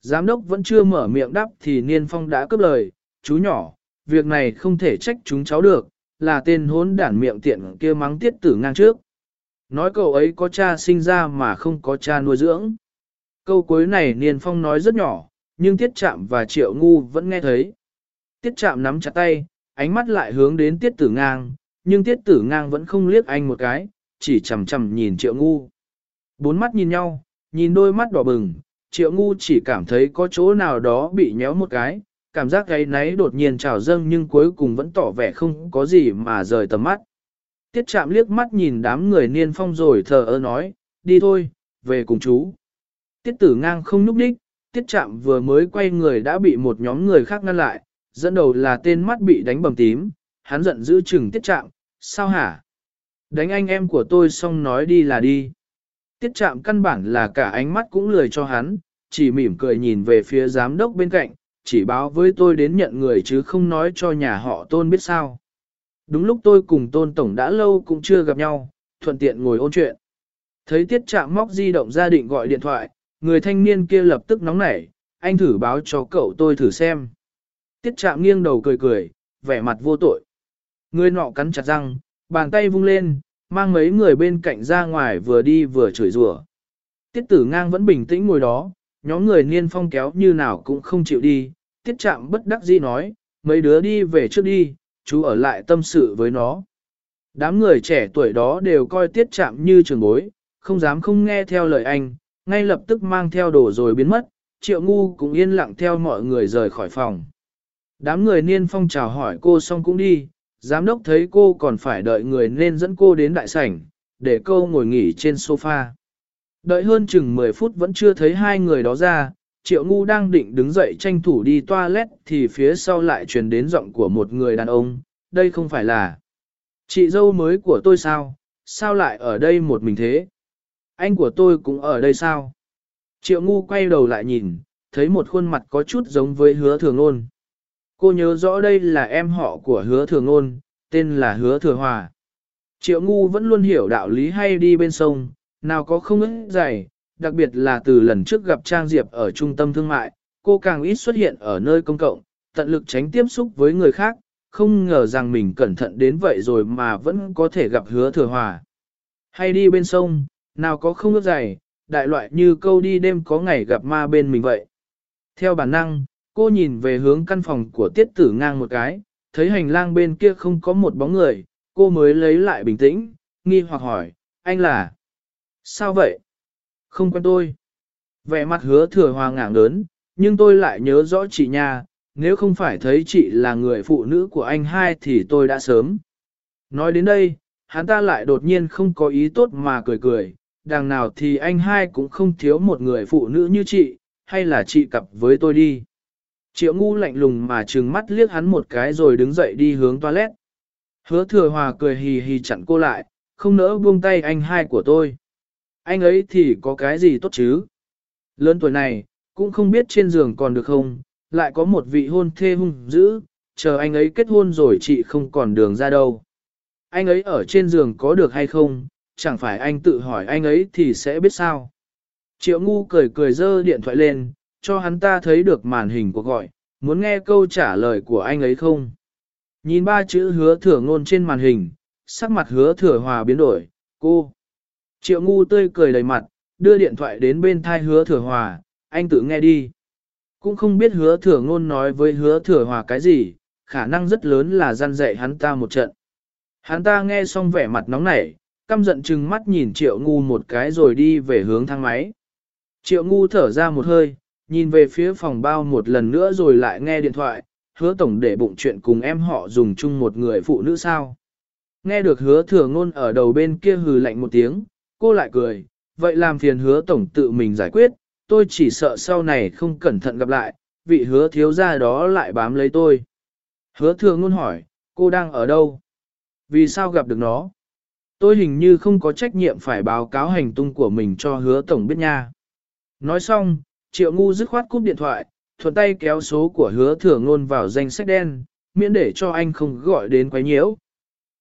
Giám đốc vẫn chưa mở miệng đáp thì Niên Phong đã cướp lời, chú nhỏ, việc này không thể trách chúng cháu được, là tên hốn đản miệng tiện kia mắng tiết tử ngang trước. Nói cậu ấy có cha sinh ra mà không có cha nuôi dưỡng. Câu cuối này Niên Phong nói rất nhỏ, nhưng Tiết Trạm và Triệu Ngu vẫn nghe thấy. Tiết Trạm nắm chặt tay, ánh mắt lại hướng đến Tiết Tử Ngang, nhưng Tiết Tử Ngang vẫn không liếc anh một cái, chỉ chầm chầm nhìn Triệu Ngu. Bốn mắt nhìn nhau, nhìn đôi mắt đỏ bừng, Triệu Ngu chỉ cảm thấy có chỗ nào đó bị nhéo một cái, cảm giác gáy náy đột nhiên trào dâng nhưng cuối cùng vẫn tỏ vẻ không có gì mà rời tầm mắt. Tiết Trạm liếc mắt nhìn đám người Niên Phong rồi thờ ơ nói, đi thôi, về cùng chú. Tiết tử ngang không núp đích, tiết chạm vừa mới quay người đã bị một nhóm người khác ngăn lại, dẫn đầu là tên mắt bị đánh bầm tím, hắn giận giữ chừng tiết trạm, sao hả? Đánh anh em của tôi xong nói đi là đi. Tiết trạm căn bản là cả ánh mắt cũng lười cho hắn, chỉ mỉm cười nhìn về phía giám đốc bên cạnh, chỉ báo với tôi đến nhận người chứ không nói cho nhà họ tôn biết sao. Đúng lúc tôi cùng tôn tổng đã lâu cũng chưa gặp nhau, thuận tiện ngồi ôn chuyện. Thấy tiết trạm móc di động gia định gọi điện thoại, Người thanh niên kia lập tức nóng nảy, anh thử báo cho cậu tôi thử xem. Tiết chạm nghiêng đầu cười cười, vẻ mặt vô tội. Người nọ cắn chặt răng, bàn tay vung lên, mang mấy người bên cạnh ra ngoài vừa đi vừa chửi rủa. Tiết tử ngang vẫn bình tĩnh ngồi đó, nhóm người niên phong kéo như nào cũng không chịu đi. Tiết chạm bất đắc dĩ nói, mấy đứa đi về trước đi, chú ở lại tâm sự với nó. Đám người trẻ tuổi đó đều coi tiết chạm như trường bối, không dám không nghe theo lời anh, ngay lập tức mang theo đồ rồi biến mất, triệu ngu cũng yên lặng theo mọi người rời khỏi phòng. Đám người niên phong chào hỏi cô xong cũng đi, giám đốc thấy cô còn phải đợi người nên dẫn cô đến đại sảnh, để cô ngồi nghỉ trên sofa. Đợi hơn chừng 10 phút vẫn chưa thấy hai người đó ra, Triệu Ngu đang định đứng dậy tranh thủ đi toilet thì phía sau lại truyền đến giọng của một người đàn ông, đây không phải là chị dâu mới của tôi sao, sao lại ở đây một mình thế? Anh của tôi cũng ở đây sao? Triệu Ngu quay đầu lại nhìn, thấy một khuôn mặt có chút giống với hứa thường ôn. Cô nhớ rõ đây là em họ của hứa thừa ngôn, tên là hứa thừa hòa. Triệu Ngu vẫn luôn hiểu đạo lý hay đi bên sông, nào có không ức dày, đặc biệt là từ lần trước gặp Trang Diệp ở trung tâm thương mại, cô càng ít xuất hiện ở nơi công cộng, tận lực tránh tiếp xúc với người khác, không ngờ rằng mình cẩn thận đến vậy rồi mà vẫn có thể gặp hứa thừa hòa. Hay đi bên sông, nào có không ước dày, đại loại như câu đi đêm có ngày gặp ma bên mình vậy. Theo bản năng, cô nhìn về hướng căn phòng của tiết tử ngang một cái, thấy hành lang bên kia không có một bóng người, cô mới lấy lại bình tĩnh, nghi hoặc hỏi, anh là... Sao vậy? Không quen tôi. Vẻ mặt hứa thừa hòa ngảng lớn, nhưng tôi lại nhớ rõ chị nha, nếu không phải thấy chị là người phụ nữ của anh hai thì tôi đã sớm. Nói đến đây, hắn ta lại đột nhiên không có ý tốt mà cười cười, đằng nào thì anh hai cũng không thiếu một người phụ nữ như chị, hay là chị cặp với tôi đi. Triệu ngu lạnh lùng mà trừng mắt liếc hắn một cái rồi đứng dậy đi hướng toilet. Hứa thừa hòa cười hì hì chặn cô lại, không nỡ buông tay anh hai của tôi. Anh ấy thì có cái gì tốt chứ? Lớn tuổi này, cũng không biết trên giường còn được không, lại có một vị hôn thê hung dữ, chờ anh ấy kết hôn rồi chị không còn đường ra đâu. Anh ấy ở trên giường có được hay không, chẳng phải anh tự hỏi anh ấy thì sẽ biết sao. Triệu ngu cười cười dơ điện thoại lên, cho hắn ta thấy được màn hình của gọi, muốn nghe câu trả lời của anh ấy không. Nhìn ba chữ hứa thừa ngôn trên màn hình, sắc mặt hứa thừa hòa biến đổi, cô. Triệu ngu tươi cười đầy mặt, đưa điện thoại đến bên thai hứa thừa hòa, anh tự nghe đi. Cũng không biết hứa thừa ngôn nói với hứa thừa hòa cái gì, khả năng rất lớn là gian dạy hắn ta một trận. Hắn ta nghe xong vẻ mặt nóng nảy, căm giận chừng mắt nhìn triệu ngu một cái rồi đi về hướng thang máy. Triệu ngu thở ra một hơi, nhìn về phía phòng bao một lần nữa rồi lại nghe điện thoại, hứa tổng để bụng chuyện cùng em họ dùng chung một người phụ nữ sao. Nghe được hứa thừa ngôn ở đầu bên kia hừ lạnh một tiếng, cô lại cười, vậy làm phiền hứa tổng tự mình giải quyết, tôi chỉ sợ sau này không cẩn thận gặp lại, vị hứa thiếu gia đó lại bám lấy tôi. Hứa thừa ngôn hỏi, cô đang ở đâu? Vì sao gặp được nó? Tôi hình như không có trách nhiệm phải báo cáo hành tung của mình cho hứa tổng biết nha. Nói xong, triệu ngu dứt khoát cúp điện thoại, thuận tay kéo số của hứa thừa ngôn vào danh sách đen, miễn để cho anh không gọi đến quấy nhiễu.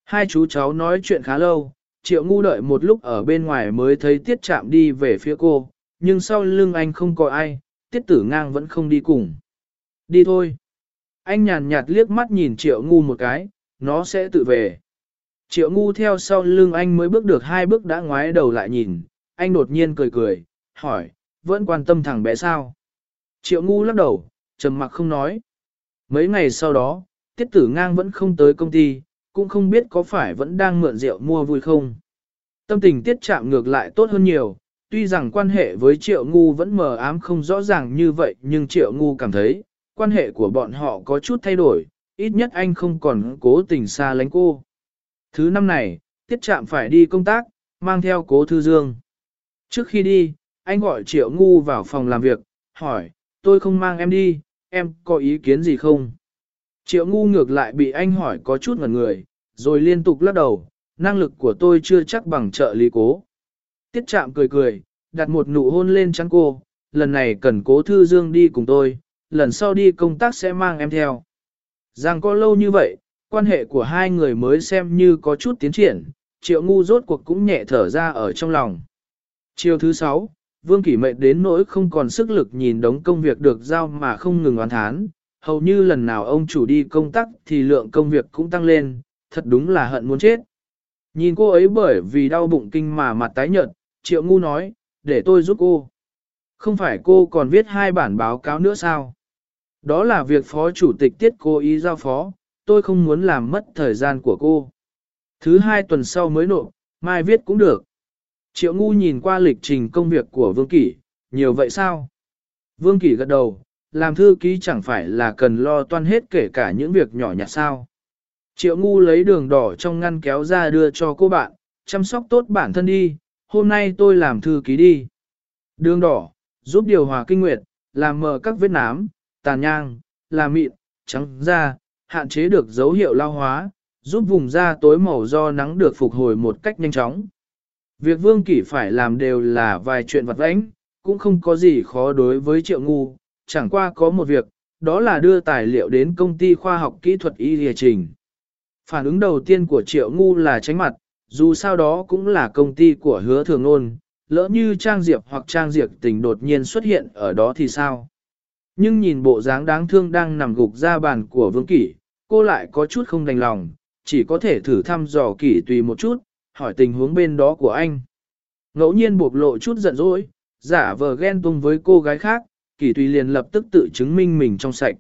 Hai chú cháu nói chuyện khá lâu, triệu ngu đợi một lúc ở bên ngoài mới thấy tiết chạm đi về phía cô, nhưng sau lưng anh không có ai, tiết tử ngang vẫn không đi cùng. Đi thôi. Anh nhàn nhạt liếc mắt nhìn triệu ngu một cái, nó sẽ tự về. Triệu ngu theo sau lưng anh mới bước được hai bước đã ngoái đầu lại nhìn, anh đột nhiên cười cười, hỏi, vẫn quan tâm thằng bé sao? Triệu ngu lắc đầu, trầm mặc không nói. Mấy ngày sau đó, tiết tử ngang vẫn không tới công ty, cũng không biết có phải vẫn đang mượn rượu mua vui không. Tâm tình tiết chạm ngược lại tốt hơn nhiều, tuy rằng quan hệ với triệu ngu vẫn mờ ám không rõ ràng như vậy nhưng triệu ngu cảm thấy, quan hệ của bọn họ có chút thay đổi, ít nhất anh không còn cố tình xa lánh cô. Thứ năm này, tiết chạm phải đi công tác, mang theo cố thư dương. Trước khi đi, anh gọi triệu ngu vào phòng làm việc, hỏi, tôi không mang em đi, em có ý kiến gì không? Triệu ngu ngược lại bị anh hỏi có chút ngần người, rồi liên tục lắc đầu, năng lực của tôi chưa chắc bằng trợ lý cố. Tiết chạm cười cười, đặt một nụ hôn lên trắng cô, lần này cần cố thư dương đi cùng tôi, lần sau đi công tác sẽ mang em theo. Rằng có lâu như vậy, quan hệ của hai người mới xem như có chút tiến triển, triệu ngu rốt cuộc cũng nhẹ thở ra ở trong lòng. Chiều thứ sáu, Vương Kỷ Mệnh đến nỗi không còn sức lực nhìn đống công việc được giao mà không ngừng oán thán, hầu như lần nào ông chủ đi công tác thì lượng công việc cũng tăng lên, thật đúng là hận muốn chết. Nhìn cô ấy bởi vì đau bụng kinh mà mặt tái nhợt, Triệu Ngu nói, để tôi giúp cô. Không phải cô còn viết hai bản báo cáo nữa sao? Đó là việc phó chủ tịch tiết cô ý giao phó, tôi không muốn làm mất thời gian của cô. Thứ hai tuần sau mới nộp, mai viết cũng được. Triệu ngu nhìn qua lịch trình công việc của Vương Kỷ, nhiều vậy sao? Vương Kỷ gật đầu, làm thư ký chẳng phải là cần lo toan hết kể cả những việc nhỏ nhặt sao. Triệu ngu lấy đường đỏ trong ngăn kéo ra đưa cho cô bạn, chăm sóc tốt bản thân đi, hôm nay tôi làm thư ký đi. Đường đỏ, giúp điều hòa kinh nguyệt, làm mờ các vết nám, tàn nhang, làm mịn, trắng da, hạn chế được dấu hiệu lao hóa, giúp vùng da tối màu do nắng được phục hồi một cách nhanh chóng. Việc Vương Kỷ phải làm đều là vài chuyện vặt vãnh, cũng không có gì khó đối với Triệu Ngu, chẳng qua có một việc, đó là đưa tài liệu đến công ty khoa học kỹ thuật y địa trình. Phản ứng đầu tiên của Triệu Ngu là tránh mặt, dù sao đó cũng là công ty của hứa thường ôn, lỡ như Trang Diệp hoặc Trang Diệp tình đột nhiên xuất hiện ở đó thì sao? Nhưng nhìn bộ dáng đáng thương đang nằm gục ra bàn của Vương Kỷ, cô lại có chút không đành lòng, chỉ có thể thử thăm dò Kỷ tùy một chút, hỏi tình huống bên đó của anh. Ngẫu nhiên bộc lộ chút giận dỗi, giả vờ ghen tung với cô gái khác, Kỷ tùy liền lập tức tự chứng minh mình trong sạch.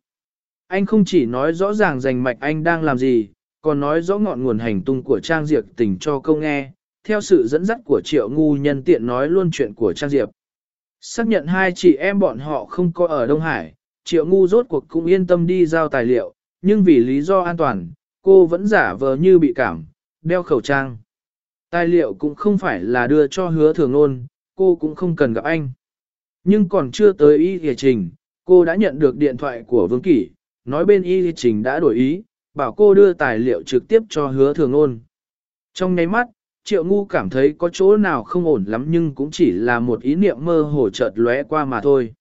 Anh không chỉ nói rõ ràng rành mạch anh đang làm gì, còn nói rõ ngọn nguồn hành tung của Trang Diệp tình cho câu nghe, theo sự dẫn dắt của Triệu Ngu nhân tiện nói luôn chuyện của Trang Diệp. Xác nhận hai chị em bọn họ không có ở Đông Hải, Triệu Ngu rốt cuộc cũng yên tâm đi giao tài liệu, nhưng vì lý do an toàn, cô vẫn giả vờ như bị cảm, đeo khẩu trang. Tài liệu cũng không phải là đưa cho hứa thường nôn, cô cũng không cần gặp anh. Nhưng còn chưa tới y hề trình, cô đã nhận được điện thoại của Vương Kỷ, nói bên y hề trình đã đổi ý, bảo cô đưa tài liệu trực tiếp cho hứa thường nôn. Trong nháy mắt, Triệu Ngu cảm thấy có chỗ nào không ổn lắm nhưng cũng chỉ là một ý niệm mơ hồ chợt lóe qua mà thôi.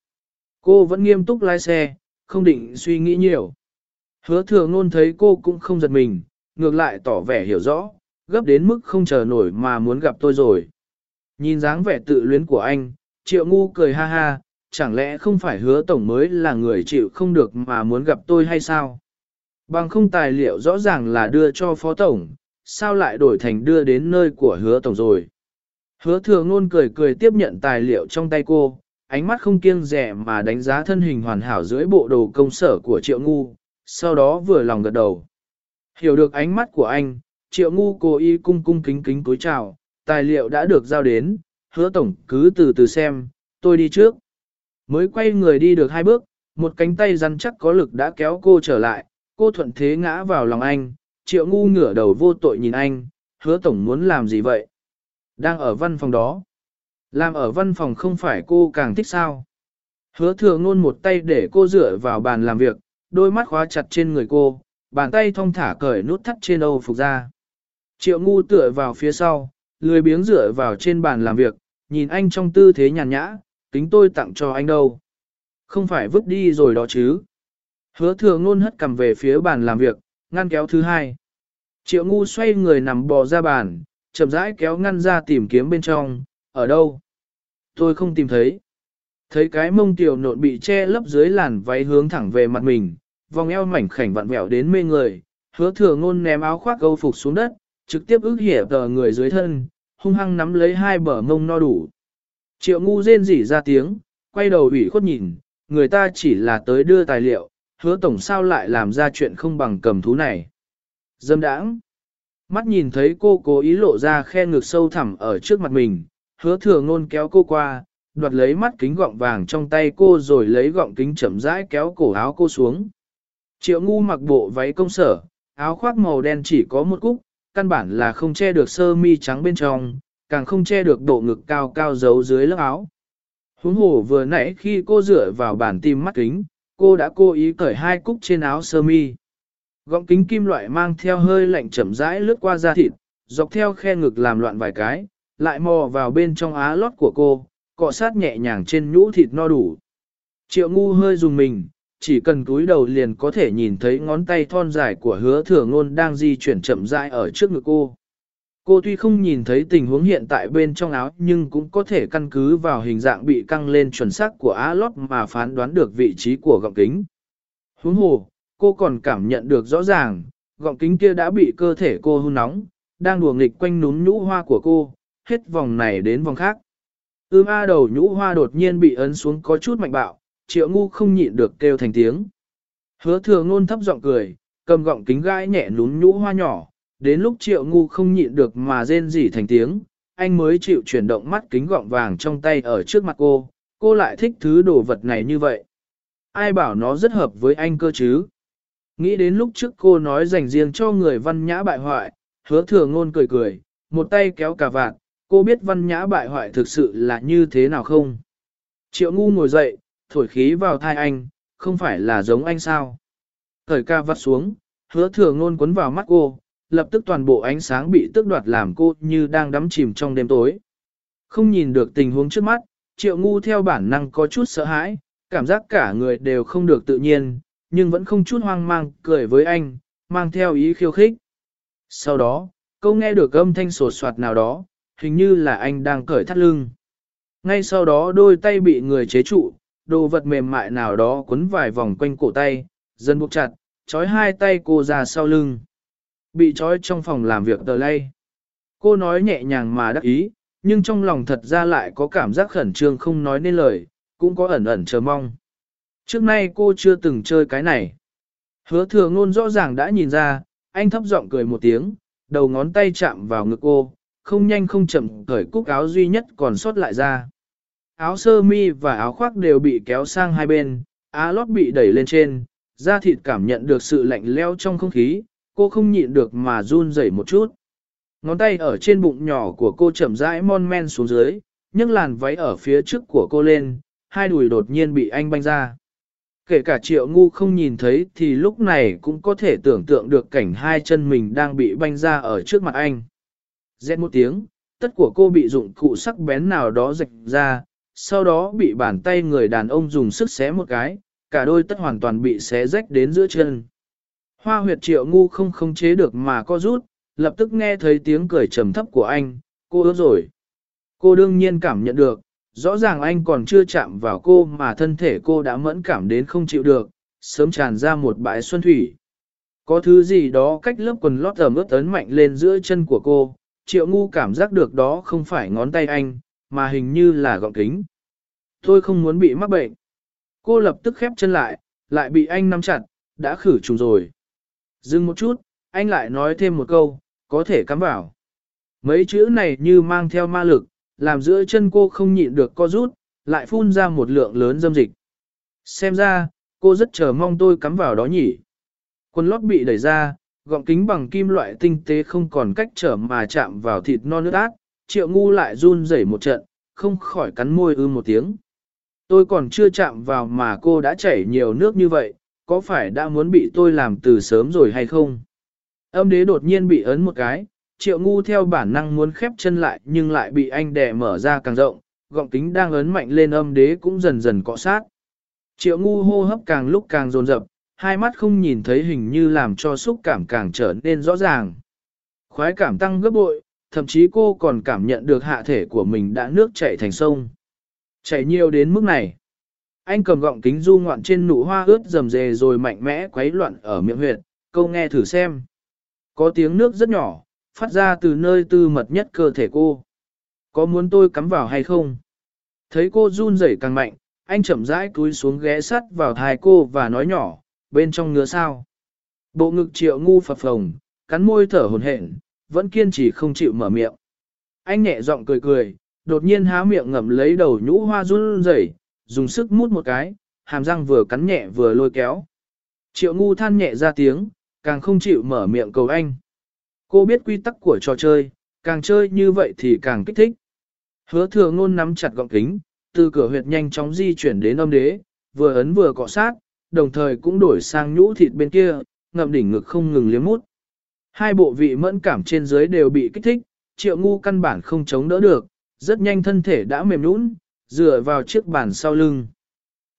Cô vẫn nghiêm túc lái xe, không định suy nghĩ nhiều. Hứa thừa ngôn thấy cô cũng không giật mình, ngược lại tỏ vẻ hiểu rõ, gấp đến mức không chờ nổi mà muốn gặp tôi rồi. Nhìn dáng vẻ tự luyến của anh, triệu ngu cười ha ha, chẳng lẽ không phải hứa tổng mới là người chịu không được mà muốn gặp tôi hay sao? Bằng không tài liệu rõ ràng là đưa cho phó tổng, sao lại đổi thành đưa đến nơi của hứa tổng rồi? Hứa thừa ngôn cười cười tiếp nhận tài liệu trong tay cô, ánh mắt không kiêng rẻ mà đánh giá thân hình hoàn hảo dưới bộ đồ công sở của triệu ngu, sau đó vừa lòng gật đầu. Hiểu được ánh mắt của anh, triệu ngu cố ý cung cung kính kính cúi chào, tài liệu đã được giao đến, hứa tổng cứ từ từ xem, tôi đi trước. Mới quay người đi được hai bước, một cánh tay rắn chắc có lực đã kéo cô trở lại, cô thuận thế ngã vào lòng anh, triệu ngu ngửa đầu vô tội nhìn anh, hứa tổng muốn làm gì vậy? Đang ở văn phòng đó. Làm ở văn phòng không phải cô càng thích sao. Hứa thừa ngôn một tay để cô dựa vào bàn làm việc, đôi mắt khóa chặt trên người cô, bàn tay thong thả cởi nút thắt trên âu phục ra. Triệu ngu tựa vào phía sau, lười biếng dựa vào trên bàn làm việc, nhìn anh trong tư thế nhàn nhã, kính tôi tặng cho anh đâu. Không phải vứt đi rồi đó chứ. Hứa thừa ngôn hất cầm về phía bàn làm việc, ngăn kéo thứ hai. Triệu ngu xoay người nằm bò ra bàn, chậm rãi kéo ngăn ra tìm kiếm bên trong, ở đâu? Tôi không tìm thấy. Thấy cái mông tiểu nộn bị che lấp dưới làn váy hướng thẳng về mặt mình, vòng eo mảnh khảnh vặn vẹo đến mê người, hứa thừa ngôn ném áo khoác câu phục xuống đất, trực tiếp ước hiệp tờ người dưới thân, hung hăng nắm lấy hai bờ mông no đủ. Triệu ngu rên rỉ ra tiếng, quay đầu ủy khuất nhìn, người ta chỉ là tới đưa tài liệu, hứa tổng sao lại làm ra chuyện không bằng cầm thú này. Dâm đãng. Mắt nhìn thấy cô cố ý lộ ra khe ngực sâu thẳm ở trước mặt mình, hứa thừa ngôn kéo cô qua, đoạt lấy mắt kính gọng vàng trong tay cô rồi lấy gọng kính chậm rãi kéo cổ áo cô xuống. Triệu ngu mặc bộ váy công sở, áo khoác màu đen chỉ có một cúc, căn bản là không che được sơ mi trắng bên trong, càng không che được độ ngực cao cao giấu dưới lớp áo. Huống hồ vừa nãy khi cô dựa vào bản tim mắt kính, cô đã cố ý cởi hai cúc trên áo sơ mi. Gọng kính kim loại mang theo hơi lạnh chậm rãi lướt qua da thịt, dọc theo khe ngực làm loạn vài cái, lại mò vào bên trong á lót của cô, cọ sát nhẹ nhàng trên nhũ thịt no đủ. Triệu ngu hơi dùng mình, chỉ cần cúi đầu liền có thể nhìn thấy ngón tay thon dài của hứa thừa ngôn đang di chuyển chậm rãi ở trước ngực cô. Cô tuy không nhìn thấy tình huống hiện tại bên trong áo nhưng cũng có thể căn cứ vào hình dạng bị căng lên chuẩn xác của á lót mà phán đoán được vị trí của gọng kính. Huống hồ, cô còn cảm nhận được rõ ràng, gọng kính kia đã bị cơ thể cô hôn nóng, đang đùa nghịch quanh núm nhũ hoa của cô, hết vòng này đến vòng khác. Ưm A đầu nhũ hoa đột nhiên bị ấn xuống có chút mạnh bạo, triệu ngu không nhịn được kêu thành tiếng. Hứa thừa ngôn thấp giọng cười, cầm gọng kính gãi nhẹ lún nhũ hoa nhỏ, đến lúc triệu ngu không nhịn được mà rên rỉ thành tiếng, anh mới chịu chuyển động mắt kính gọng vàng trong tay ở trước mặt cô, cô lại thích thứ đồ vật này như vậy. Ai bảo nó rất hợp với anh cơ chứ? Nghĩ đến lúc trước cô nói dành riêng cho người văn nhã bại hoại, hứa thừa ngôn cười cười, một tay kéo cà vạt, cô biết văn nhã bại hoại thực sự là như thế nào không? Triệu ngu ngồi dậy, thổi khí vào thai anh, không phải là giống anh sao? Thời ca vắt xuống, hứa thừa ngôn quấn vào mắt cô, lập tức toàn bộ ánh sáng bị tước đoạt làm cô như đang đắm chìm trong đêm tối. Không nhìn được tình huống trước mắt, triệu ngu theo bản năng có chút sợ hãi, cảm giác cả người đều không được tự nhiên, nhưng vẫn không chút hoang mang cười với anh, mang theo ý khiêu khích. Sau đó, câu nghe được âm thanh sột soạt nào đó, hình như là anh đang cởi thắt lưng. Ngay sau đó đôi tay bị người chế trụ, đồ vật mềm mại nào đó quấn vài vòng quanh cổ tay, dần buộc chặt, trói hai tay cô ra sau lưng. Bị trói trong phòng làm việc tờ lay. Cô nói nhẹ nhàng mà đắc ý, nhưng trong lòng thật ra lại có cảm giác khẩn trương không nói nên lời, cũng có ẩn ẩn chờ mong. Trước nay cô chưa từng chơi cái này. Hứa thừa ngôn rõ ràng đã nhìn ra, anh thấp giọng cười một tiếng, đầu ngón tay chạm vào ngực cô, không nhanh không chậm cởi cúc áo duy nhất còn sót lại ra. Áo sơ mi và áo khoác đều bị kéo sang hai bên, á lót bị đẩy lên trên, da thịt cảm nhận được sự lạnh leo trong không khí, cô không nhịn được mà run rẩy một chút. Ngón tay ở trên bụng nhỏ của cô chậm rãi mon men xuống dưới, nhấc làn váy ở phía trước của cô lên, hai đùi đột nhiên bị anh banh ra. Kể cả triệu ngu không nhìn thấy thì lúc này cũng có thể tưởng tượng được cảnh hai chân mình đang bị banh ra ở trước mặt anh. Rét một tiếng, tất của cô bị dụng cụ sắc bén nào đó rạch ra, sau đó bị bàn tay người đàn ông dùng sức xé một cái, cả đôi tất hoàn toàn bị xé rách đến giữa chân. Hoa huyệt triệu ngu không khống chế được mà co rút, lập tức nghe thấy tiếng cười trầm thấp của anh, cô ớt rồi. Cô đương nhiên cảm nhận được, rõ ràng anh còn chưa chạm vào cô mà thân thể cô đã mẫn cảm đến không chịu được, sớm tràn ra một bãi xuân thủy. Có thứ gì đó cách lớp quần lót ẩm ướt ấn mạnh lên giữa chân của cô, triệu ngu cảm giác được đó không phải ngón tay anh, mà hình như là gọng kính. Tôi không muốn bị mắc bệnh. Cô lập tức khép chân lại, lại bị anh nắm chặt, đã khử trùng rồi. Dừng một chút, anh lại nói thêm một câu, có thể cắm vào. Mấy chữ này như mang theo ma lực, làm giữa chân cô không nhịn được co rút, lại phun ra một lượng lớn dâm dịch. Xem ra, cô rất chờ mong tôi cắm vào đó nhỉ. Quần lót bị đẩy ra, gọng kính bằng kim loại tinh tế không còn cách trở mà chạm vào thịt non nước ác, triệu ngu lại run rẩy một trận, không khỏi cắn môi ư một tiếng. Tôi còn chưa chạm vào mà cô đã chảy nhiều nước như vậy, có phải đã muốn bị tôi làm từ sớm rồi hay không? Âm đế đột nhiên bị ấn một cái, triệu ngu theo bản năng muốn khép chân lại nhưng lại bị anh đè mở ra càng rộng, gọng kính đang ấn mạnh lên âm đế cũng dần dần cọ sát. Triệu ngu hô hấp càng lúc càng dồn dập, hai mắt không nhìn thấy hình như làm cho xúc cảm càng trở nên rõ ràng. Khoái cảm tăng gấp bội, thậm chí cô còn cảm nhận được hạ thể của mình đã nước chảy thành sông. Chảy nhiều đến mức này. Anh cầm gọng kính du ngoạn trên nụ hoa ướt rầm rề rồi mạnh mẽ quấy loạn ở miệng huyệt, câu nghe thử xem. Có tiếng nước rất nhỏ, phát ra từ nơi tư mật nhất cơ thể cô. Có muốn tôi cắm vào hay không? Thấy cô run rẩy càng mạnh, anh chậm rãi cúi xuống ghé sắt vào thai cô và nói nhỏ, bên trong ngứa sao. Bộ ngực triệu ngu phập phồng, cắn môi thở hồn hển, vẫn kiên trì không chịu mở miệng. Anh nhẹ giọng cười cười, đột nhiên há miệng ngậm lấy đầu nhũ hoa run rẩy, dùng sức mút một cái, hàm răng vừa cắn nhẹ vừa lôi kéo. Triệu ngu than nhẹ ra tiếng, càng không chịu mở miệng cầu anh. Cô biết quy tắc của trò chơi, càng chơi như vậy thì càng kích thích. Hứa thừa ngôn nắm chặt gọng kính, từ cửa huyệt nhanh chóng di chuyển đến âm đế, vừa ấn vừa cọ sát, đồng thời cũng đổi sang nhũ thịt bên kia, ngậm đỉnh ngực không ngừng liếm mút. Hai bộ vị mẫn cảm trên dưới đều bị kích thích, triệu ngu căn bản không chống đỡ được, rất nhanh thân thể đã mềm nũng, dựa vào chiếc bàn sau lưng.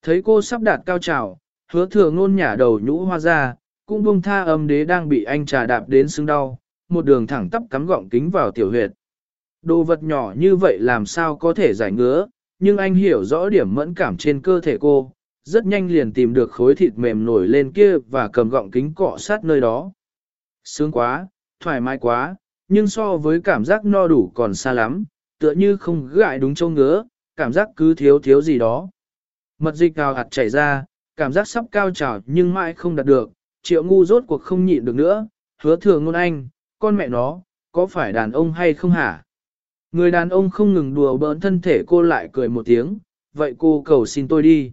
Thấy cô sắp đạt cao trào, hứa thừa ngôn nhả đầu nhũ hoa ra, cũng buông tha âm đế đang bị anh trà đạp đến xương đau, một đường thẳng tắp cắm gọng kính vào tiểu huyệt. Đồ vật nhỏ như vậy làm sao có thể giải ngứa, nhưng anh hiểu rõ điểm mẫn cảm trên cơ thể cô, rất nhanh liền tìm được khối thịt mềm nổi lên kia và cầm gọng kính cọ sát nơi đó. Sướng quá, thoải mái quá, nhưng so với cảm giác no đủ còn xa lắm, tựa như không gãi đúng châu ngứa, cảm giác cứ thiếu thiếu gì đó. Mật dịch cao hạt chảy ra, cảm giác sắp cao trào nhưng mãi không đạt được, triệu ngu rốt cuộc không nhịn được nữa, hứa thường ngôn anh, con mẹ nó, có phải đàn ông hay không hả? Người đàn ông không ngừng đùa bỡn thân thể cô lại cười một tiếng, vậy cô cầu xin tôi đi.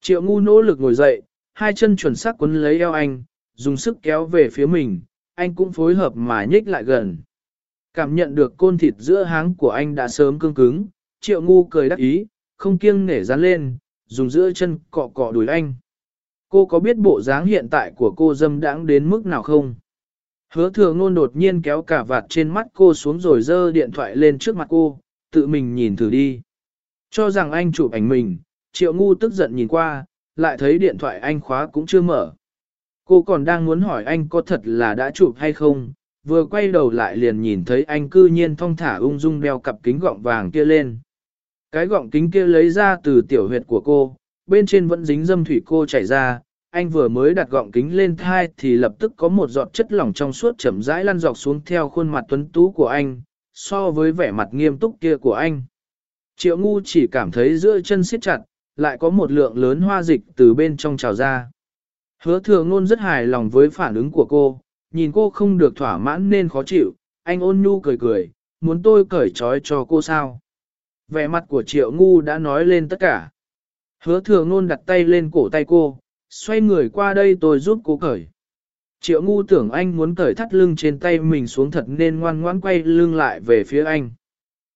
Triệu ngu nỗ lực ngồi dậy, hai chân chuẩn xác quấn lấy eo anh, dùng sức kéo về phía mình, anh cũng phối hợp mà nhích lại gần. Cảm nhận được côn thịt giữa háng của anh đã sớm cương cứng, triệu ngu cười đắc ý, không kiêng nể dán lên, dùng giữa chân cọ cọ đùi anh. Cô có biết bộ dáng hiện tại của cô dâm đãng đến mức nào không? Hứa thừa ngôn đột nhiên kéo cả vạt trên mắt cô xuống rồi dơ điện thoại lên trước mặt cô, tự mình nhìn thử đi. Cho rằng anh chụp ảnh mình, triệu ngu tức giận nhìn qua, lại thấy điện thoại anh khóa cũng chưa mở. Cô còn đang muốn hỏi anh có thật là đã chụp hay không, vừa quay đầu lại liền nhìn thấy anh cư nhiên thong thả ung dung đeo cặp kính gọng vàng kia lên. Cái gọng kính kia lấy ra từ tiểu huyệt của cô, bên trên vẫn dính dâm thủy cô chảy ra, anh vừa mới đặt gọng kính lên thai thì lập tức có một giọt chất lỏng trong suốt chậm rãi lăn dọc xuống theo khuôn mặt tuấn tú của anh, so với vẻ mặt nghiêm túc kia của anh. Triệu ngu chỉ cảm thấy giữa chân siết chặt, lại có một lượng lớn hoa dịch từ bên trong trào ra. Hứa thừa ngôn rất hài lòng với phản ứng của cô, nhìn cô không được thỏa mãn nên khó chịu, anh ôn nhu cười cười, muốn tôi cởi trói cho cô sao. Vẻ mặt của triệu ngu đã nói lên tất cả. Hứa thừa ngôn đặt tay lên cổ tay cô, xoay người qua đây tôi giúp cô cởi. Triệu ngu tưởng anh muốn cởi thắt lưng trên tay mình xuống thật nên ngoan ngoãn quay lưng lại về phía anh.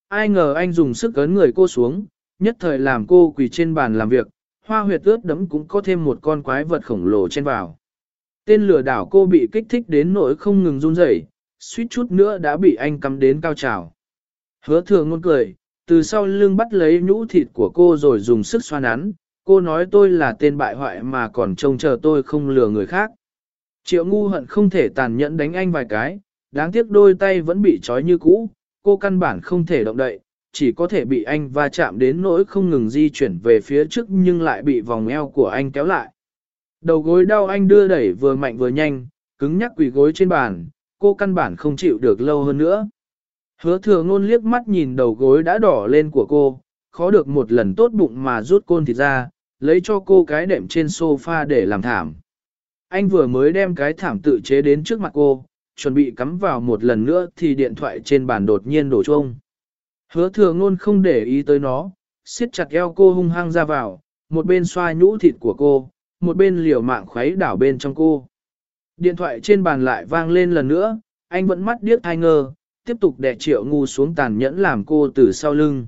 Ai ngờ anh dùng sức ấn người cô xuống, nhất thời làm cô quỳ trên bàn làm việc, hoa huyệt ướt đấm cũng có thêm một con quái vật khổng lồ trên vào. Tên lừa đảo cô bị kích thích đến nỗi không ngừng run rẩy, suýt chút nữa đã bị anh cắm đến cao trào. Hứa thường ngôn cười, từ sau lưng bắt lấy nhũ thịt của cô rồi dùng sức xoa nắn, cô nói tôi là tên bại hoại mà còn trông chờ tôi không lừa người khác. Triệu ngu hận không thể tàn nhẫn đánh anh vài cái, đáng tiếc đôi tay vẫn bị trói như cũ, cô căn bản không thể động đậy, chỉ có thể bị anh va chạm đến nỗi không ngừng di chuyển về phía trước nhưng lại bị vòng eo của anh kéo lại. Đầu gối đau anh đưa đẩy vừa mạnh vừa nhanh, cứng nhắc quỳ gối trên bàn, cô căn bản không chịu được lâu hơn nữa. Hứa thừa ngôn liếc mắt nhìn đầu gối đã đỏ lên của cô, khó được một lần tốt bụng mà rút côn thịt ra, lấy cho cô cái đệm trên sofa để làm thảm. Anh vừa mới đem cái thảm tự chế đến trước mặt cô, chuẩn bị cắm vào một lần nữa thì điện thoại trên bàn đột nhiên đổ chuông. Hứa thừa ngôn không để ý tới nó, siết chặt eo cô hung hăng ra vào, một bên xoa nhũ thịt của cô, một bên liều mạng khuấy đảo bên trong cô. Điện thoại trên bàn lại vang lên lần nữa, anh vẫn mắt điếc thai ngơ, tiếp tục đè triệu ngu xuống tàn nhẫn làm cô từ sau lưng.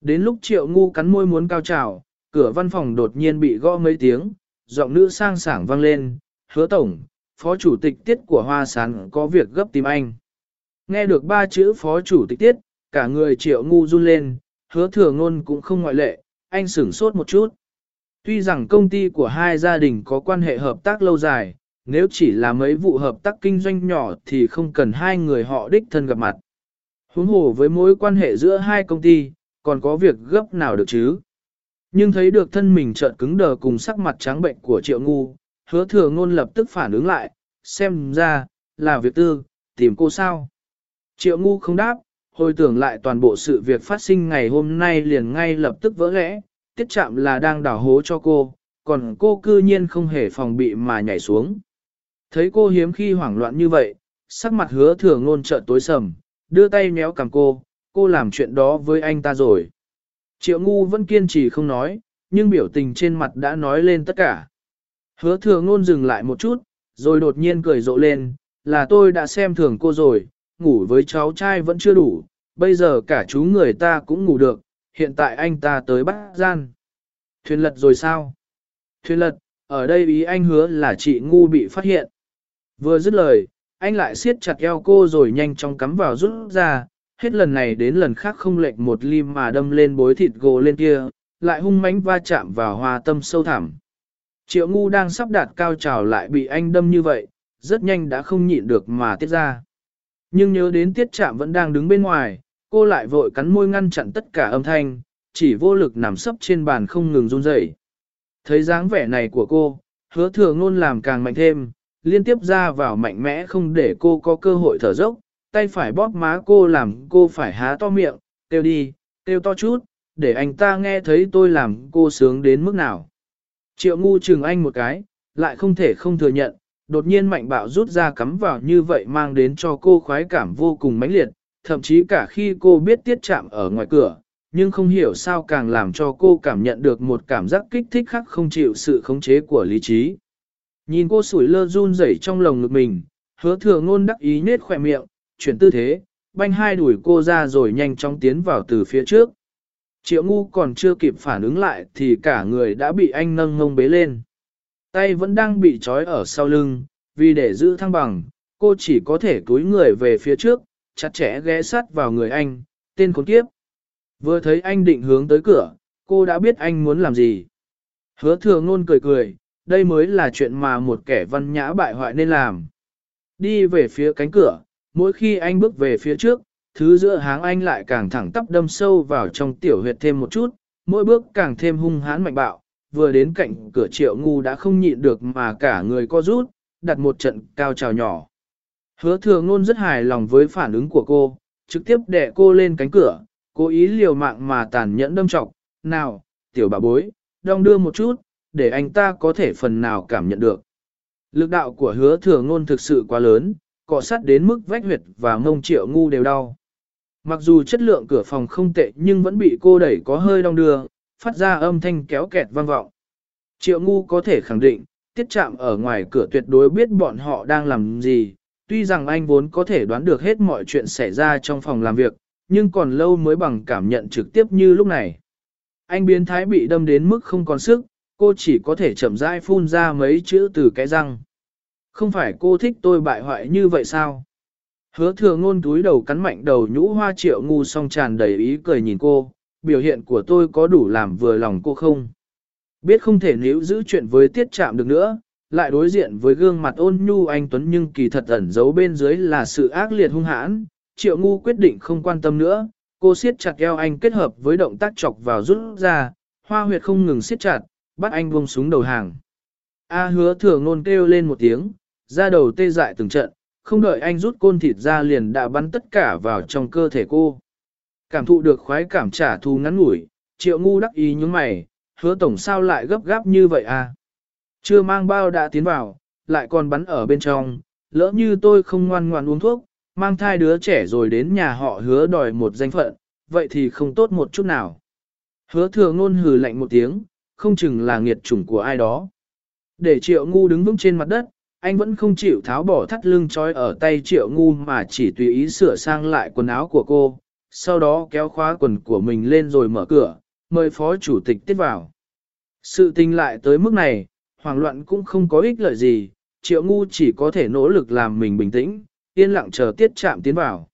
Đến lúc triệu ngu cắn môi muốn cao trào, cửa văn phòng đột nhiên bị gõ mấy tiếng, giọng nữ sang sảng vang lên, hứa tổng, phó chủ tịch tiết của hoa sán có việc gấp tìm anh. Nghe được ba chữ phó chủ tịch tiết, cả người triệu ngu run lên, hứa thừa ngôn cũng không ngoại lệ, anh sửng sốt một chút. Tuy rằng công ty của hai gia đình có quan hệ hợp tác lâu dài, nếu chỉ là mấy vụ hợp tác kinh doanh nhỏ thì không cần hai người họ đích thân gặp mặt. Huống hồ với mối quan hệ giữa hai công ty, còn có việc gấp nào được chứ? Nhưng thấy được thân mình trợn cứng đờ cùng sắc mặt trắng bệnh của triệu ngu, hứa thừa ngôn lập tức phản ứng lại, xem ra, là việc tư, tìm cô sao? Triệu ngu không đáp, hồi tưởng lại toàn bộ sự việc phát sinh ngày hôm nay liền ngay lập tức vỡ lẽ, tiết chạm là đang đảo hố cho cô, còn cô cư nhiên không hề phòng bị mà nhảy xuống. Thấy cô hiếm khi hoảng loạn như vậy, sắc mặt hứa thừa ngôn trợn tối sầm, đưa tay méo cầm cô, cô làm chuyện đó với anh ta rồi. Triệu ngu vẫn kiên trì không nói, nhưng biểu tình trên mặt đã nói lên tất cả. Hứa thừa ngôn dừng lại một chút, rồi đột nhiên cười rộ lên, là tôi đã xem thường cô rồi, ngủ với cháu trai vẫn chưa đủ, bây giờ cả chú người ta cũng ngủ được, hiện tại anh ta tới bắt gian. Thuyền lật rồi sao? Thuyền lật, ở đây ý anh hứa là chị ngu bị phát hiện. Vừa dứt lời, anh lại siết chặt eo cô rồi nhanh chóng cắm vào rút ra, hết lần này đến lần khác không lệch một lim mà đâm lên bối thịt gồ lên kia, lại hung mãnh va chạm vào hoa tâm sâu thẳm. Triệu ngu đang sắp đạt cao trào lại bị anh đâm như vậy, rất nhanh đã không nhịn được mà tiết ra. Nhưng nhớ đến tiết chạm vẫn đang đứng bên ngoài, cô lại vội cắn môi ngăn chặn tất cả âm thanh, chỉ vô lực nằm sấp trên bàn không ngừng run rẩy. Thấy dáng vẻ này của cô, hứa thừa ngôn làm càng mạnh thêm, liên tiếp ra vào mạnh mẽ không để cô có cơ hội thở dốc, tay phải bóp má cô làm cô phải há to miệng, kêu đi, kêu to chút, để anh ta nghe thấy tôi làm cô sướng đến mức nào. Triệu ngu chừng anh một cái, lại không thể không thừa nhận, đột nhiên mạnh bạo rút ra cắm vào như vậy mang đến cho cô khoái cảm vô cùng mãnh liệt, thậm chí cả khi cô biết tiết chạm ở ngoài cửa, nhưng không hiểu sao càng làm cho cô cảm nhận được một cảm giác kích thích khác không chịu sự khống chế của lý trí. Nhìn cô sủi lơ run rẩy trong lồng ngực mình, hứa thừa ngôn đắc ý nết khỏe miệng, chuyển tư thế, banh hai đuổi cô ra rồi nhanh chóng tiến vào từ phía trước. Triệu ngu còn chưa kịp phản ứng lại thì cả người đã bị anh nâng ngông bế lên. Tay vẫn đang bị trói ở sau lưng, vì để giữ thăng bằng, cô chỉ có thể túi người về phía trước, chặt chẽ ghé sát vào người anh, tên khốn kiếp. Vừa thấy anh định hướng tới cửa, cô đã biết anh muốn làm gì. Hứa thừa ngôn cười cười, đây mới là chuyện mà một kẻ văn nhã bại hoại nên làm. Đi về phía cánh cửa, mỗi khi anh bước về phía trước, thứ giữa háng anh lại càng thẳng tắp đâm sâu vào trong tiểu huyệt thêm một chút, mỗi bước càng thêm hung hãn mạnh bạo, vừa đến cạnh cửa triệu ngu đã không nhịn được mà cả người co rút, đặt một trận cao trào nhỏ. Hứa thừa ngôn rất hài lòng với phản ứng của cô, trực tiếp đè cô lên cánh cửa, cố ý liều mạng mà tàn nhẫn đâm trọng, nào, tiểu bà bối, đong đưa một chút, để anh ta có thể phần nào cảm nhận được. Lực đạo của hứa thừa ngôn thực sự quá lớn, cọ sát đến mức vách huyệt và mông triệu ngu đều đau. Mặc dù chất lượng cửa phòng không tệ nhưng vẫn bị cô đẩy có hơi đong đưa, phát ra âm thanh kéo kẹt vang vọng. Triệu ngu có thể khẳng định, tiết chạm ở ngoài cửa tuyệt đối biết bọn họ đang làm gì, tuy rằng anh vốn có thể đoán được hết mọi chuyện xảy ra trong phòng làm việc, nhưng còn lâu mới bằng cảm nhận trực tiếp như lúc này. Anh biến thái bị đâm đến mức không còn sức, cô chỉ có thể chậm rãi phun ra mấy chữ từ cái răng. Không phải cô thích tôi bại hoại như vậy sao? Hứa thừa ngôn túi đầu cắn mạnh đầu nhũ hoa triệu ngu song tràn đầy ý cười nhìn cô, biểu hiện của tôi có đủ làm vừa lòng cô không? Biết không thể níu giữ chuyện với tiết chạm được nữa, lại đối diện với gương mặt ôn nhu anh Tuấn nhưng kỳ thật ẩn giấu bên dưới là sự ác liệt hung hãn, triệu ngu quyết định không quan tâm nữa, cô siết chặt eo anh kết hợp với động tác chọc vào rút ra, hoa huyệt không ngừng siết chặt, bắt anh buông súng đầu hàng. A hứa thừa ngôn kêu lên một tiếng, ra đầu tê dại từng trận, không đợi anh rút côn thịt ra liền đã bắn tất cả vào trong cơ thể cô. Cảm thụ được khoái cảm trả thù ngắn ngủi, triệu ngu đắc ý những mày, hứa tổng sao lại gấp gáp như vậy à? Chưa mang bao đã tiến vào, lại còn bắn ở bên trong, lỡ như tôi không ngoan ngoan uống thuốc, mang thai đứa trẻ rồi đến nhà họ hứa đòi một danh phận, vậy thì không tốt một chút nào. Hứa thừa ngôn hừ lạnh một tiếng, không chừng là nghiệt chủng của ai đó. Để triệu ngu đứng vững trên mặt đất, anh vẫn không chịu tháo bỏ thắt lưng trói ở tay triệu ngu mà chỉ tùy ý sửa sang lại quần áo của cô, sau đó kéo khóa quần của mình lên rồi mở cửa, mời phó chủ tịch tiết vào. Sự tình lại tới mức này, hoảng loạn cũng không có ích lợi gì, triệu ngu chỉ có thể nỗ lực làm mình bình tĩnh, yên lặng chờ tiết chạm tiến vào.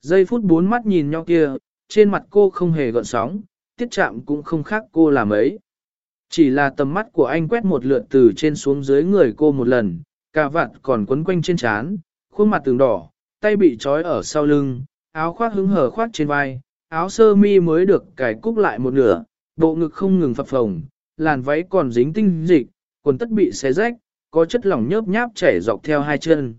Giây phút bốn mắt nhìn nhau kia, trên mặt cô không hề gợn sóng, tiết chạm cũng không khác cô làm ấy. Chỉ là tầm mắt của anh quét một lượt từ trên xuống dưới người cô một lần, cà vạt còn quấn quanh trên trán, khuôn mặt từng đỏ, tay bị trói ở sau lưng, áo khoác hứng hở khoác trên vai, áo sơ mi mới được cải cúc lại một nửa, bộ ngực không ngừng phập phồng, làn váy còn dính tinh dịch, quần tất bị xé rách, có chất lỏng nhớp nháp chảy dọc theo hai chân.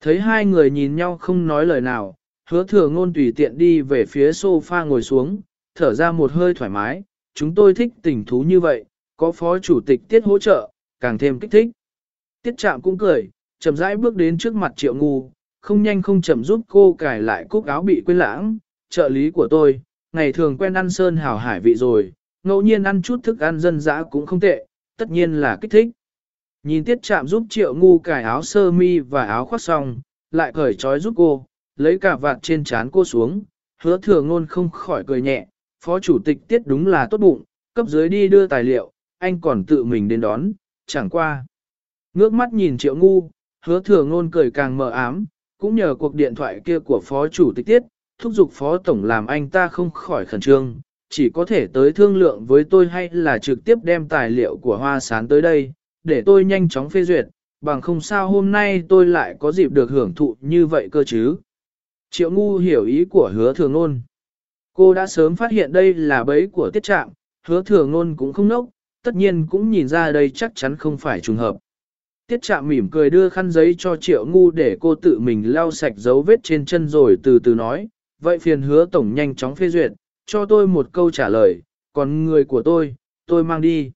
Thấy hai người nhìn nhau không nói lời nào, hứa thừa ngôn tùy tiện đi về phía sofa ngồi xuống, thở ra một hơi thoải mái, chúng tôi thích tình thú như vậy, có phó chủ tịch tiết hỗ trợ, càng thêm kích thích. Tiết chạm cũng cười, chậm rãi bước đến trước mặt triệu ngu, không nhanh không chậm giúp cô cài lại cúc áo bị quên lãng, trợ lý của tôi, ngày thường quen ăn sơn hào hải vị rồi, ngẫu nhiên ăn chút thức ăn dân dã cũng không tệ, tất nhiên là kích thích. Nhìn tiết chạm giúp triệu ngu cài áo sơ mi và áo khoác xong, lại cởi trói giúp cô, lấy cả vạt trên trán cô xuống, hứa thừa ngôn không khỏi cười nhẹ, phó chủ tịch tiết đúng là tốt bụng, cấp dưới đi đưa tài liệu, anh còn tự mình đến đón, chẳng qua. Ngước mắt nhìn triệu ngu, hứa thừa ngôn cười càng mờ ám, cũng nhờ cuộc điện thoại kia của phó chủ tịch tiết, thúc giục phó tổng làm anh ta không khỏi khẩn trương, chỉ có thể tới thương lượng với tôi hay là trực tiếp đem tài liệu của hoa sán tới đây, để tôi nhanh chóng phê duyệt, bằng không sao hôm nay tôi lại có dịp được hưởng thụ như vậy cơ chứ. Triệu ngu hiểu ý của hứa thường ngôn. Cô đã sớm phát hiện đây là bẫy của tiết trạm, hứa thường ngôn cũng không nốc, tất nhiên cũng nhìn ra đây chắc chắn không phải trùng hợp. Tiết trạm mỉm cười đưa khăn giấy cho triệu ngu để cô tự mình lau sạch dấu vết trên chân rồi từ từ nói, vậy phiền hứa tổng nhanh chóng phê duyệt, cho tôi một câu trả lời, còn người của tôi, tôi mang đi.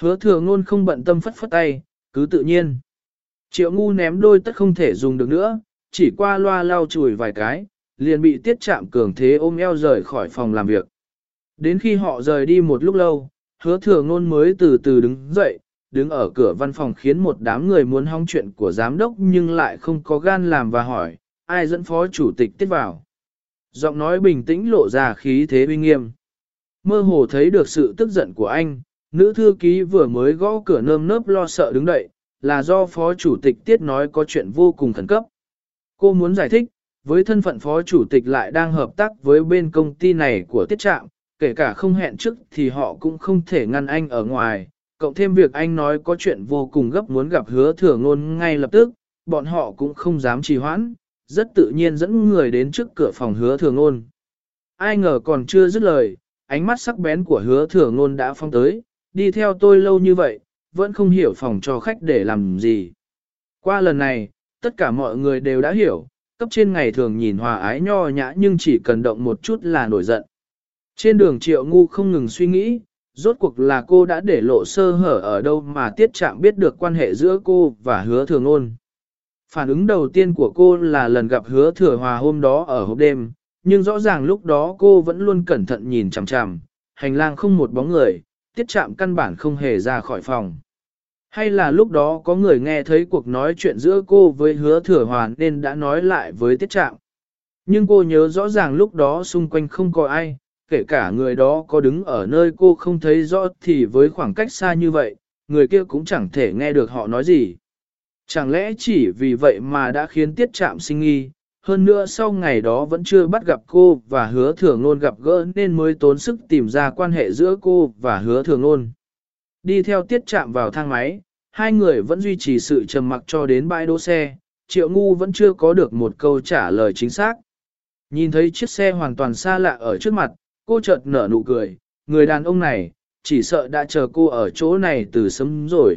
Hứa thừa ngôn không bận tâm phất phất tay, cứ tự nhiên. Triệu ngu ném đôi tất không thể dùng được nữa, chỉ qua loa lau chùi vài cái, liền bị tiết chạm cường thế ôm eo rời khỏi phòng làm việc. Đến khi họ rời đi một lúc lâu, hứa thừa ngôn mới từ từ đứng dậy, đứng ở cửa văn phòng khiến một đám người muốn hóng chuyện của giám đốc nhưng lại không có gan làm và hỏi, ai dẫn phó chủ tịch tiết vào. Giọng nói bình tĩnh lộ ra khí thế uy nghiêm. Mơ hồ thấy được sự tức giận của anh, nữ thư ký vừa mới gõ cửa nơm nớp lo sợ đứng đậy, là do phó chủ tịch tiết nói có chuyện vô cùng khẩn cấp. Cô muốn giải thích, với thân phận phó chủ tịch lại đang hợp tác với bên công ty này của tiết trạm, kể cả không hẹn trước thì họ cũng không thể ngăn anh ở ngoài, cộng thêm việc anh nói có chuyện vô cùng gấp muốn gặp hứa thừa ngôn ngay lập tức, bọn họ cũng không dám trì hoãn, rất tự nhiên dẫn người đến trước cửa phòng hứa thừa ngôn. Ai ngờ còn chưa dứt lời, ánh mắt sắc bén của hứa thừa ngôn đã phong tới, đi theo tôi lâu như vậy, vẫn không hiểu phòng cho khách để làm gì. Qua lần này, tất cả mọi người đều đã hiểu, cấp trên ngày thường nhìn hòa ái nho nhã nhưng chỉ cần động một chút là nổi giận. Trên đường triệu ngu không ngừng suy nghĩ, rốt cuộc là cô đã để lộ sơ hở ở đâu mà tiết chạm biết được quan hệ giữa cô và hứa thường ôn. Phản ứng đầu tiên của cô là lần gặp hứa thừa hòa hôm đó ở hộp đêm, nhưng rõ ràng lúc đó cô vẫn luôn cẩn thận nhìn chằm chằm, hành lang không một bóng người, tiết chạm căn bản không hề ra khỏi phòng. Hay là lúc đó có người nghe thấy cuộc nói chuyện giữa cô với hứa thừa hòa nên đã nói lại với tiết Trạm? Nhưng cô nhớ rõ ràng lúc đó xung quanh không có ai, kể cả người đó có đứng ở nơi cô không thấy rõ thì với khoảng cách xa như vậy, người kia cũng chẳng thể nghe được họ nói gì. Chẳng lẽ chỉ vì vậy mà đã khiến tiết chạm sinh nghi, hơn nữa sau ngày đó vẫn chưa bắt gặp cô và hứa thường Luôn gặp gỡ nên mới tốn sức tìm ra quan hệ giữa cô và hứa thường Luôn. Đi theo tiết chạm vào thang máy, hai người vẫn duy trì sự trầm mặc cho đến bãi đỗ xe, triệu ngu vẫn chưa có được một câu trả lời chính xác. Nhìn thấy chiếc xe hoàn toàn xa lạ ở trước mặt, cô chợt nở nụ cười, người đàn ông này, chỉ sợ đã chờ cô ở chỗ này từ sớm rồi.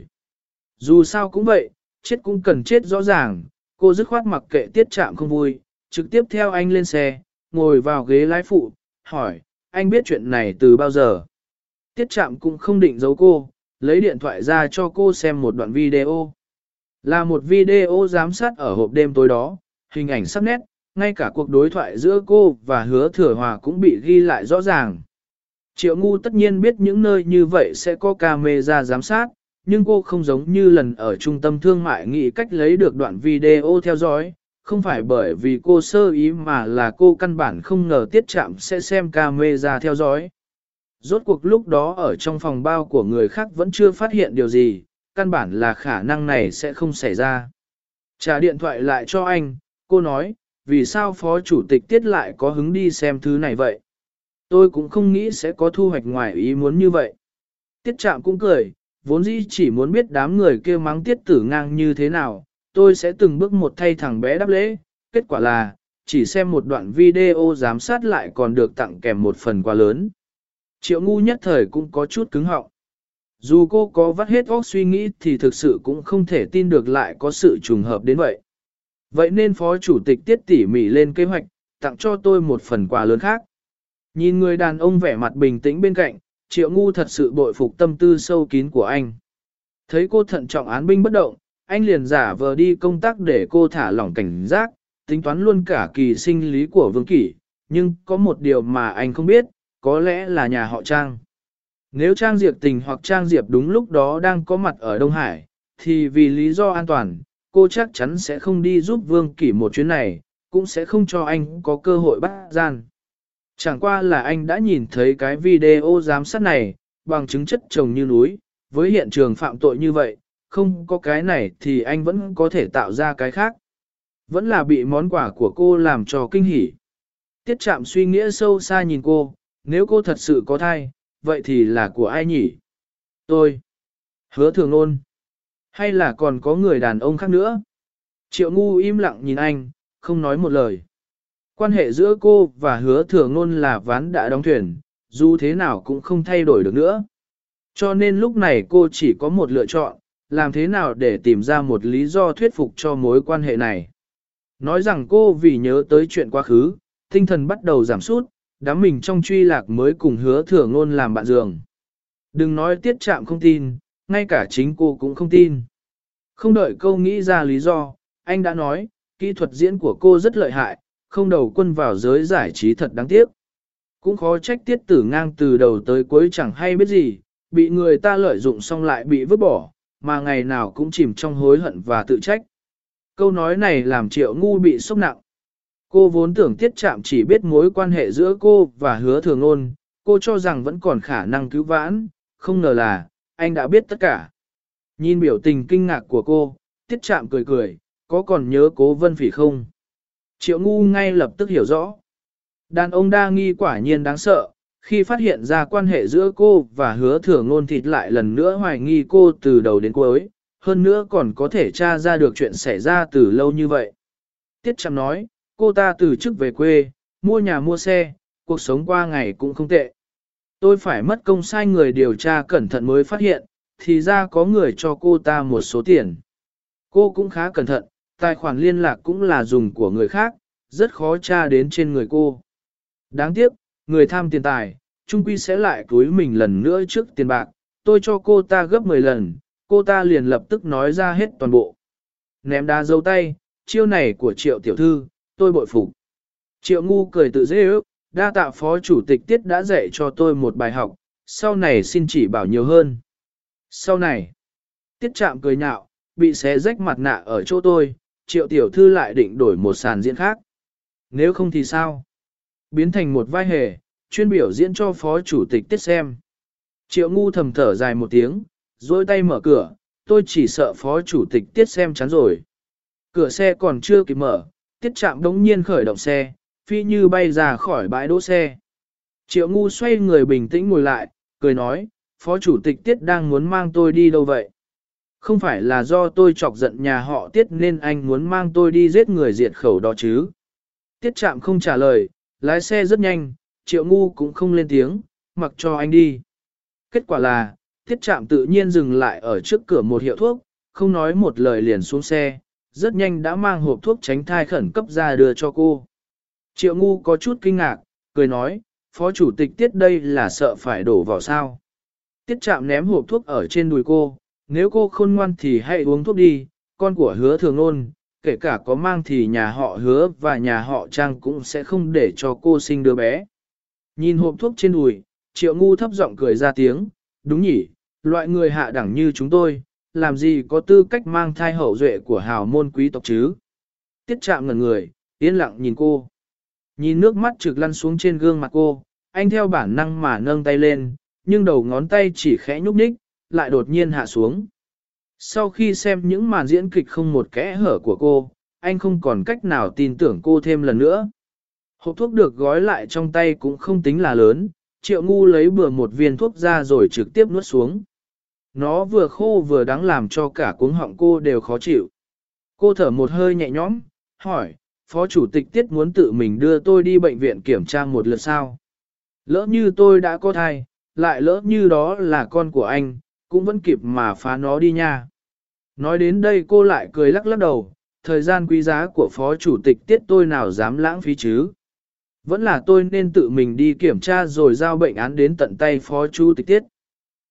Dù sao cũng vậy, chết cũng cần chết rõ ràng, cô dứt khoát mặc kệ tiết chạm không vui, trực tiếp theo anh lên xe, ngồi vào ghế lái phụ, hỏi, anh biết chuyện này từ bao giờ? Tiết chạm cũng không định giấu cô, lấy điện thoại ra cho cô xem một đoạn video. Là một video giám sát ở hộp đêm tối đó, hình ảnh sắc nét, ngay cả cuộc đối thoại giữa cô và hứa thừa hòa cũng bị ghi lại rõ ràng. Triệu ngu tất nhiên biết những nơi như vậy sẽ có camera giám sát, nhưng cô không giống như lần ở trung tâm thương mại nghĩ cách lấy được đoạn video theo dõi, không phải bởi vì cô sơ ý mà là cô căn bản không ngờ tiết chạm sẽ xem camera theo dõi. Rốt cuộc lúc đó ở trong phòng bao của người khác vẫn chưa phát hiện điều gì, căn bản là khả năng này sẽ không xảy ra. Trả điện thoại lại cho anh, cô nói, vì sao phó chủ tịch tiết lại có hứng đi xem thứ này vậy? Tôi cũng không nghĩ sẽ có thu hoạch ngoài ý muốn như vậy. Tiết trạm cũng cười, vốn dĩ chỉ muốn biết đám người kia mắng tiết tử ngang như thế nào, tôi sẽ từng bước một thay thằng bé đáp lễ, kết quả là, chỉ xem một đoạn video giám sát lại còn được tặng kèm một phần quà lớn. Triệu ngu nhất thời cũng có chút cứng họng. Dù cô có vắt hết óc suy nghĩ thì thực sự cũng không thể tin được lại có sự trùng hợp đến vậy. Vậy nên phó chủ tịch tiết tỉ mỉ lên kế hoạch, tặng cho tôi một phần quà lớn khác. Nhìn người đàn ông vẻ mặt bình tĩnh bên cạnh, triệu ngu thật sự bội phục tâm tư sâu kín của anh. Thấy cô thận trọng án binh bất động, anh liền giả vờ đi công tác để cô thả lỏng cảnh giác, tính toán luôn cả kỳ sinh lý của Vương Kỷ, nhưng có một điều mà anh không biết, có lẽ là nhà họ Trang. Nếu Trang Diệp tình hoặc Trang Diệp đúng lúc đó đang có mặt ở Đông Hải, thì vì lý do an toàn, cô chắc chắn sẽ không đi giúp Vương Kỷ một chuyến này, cũng sẽ không cho anh có cơ hội bắt gian. Chẳng qua là anh đã nhìn thấy cái video giám sát này, bằng chứng chất chồng như núi, với hiện trường phạm tội như vậy, không có cái này thì anh vẫn có thể tạo ra cái khác. Vẫn là bị món quà của cô làm cho kinh hỉ. Tiết chạm suy nghĩa sâu xa nhìn cô, nếu cô thật sự có thai, vậy thì là của ai nhỉ? Tôi. Hứa thường ôn. Hay là còn có người đàn ông khác nữa? Triệu ngu im lặng nhìn anh, không nói một lời. Quan hệ giữa cô và hứa thừa ngôn là ván đã đóng thuyền, dù thế nào cũng không thay đổi được nữa. Cho nên lúc này cô chỉ có một lựa chọn, làm thế nào để tìm ra một lý do thuyết phục cho mối quan hệ này. Nói rằng cô vì nhớ tới chuyện quá khứ, tinh thần bắt đầu giảm sút, đám mình trong truy lạc mới cùng hứa thừa ngôn làm bạn giường. Đừng nói tiết chạm không tin, ngay cả chính cô cũng không tin. Không đợi câu nghĩ ra lý do, anh đã nói, kỹ thuật diễn của cô rất lợi hại, không đầu quân vào giới giải trí thật đáng tiếc. Cũng khó trách tiết tử ngang từ đầu tới cuối chẳng hay biết gì, bị người ta lợi dụng xong lại bị vứt bỏ, mà ngày nào cũng chìm trong hối hận và tự trách. Câu nói này làm triệu ngu bị sốc nặng. Cô vốn tưởng tiết chạm chỉ biết mối quan hệ giữa cô và hứa thường ôn, cô cho rằng vẫn còn khả năng cứu vãn, không ngờ là, anh đã biết tất cả. Nhìn biểu tình kinh ngạc của cô, tiết chạm cười cười, có còn nhớ cố vân phỉ không? Triệu ngu ngay lập tức hiểu rõ. Đàn ông đa nghi quả nhiên đáng sợ, khi phát hiện ra quan hệ giữa cô và hứa thừa ngôn thịt lại lần nữa hoài nghi cô từ đầu đến cuối, hơn nữa còn có thể tra ra được chuyện xảy ra từ lâu như vậy. Tiết chạm nói, cô ta từ chức về quê, mua nhà mua xe, cuộc sống qua ngày cũng không tệ. Tôi phải mất công sai người điều tra cẩn thận mới phát hiện, thì ra có người cho cô ta một số tiền. Cô cũng khá cẩn thận, tài khoản liên lạc cũng là dùng của người khác, rất khó tra đến trên người cô. Đáng tiếc, người tham tiền tài, trung quy sẽ lại túi mình lần nữa trước tiền bạc, tôi cho cô ta gấp 10 lần, cô ta liền lập tức nói ra hết toàn bộ. Ném đá dấu tay, chiêu này của triệu tiểu thư, tôi bội phục. Triệu ngu cười tự dễ ước, đa tạ phó chủ tịch tiết đã dạy cho tôi một bài học, sau này xin chỉ bảo nhiều hơn. Sau này, tiết chạm cười nhạo, bị xé rách mặt nạ ở chỗ tôi, triệu tiểu thư lại định đổi một sàn diễn khác. Nếu không thì sao? Biến thành một vai hề, chuyên biểu diễn cho phó chủ tịch tiết xem. Triệu ngu thầm thở dài một tiếng, dôi tay mở cửa, tôi chỉ sợ phó chủ tịch tiết xem chán rồi. Cửa xe còn chưa kịp mở, tiết chạm đống nhiên khởi động xe, phi như bay ra khỏi bãi đỗ xe. Triệu ngu xoay người bình tĩnh ngồi lại, cười nói, phó chủ tịch tiết đang muốn mang tôi đi đâu vậy? Không phải là do tôi chọc giận nhà họ tiết nên anh muốn mang tôi đi giết người diệt khẩu đó chứ? Tiết chạm không trả lời, lái xe rất nhanh, triệu ngu cũng không lên tiếng, mặc cho anh đi. Kết quả là, tiết chạm tự nhiên dừng lại ở trước cửa một hiệu thuốc, không nói một lời liền xuống xe, rất nhanh đã mang hộp thuốc tránh thai khẩn cấp ra đưa cho cô. Triệu ngu có chút kinh ngạc, cười nói, phó chủ tịch tiết đây là sợ phải đổ vào sao. Tiết chạm ném hộp thuốc ở trên đùi cô, nếu cô khôn ngoan thì hãy uống thuốc đi, con của hứa thường ôn, kể cả có mang thì nhà họ hứa và nhà họ trang cũng sẽ không để cho cô sinh đứa bé. Nhìn hộp thuốc trên đùi, triệu ngu thấp giọng cười ra tiếng, đúng nhỉ, loại người hạ đẳng như chúng tôi, làm gì có tư cách mang thai hậu duệ của hào môn quý tộc chứ. Tiết chạm ngần người, yên lặng nhìn cô. Nhìn nước mắt trực lăn xuống trên gương mặt cô, anh theo bản năng mà nâng tay lên, nhưng đầu ngón tay chỉ khẽ nhúc nhích, lại đột nhiên hạ xuống. Sau khi xem những màn diễn kịch không một kẽ hở của cô, anh không còn cách nào tin tưởng cô thêm lần nữa. Hộp thuốc được gói lại trong tay cũng không tính là lớn, triệu ngu lấy bừa một viên thuốc ra rồi trực tiếp nuốt xuống. Nó vừa khô vừa đắng làm cho cả cuống họng cô đều khó chịu. Cô thở một hơi nhẹ nhõm, hỏi, Phó Chủ tịch Tiết muốn tự mình đưa tôi đi bệnh viện kiểm tra một lượt sao. Lỡ như tôi đã có thai, lại lỡ như đó là con của anh, cũng vẫn kịp mà phá nó đi nha. Nói đến đây cô lại cười lắc lắc đầu, thời gian quý giá của Phó Chủ tịch Tiết tôi nào dám lãng phí chứ. Vẫn là tôi nên tự mình đi kiểm tra rồi giao bệnh án đến tận tay Phó Chủ tịch Tiết.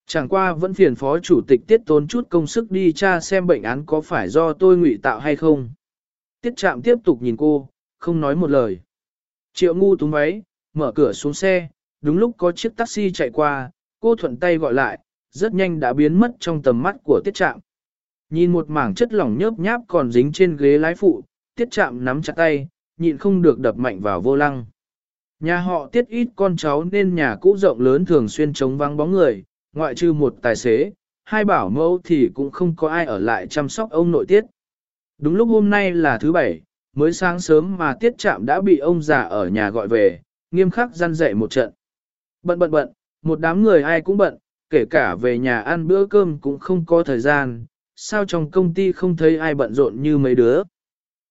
Chẳng qua vẫn phiền Phó Chủ tịch Tiết tốn chút công sức đi tra xem bệnh án có phải do tôi ngụy tạo hay không. Tiết Trạm tiếp tục nhìn cô, không nói một lời. Triệu ngu túng váy, mở cửa xuống xe, đúng lúc có chiếc taxi chạy qua, cô thuận tay gọi lại, rất nhanh đã biến mất trong tầm mắt của tiết trạm. Nhìn một mảng chất lỏng nhớp nháp còn dính trên ghế lái phụ, tiết trạm nắm chặt tay, nhịn không được đập mạnh vào vô lăng. Nhà họ tiết ít con cháu nên nhà cũ rộng lớn thường xuyên chống vắng bóng người, ngoại trừ một tài xế, hai bảo mẫu thì cũng không có ai ở lại chăm sóc ông nội tiết. Đúng lúc hôm nay là thứ bảy, mới sáng sớm mà tiết trạm đã bị ông già ở nhà gọi về, nghiêm khắc gian dạy một trận. Bận bận bận, một đám người ai cũng bận, kể cả về nhà ăn bữa cơm cũng không có thời gian, sao trong công ty không thấy ai bận rộn như mấy đứa.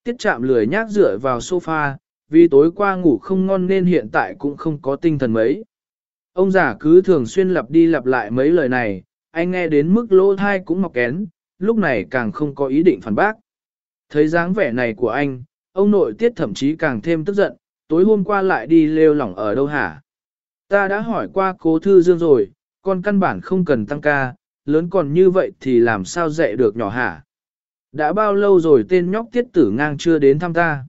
Tiết Trạm lười nhác dựa vào sofa, vì tối qua ngủ không ngon nên hiện tại cũng không có tinh thần mấy. Ông già cứ thường xuyên lặp đi lặp lại mấy lời này, anh nghe đến mức lỗ thai cũng mọc kén, lúc này càng không có ý định phản bác. Thấy dáng vẻ này của anh, ông nội tiết thậm chí càng thêm tức giận, tối hôm qua lại đi lêu lỏng ở đâu hả? Ta đã hỏi qua cố thư dương rồi, con căn bản không cần tăng ca, lớn còn như vậy thì làm sao dạy được nhỏ hả? Đã bao lâu rồi tên nhóc tiết tử ngang chưa đến thăm ta?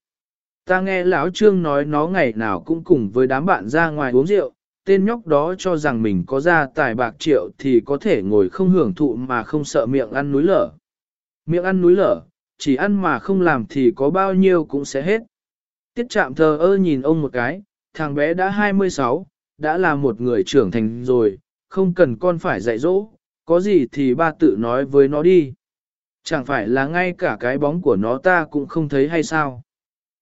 Ta nghe lão trương nói nó ngày nào cũng cùng với đám bạn ra ngoài uống rượu, tên nhóc đó cho rằng mình có ra tài bạc triệu thì có thể ngồi không hưởng thụ mà không sợ miệng ăn núi lở. Miệng ăn núi lở, chỉ ăn mà không làm thì có bao nhiêu cũng sẽ hết. Tiết chạm thờ ơ nhìn ông một cái, thằng bé đã 26, đã là một người trưởng thành rồi, không cần con phải dạy dỗ, có gì thì ba tự nói với nó đi. Chẳng phải là ngay cả cái bóng của nó ta cũng không thấy hay sao.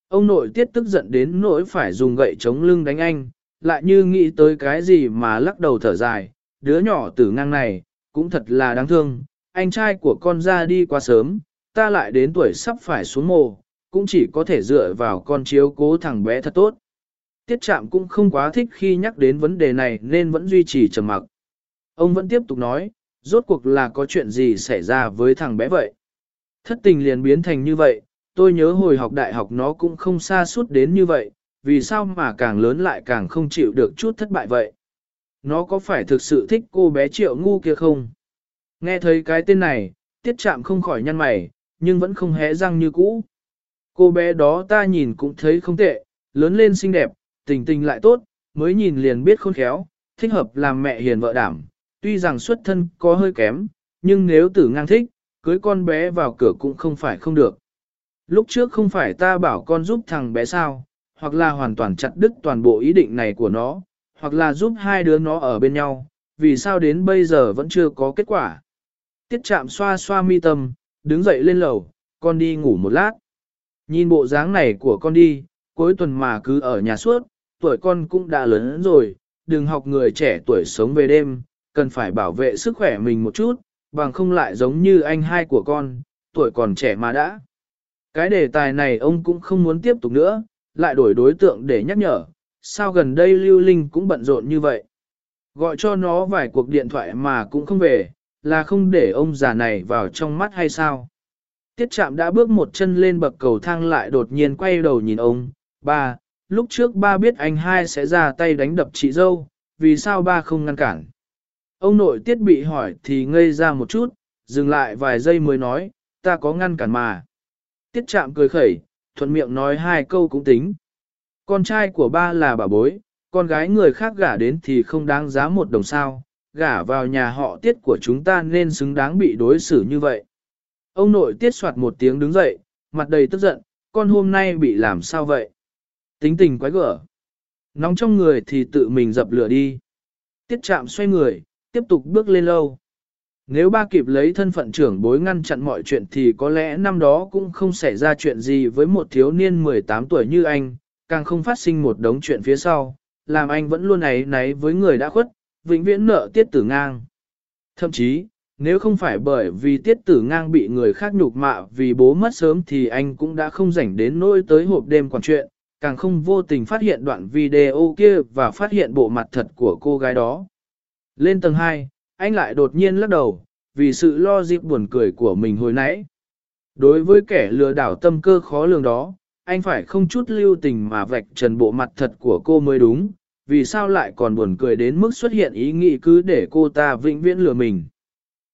Ông nội tiết tức giận đến nỗi phải dùng gậy chống lưng đánh anh, lại như nghĩ tới cái gì mà lắc đầu thở dài, đứa nhỏ tử ngang này, cũng thật là đáng thương, anh trai của con ra đi quá sớm, ta lại đến tuổi sắp phải xuống mồ, cũng chỉ có thể dựa vào con chiếu cố thằng bé thật tốt. Tiết Trạm cũng không quá thích khi nhắc đến vấn đề này nên vẫn duy trì trầm mặc. Ông vẫn tiếp tục nói, rốt cuộc là có chuyện gì xảy ra với thằng bé vậy? Thất tình liền biến thành như vậy, tôi nhớ hồi học đại học nó cũng không xa suốt đến như vậy, vì sao mà càng lớn lại càng không chịu được chút thất bại vậy? Nó có phải thực sự thích cô bé triệu ngu kia không? Nghe thấy cái tên này, tiết chạm không khỏi nhăn mày, nhưng vẫn không hé răng như cũ. Cô bé đó ta nhìn cũng thấy không tệ, lớn lên xinh đẹp, tình tình lại tốt, mới nhìn liền biết khôn khéo, thích hợp làm mẹ hiền vợ đảm. Tuy rằng xuất thân có hơi kém, nhưng nếu tử ngang thích, cưới con bé vào cửa cũng không phải không được. Lúc trước không phải ta bảo con giúp thằng bé sao, hoặc là hoàn toàn chặt đứt toàn bộ ý định này của nó, hoặc là giúp hai đứa nó ở bên nhau, vì sao đến bây giờ vẫn chưa có kết quả. Tiết chạm xoa xoa mi tâm, đứng dậy lên lầu, con đi ngủ một lát. Nhìn bộ dáng này của con đi, cuối tuần mà cứ ở nhà suốt, tuổi con cũng đã lớn rồi, đừng học người trẻ tuổi sống về đêm, cần phải bảo vệ sức khỏe mình một chút, bằng không lại giống như anh hai của con, tuổi còn trẻ mà đã. Cái đề tài này ông cũng không muốn tiếp tục nữa, lại đổi đối tượng để nhắc nhở, sao gần đây Lưu Linh cũng bận rộn như vậy. Gọi cho nó vài cuộc điện thoại mà cũng không về, là không để ông già này vào trong mắt hay sao? Tiết chạm đã bước một chân lên bậc cầu thang lại đột nhiên quay đầu nhìn ông, ba, lúc trước ba biết anh hai sẽ ra tay đánh đập chị dâu, vì sao ba không ngăn cản? Ông nội tiết bị hỏi thì ngây ra một chút, dừng lại vài giây mới nói, ta có ngăn cản mà. Tiết chạm cười khẩy, thuận miệng nói hai câu cũng tính. Con trai của ba là bà bối, con gái người khác gả đến thì không đáng giá một đồng sao, gả vào nhà họ tiết của chúng ta nên xứng đáng bị đối xử như vậy. Ông nội tiết soạt một tiếng đứng dậy, mặt đầy tức giận, con hôm nay bị làm sao vậy? Tính tình quái gở. Nóng trong người thì tự mình dập lửa đi. Tiết chạm xoay người, tiếp tục bước lên lâu. Nếu ba kịp lấy thân phận trưởng bối ngăn chặn mọi chuyện thì có lẽ năm đó cũng không xảy ra chuyện gì với một thiếu niên 18 tuổi như anh, càng không phát sinh một đống chuyện phía sau, làm anh vẫn luôn ấy náy với người đã khuất, vĩnh viễn nợ tiết tử ngang. Thậm chí, nếu không phải bởi vì tiết tử ngang bị người khác nhục mạ vì bố mất sớm thì anh cũng đã không rảnh đến nỗi tới hộp đêm quản chuyện, càng không vô tình phát hiện đoạn video kia và phát hiện bộ mặt thật của cô gái đó. Lên tầng 2, anh lại đột nhiên lắc đầu, vì sự lo dịp buồn cười của mình hồi nãy. Đối với kẻ lừa đảo tâm cơ khó lường đó, anh phải không chút lưu tình mà vạch trần bộ mặt thật của cô mới đúng, vì sao lại còn buồn cười đến mức xuất hiện ý nghĩ cứ để cô ta vĩnh viễn lừa mình.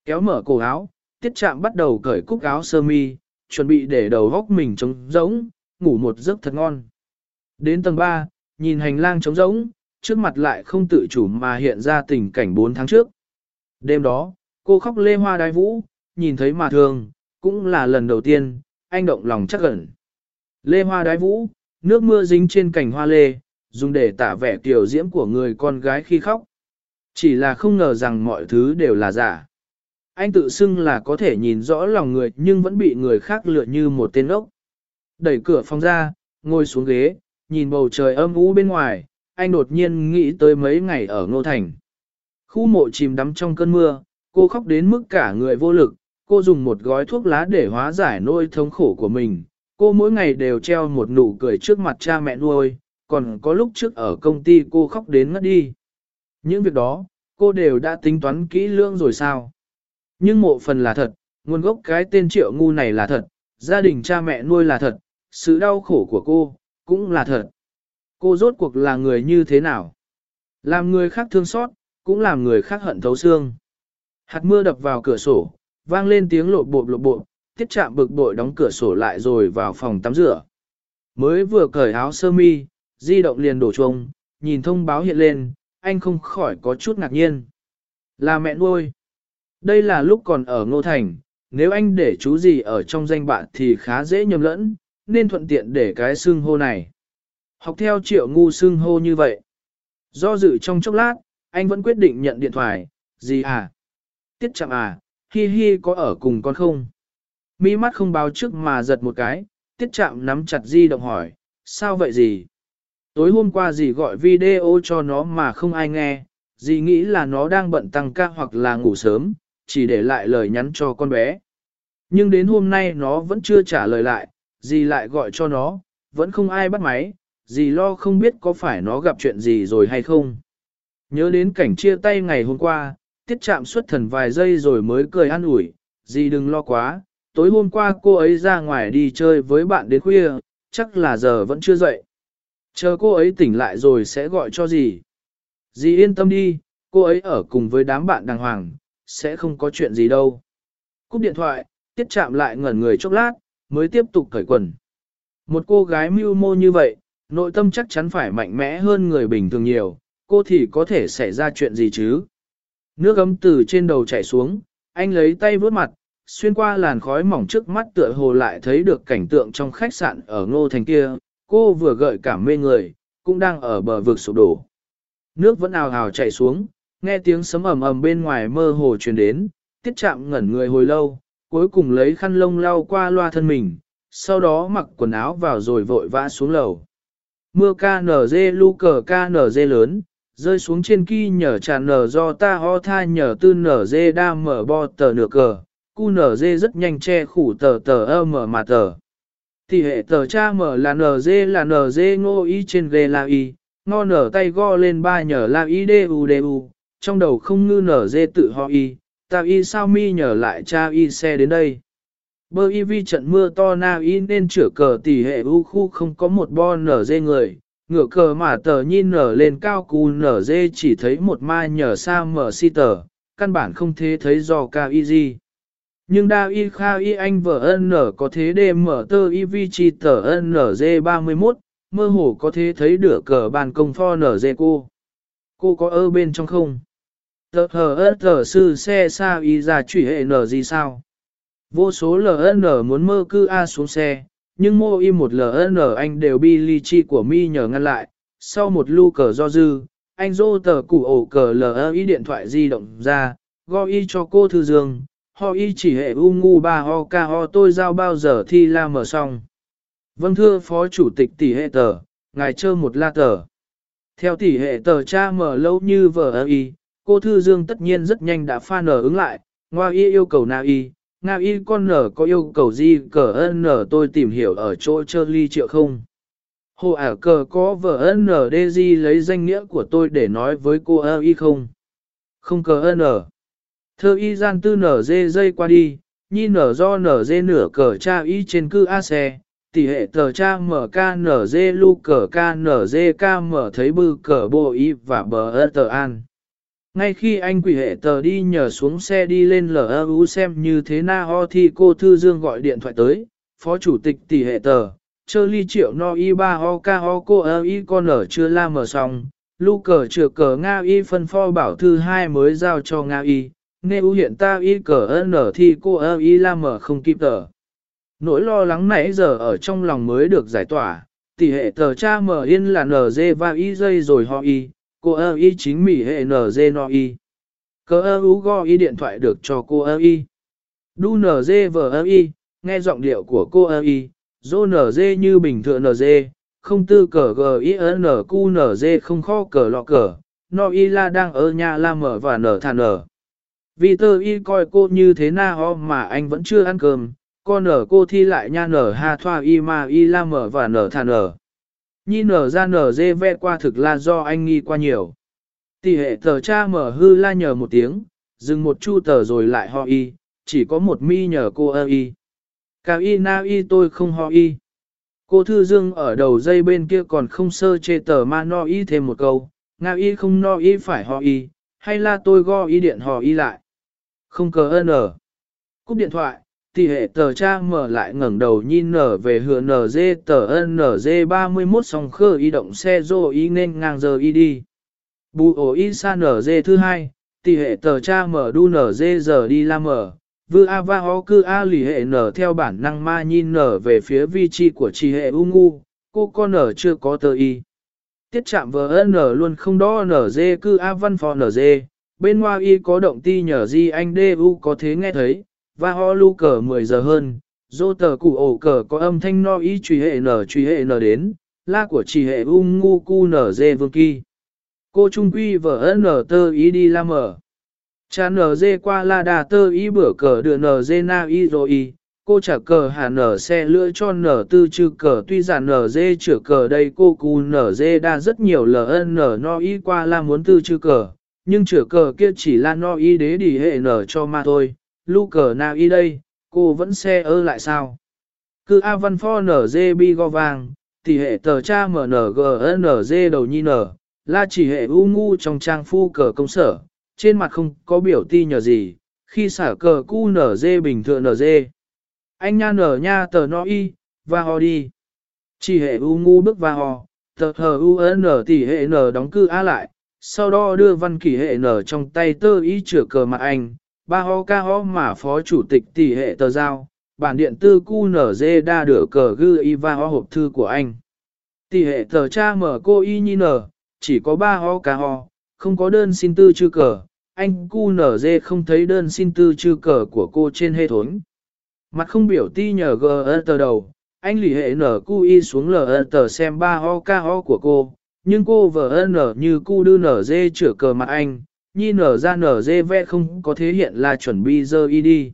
Kéo mở cổ áo, tiết chạm bắt đầu cởi cúc áo sơ mi, chuẩn bị để đầu góc mình trống rỗng, ngủ một giấc thật ngon. Đến tầng 3, nhìn hành lang trống rỗng, trước mặt lại không tự chủ mà hiện ra tình cảnh 4 tháng trước. Đêm đó, cô khóc lê hoa đai vũ, nhìn thấy mà thường, cũng là lần đầu tiên, anh động lòng chắc ẩn. Lê hoa đái vũ, nước mưa dính trên cành hoa lê, dùng để tả vẻ tiểu diễm của người con gái khi khóc. Chỉ là không ngờ rằng mọi thứ đều là giả. Anh tự xưng là có thể nhìn rõ lòng người nhưng vẫn bị người khác lựa như một tên ốc. Đẩy cửa phòng ra, ngồi xuống ghế, nhìn bầu trời âm u bên ngoài, anh đột nhiên nghĩ tới mấy ngày ở Ngô Thành. Khu mộ chìm đắm trong cơn mưa, cô khóc đến mức cả người vô lực, cô dùng một gói thuốc lá để hóa giải nỗi thống khổ của mình. Cô mỗi ngày đều treo một nụ cười trước mặt cha mẹ nuôi, còn có lúc trước ở công ty cô khóc đến ngất đi. Những việc đó, cô đều đã tính toán kỹ lưỡng rồi sao? Nhưng mộ phần là thật, nguồn gốc cái tên triệu ngu này là thật, gia đình cha mẹ nuôi là thật, sự đau khổ của cô, cũng là thật. Cô rốt cuộc là người như thế nào? Làm người khác thương xót, cũng làm người khác hận thấu xương. Hạt mưa đập vào cửa sổ, vang lên tiếng lộp bộp lộp bộp, tiết chạm bực bội đóng cửa sổ lại rồi vào phòng tắm rửa. Mới vừa cởi áo sơ mi, di động liền đổ chuông, nhìn thông báo hiện lên, anh không khỏi có chút ngạc nhiên. Là mẹ nuôi. Đây là lúc còn ở Ngô Thành, nếu anh để chú gì ở trong danh bạn thì khá dễ nhầm lẫn, nên thuận tiện để cái xưng hô này. Học theo triệu ngu xưng hô như vậy. Do dự trong chốc lát, anh vẫn quyết định nhận điện thoại, gì à? Tiết chạm à, hi hi có ở cùng con không? Mi mắt không báo trước mà giật một cái, tiết chạm nắm chặt di động hỏi, sao vậy gì? Tối hôm qua dì gọi video cho nó mà không ai nghe, dì nghĩ là nó đang bận tăng ca hoặc là ngủ sớm, chỉ để lại lời nhắn cho con bé. Nhưng đến hôm nay nó vẫn chưa trả lời lại, dì lại gọi cho nó, vẫn không ai bắt máy, dì lo không biết có phải nó gặp chuyện gì rồi hay không. Nhớ đến cảnh chia tay ngày hôm qua, tiết chạm xuất thần vài giây rồi mới cười an ủi, dì đừng lo quá, tối hôm qua cô ấy ra ngoài đi chơi với bạn đến khuya, chắc là giờ vẫn chưa dậy. Chờ cô ấy tỉnh lại rồi sẽ gọi cho dì. Dì yên tâm đi, cô ấy ở cùng với đám bạn đàng hoàng, sẽ không có chuyện gì đâu. Cúp điện thoại, tiết chạm lại ngẩn người chốc lát, mới tiếp tục cởi quần. Một cô gái mưu mô như vậy, nội tâm chắc chắn phải mạnh mẽ hơn người bình thường nhiều, cô thì có thể xảy ra chuyện gì chứ? Nước ấm từ trên đầu chảy xuống, anh lấy tay vuốt mặt, xuyên qua làn khói mỏng trước mắt tựa hồ lại thấy được cảnh tượng trong khách sạn ở Ngô Thành kia, cô vừa gợi cảm mê người, cũng đang ở bờ vực sụp đổ. Nước vẫn ào ào chảy xuống, nghe tiếng sấm ầm ầm bên ngoài mơ hồ truyền đến, tiết chạm ngẩn người hồi lâu, cuối cùng lấy khăn lông lau qua loa thân mình, sau đó mặc quần áo vào rồi vội vã xuống lầu. Mưa ca nở dê lu cờ ca nở dê lớn, rơi xuống trên kỳ nhờ tràn nở do ta ho tha nhờ tư nở dê đa mở bo tờ nửa cờ, cu nở dê rất nhanh che khủ tờ tờ ơ mở mà tờ. Thì hệ tờ cha mở là NG là NG ngô y trên ghê là y, ngo nở tay go lên ba nhờ là y đê u đê u, trong đầu không ngư nở dê tự ho y, ta y sao mi nhờ lại cha y xe đến đây. Bơ y vi trận mưa to na y nên chữa cờ tỷ hệ u khu không có một bo nở dê người, ngựa cờ mà tờ nhìn nở lên cao cù nở dê chỉ thấy một ma nhờ xa mở si tờ, căn bản không thế thấy do cao y gì. Nhưng đa y kha y anh vợ ân nở có thế đê mở tơ y vi chi tờ ân nở dê 31, mơ hồ có thế thấy đửa cờ bàn công pho nở dê cô. Cô có ở bên trong không? Tờ hờ ớt tờ sư xe xa y ra chủy hệ nở gì sao? Vô số LN muốn mơ cư A xuống xe, nhưng mô y một LN anh đều bi ly chi của mi nhờ ngăn lại. Sau một lưu cờ do dư, anh dô tờ củ ổ cờ LI điện thoại di động ra, gọi y cho cô thư dương, ho y chỉ hệ u ngu ba ho ca ho tôi giao bao giờ thi la mở xong. Vâng thưa Phó Chủ tịch tỷ hệ tờ, ngài chơ một la tờ. Theo tỷ hệ tờ cha mở lâu như vờ y, cô Thư Dương tất nhiên rất nhanh đã pha nở ứng lại, ngoa y yêu cầu na y, Nga y con nở có yêu cầu gì cờ ân nở tôi tìm hiểu ở chỗ chơ ly triệu không? Hồ ả cờ có vợ ân nở đê di lấy danh nghĩa của tôi để nói với cô ơ y không? Không cờ ân nở. Thơ y gian tư nở dê dây qua đi, nhi nở do nở dê nửa cờ cha y trên cư A xe, tỷ hệ tờ cha mở ca nở dê lu cờ ca nở dê ca mở thấy bư cờ bộ y và bờ ơ tờ an. Ngay khi anh quỷ hệ tờ đi nhờ xuống xe đi lên LU xem như thế na ho thì cô Thư Dương gọi điện thoại tới, phó chủ tịch tỷ hệ tờ, chơ ly triệu no y ba ho ca ho cô ơ y con ở chưa la mở xong, lu cờ chừa cờ Nga y phân pho bảo thư hai mới giao cho Nga y, nghe ưu hiện ta y cờ ân thì cô ơ y la mở không kịp tờ. Nỗi lo lắng nãy giờ ở trong lòng mới được giải tỏa, tỷ hệ tờ cha mở yên là nở dê và y dây rồi họ y, cô ơ y chính mỉ hệ NG no y. Cơ ơ u go y điện thoại được cho cô ơ y. Đu NG vờ ơ y, nghe giọng điệu của cô ơ y, dô NG như bình thường NG, không tư cờ g y n cu dê không khó cờ lọ cờ, no y la đang ở nhà la mở và nở thàn nở. Vì tơ y coi cô như thế na ho mà anh vẫn chưa ăn cơm, con nở cô thi lại nha nở ha thoa y ma y la mở và nở thàn nở. Nhi nở ra nở dê ve qua thực là do anh nghi qua nhiều. Tỷ hệ tờ cha mở hư la nhờ một tiếng, dừng một chu tờ rồi lại ho y, chỉ có một mi nhờ cô ơ y. Cao y na y tôi không ho y. Cô Thư Dương ở đầu dây bên kia còn không sơ chê tờ ma no y thêm một câu, ngao y không no y phải ho y, hay là tôi go y điện ho y lại. Không cờ ơn ở. Cúp điện thoại, tỷ hệ tờ cha mở lại ngẩng đầu nhìn nở về hựa nở dê tờ ân nở dê 31 song khơ y động xe rô y nên ngang giờ y đi. Bù ổ y sa nở dê thứ hai, tỷ hệ tờ cha mở đu nở dê giờ đi la mở. Vư A va ho cư A lì hệ nở theo bản năng ma nhìn nở về phía vị trí của trì hệ u ngu, cô con nở chưa có tờ y. Tiết chạm vờ nở luôn không đo nở dê cư A văn phò nở dê, bên ngoài y có động ti nhờ di anh đê u có thế nghe thấy, và ho lu cờ 10 giờ hơn, dô tờ cụ ổ cờ có âm thanh no y truy hệ nở truy hệ nở đến, la của chỉ hệ u ngu cu nở dê vương kỳ. Cô trung quy vợ nở tơ ý đi la mở. Cha nở dê qua la đà tơ ý bữa cờ đưa nở dê na y rồi y. Cô trả cờ hà nở xe lựa cho nở tư trừ cờ tuy giả nở dê chữa cờ đây cô cù nở dê đa rất nhiều ln nở no y qua la muốn tư trừ cờ. Nhưng chữa cờ kia chỉ là no y đế đi hệ nở cho ma thôi. Lu cờ nào y đây, cô vẫn xe ơ lại sao? Cứ A văn pho nở dê bi go vàng, thì hệ tờ cha mở nở gn dê đầu nhi nở, la chỉ hệ u ngu trong trang phu cờ công sở, trên mặt không có biểu ti nhờ gì, khi xả cờ cu nở dê bình thường nở dê. Anh nha nở nha tờ no y, và ho đi. Chỉ hệ u ngu bước và ho, tờ hờ u n tỷ hệ n đóng cư a lại, sau đó đưa văn kỷ hệ nở trong tay tơ y chữa cờ mặt anh, ba ho ca ho mà phó chủ tịch tỷ hệ tờ giao, bản điện tư cu nở dê đa đửa cờ gư y va ho hộp thư của anh. Tỷ hệ tờ cha mở cô y nhi nở, chỉ có ba ho ca ho, không có đơn xin tư chư cờ, anh cu nở dê không thấy đơn xin tư chư cờ của cô trên hệ thống. Mặt không biểu ti nhờ gờ tờ đầu, anh lì hệ nở cu y xuống lờ tờ xem ba ho ca ho của cô, nhưng cô vờ nở như cu đưa nở dê chữa cờ mặt anh, nhi nở ra nở dê vẽ không có thể hiện là chuẩn bị dơ y đi.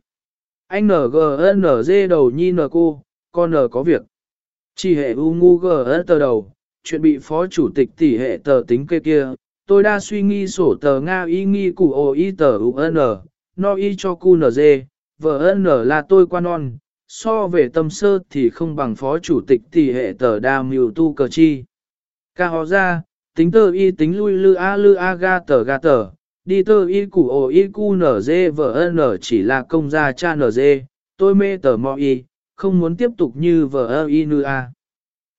Anh nở g nở dê đầu nhi nở cô, con nở có việc. Chỉ hệ u ngu g tờ đầu, chuyện bị phó chủ tịch tỷ hệ tờ tính kê kia, tôi đã suy nghi sổ tờ Nga y nghi cụ ồ y tờ UN, no y cho cu nở dê, vợ nở là tôi quan non, so về tâm sơ thì không bằng phó chủ tịch tỷ hệ tờ đa miêu tu cờ chi. Ca họ ra, tính tơ y tính lui lư a lư a ga tờ ga tờ, đi tơ y củ ồ y cu nở dê vợ nở chỉ là công gia cha nở dê, tôi mê tờ mò y, không muốn tiếp tục như vợ y nư a.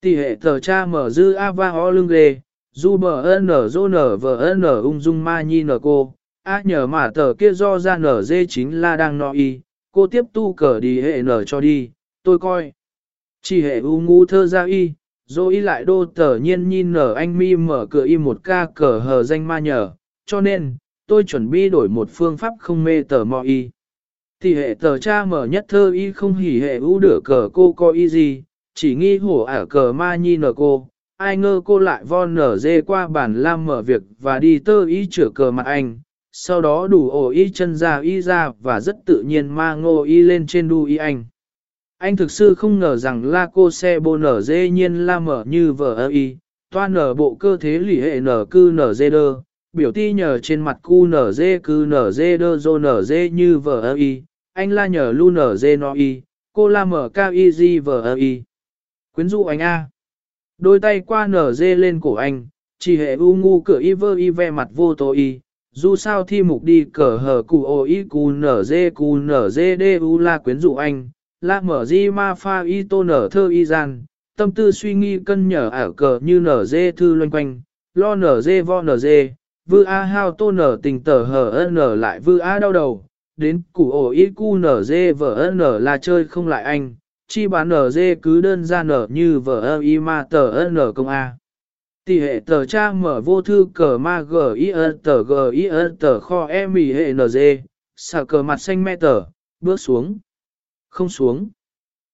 Tỷ hệ tờ cha mở dư a va ho lưng ghê, du bờ nở dô nở vợ nở ung dung ma nhi nở cô, a nhờ mà tờ kia do ra nở dê chính là đang nọ y, cô tiếp tu cờ đi hệ nở cho đi, tôi coi. Chỉ hệ u ngu thơ ra y, dô y lại đô tờ nhiên nhìn nở anh mi mở cửa y một ca cờ hờ danh ma nhờ, cho nên, tôi chuẩn bị đổi một phương pháp không mê tờ mò y. Thì hệ tờ cha mở nhất thơ y không hỉ hệ u đửa cờ cô có y gì, chỉ nghi hổ ở cờ ma nhi nở cô, ai ngơ cô lại von nở dê qua bản lam mở việc và đi tơ y chữa cờ mặt anh, sau đó đủ ổ y chân ra y ra và rất tự nhiên ma ngô y lên trên đu y anh. Anh thực sự không ngờ rằng la cô xe bô nở dê nhiên la mở như vợ ơ y, toa nở bộ cơ thế lỷ hệ nở cư nở dê đơ, biểu ti nhờ trên mặt cu nở dê cư nở dê đơ dô nở dê như vợ ơ y, anh la nhờ lu nở dê no y, cô la mở cao y di vợ ơ y. Quyến dụ anh A. Đôi tay qua nở dê lên cổ anh, chỉ hệ u ngu cửa y vơ y ve mặt vô tô y. Dù sao thi mục đi cờ hờ cụ ô y cụ nở dê cụ nở dê đê u la quyến dụ anh, la mở di ma pha y tô nở thơ y gian, tâm tư suy nghi cân nhở ảo cờ như nở dê thư loanh quanh, lo nở dê vo nở dê, vư a hao tô nở tình tờ hờ nở lại vư a đau đầu, đến củ ổ y cu nở dê vợ nở là chơi không lại anh, chi bán nở dê cứ đơn ra nở như vở ơ y ma tờ nở công A. Tỷ hệ tờ cha mở vô thư cờ ma g i ơ tờ g i ơ tờ kho e mì hệ nở dê, xả cờ mặt xanh mẹ tờ, bước xuống. Không xuống.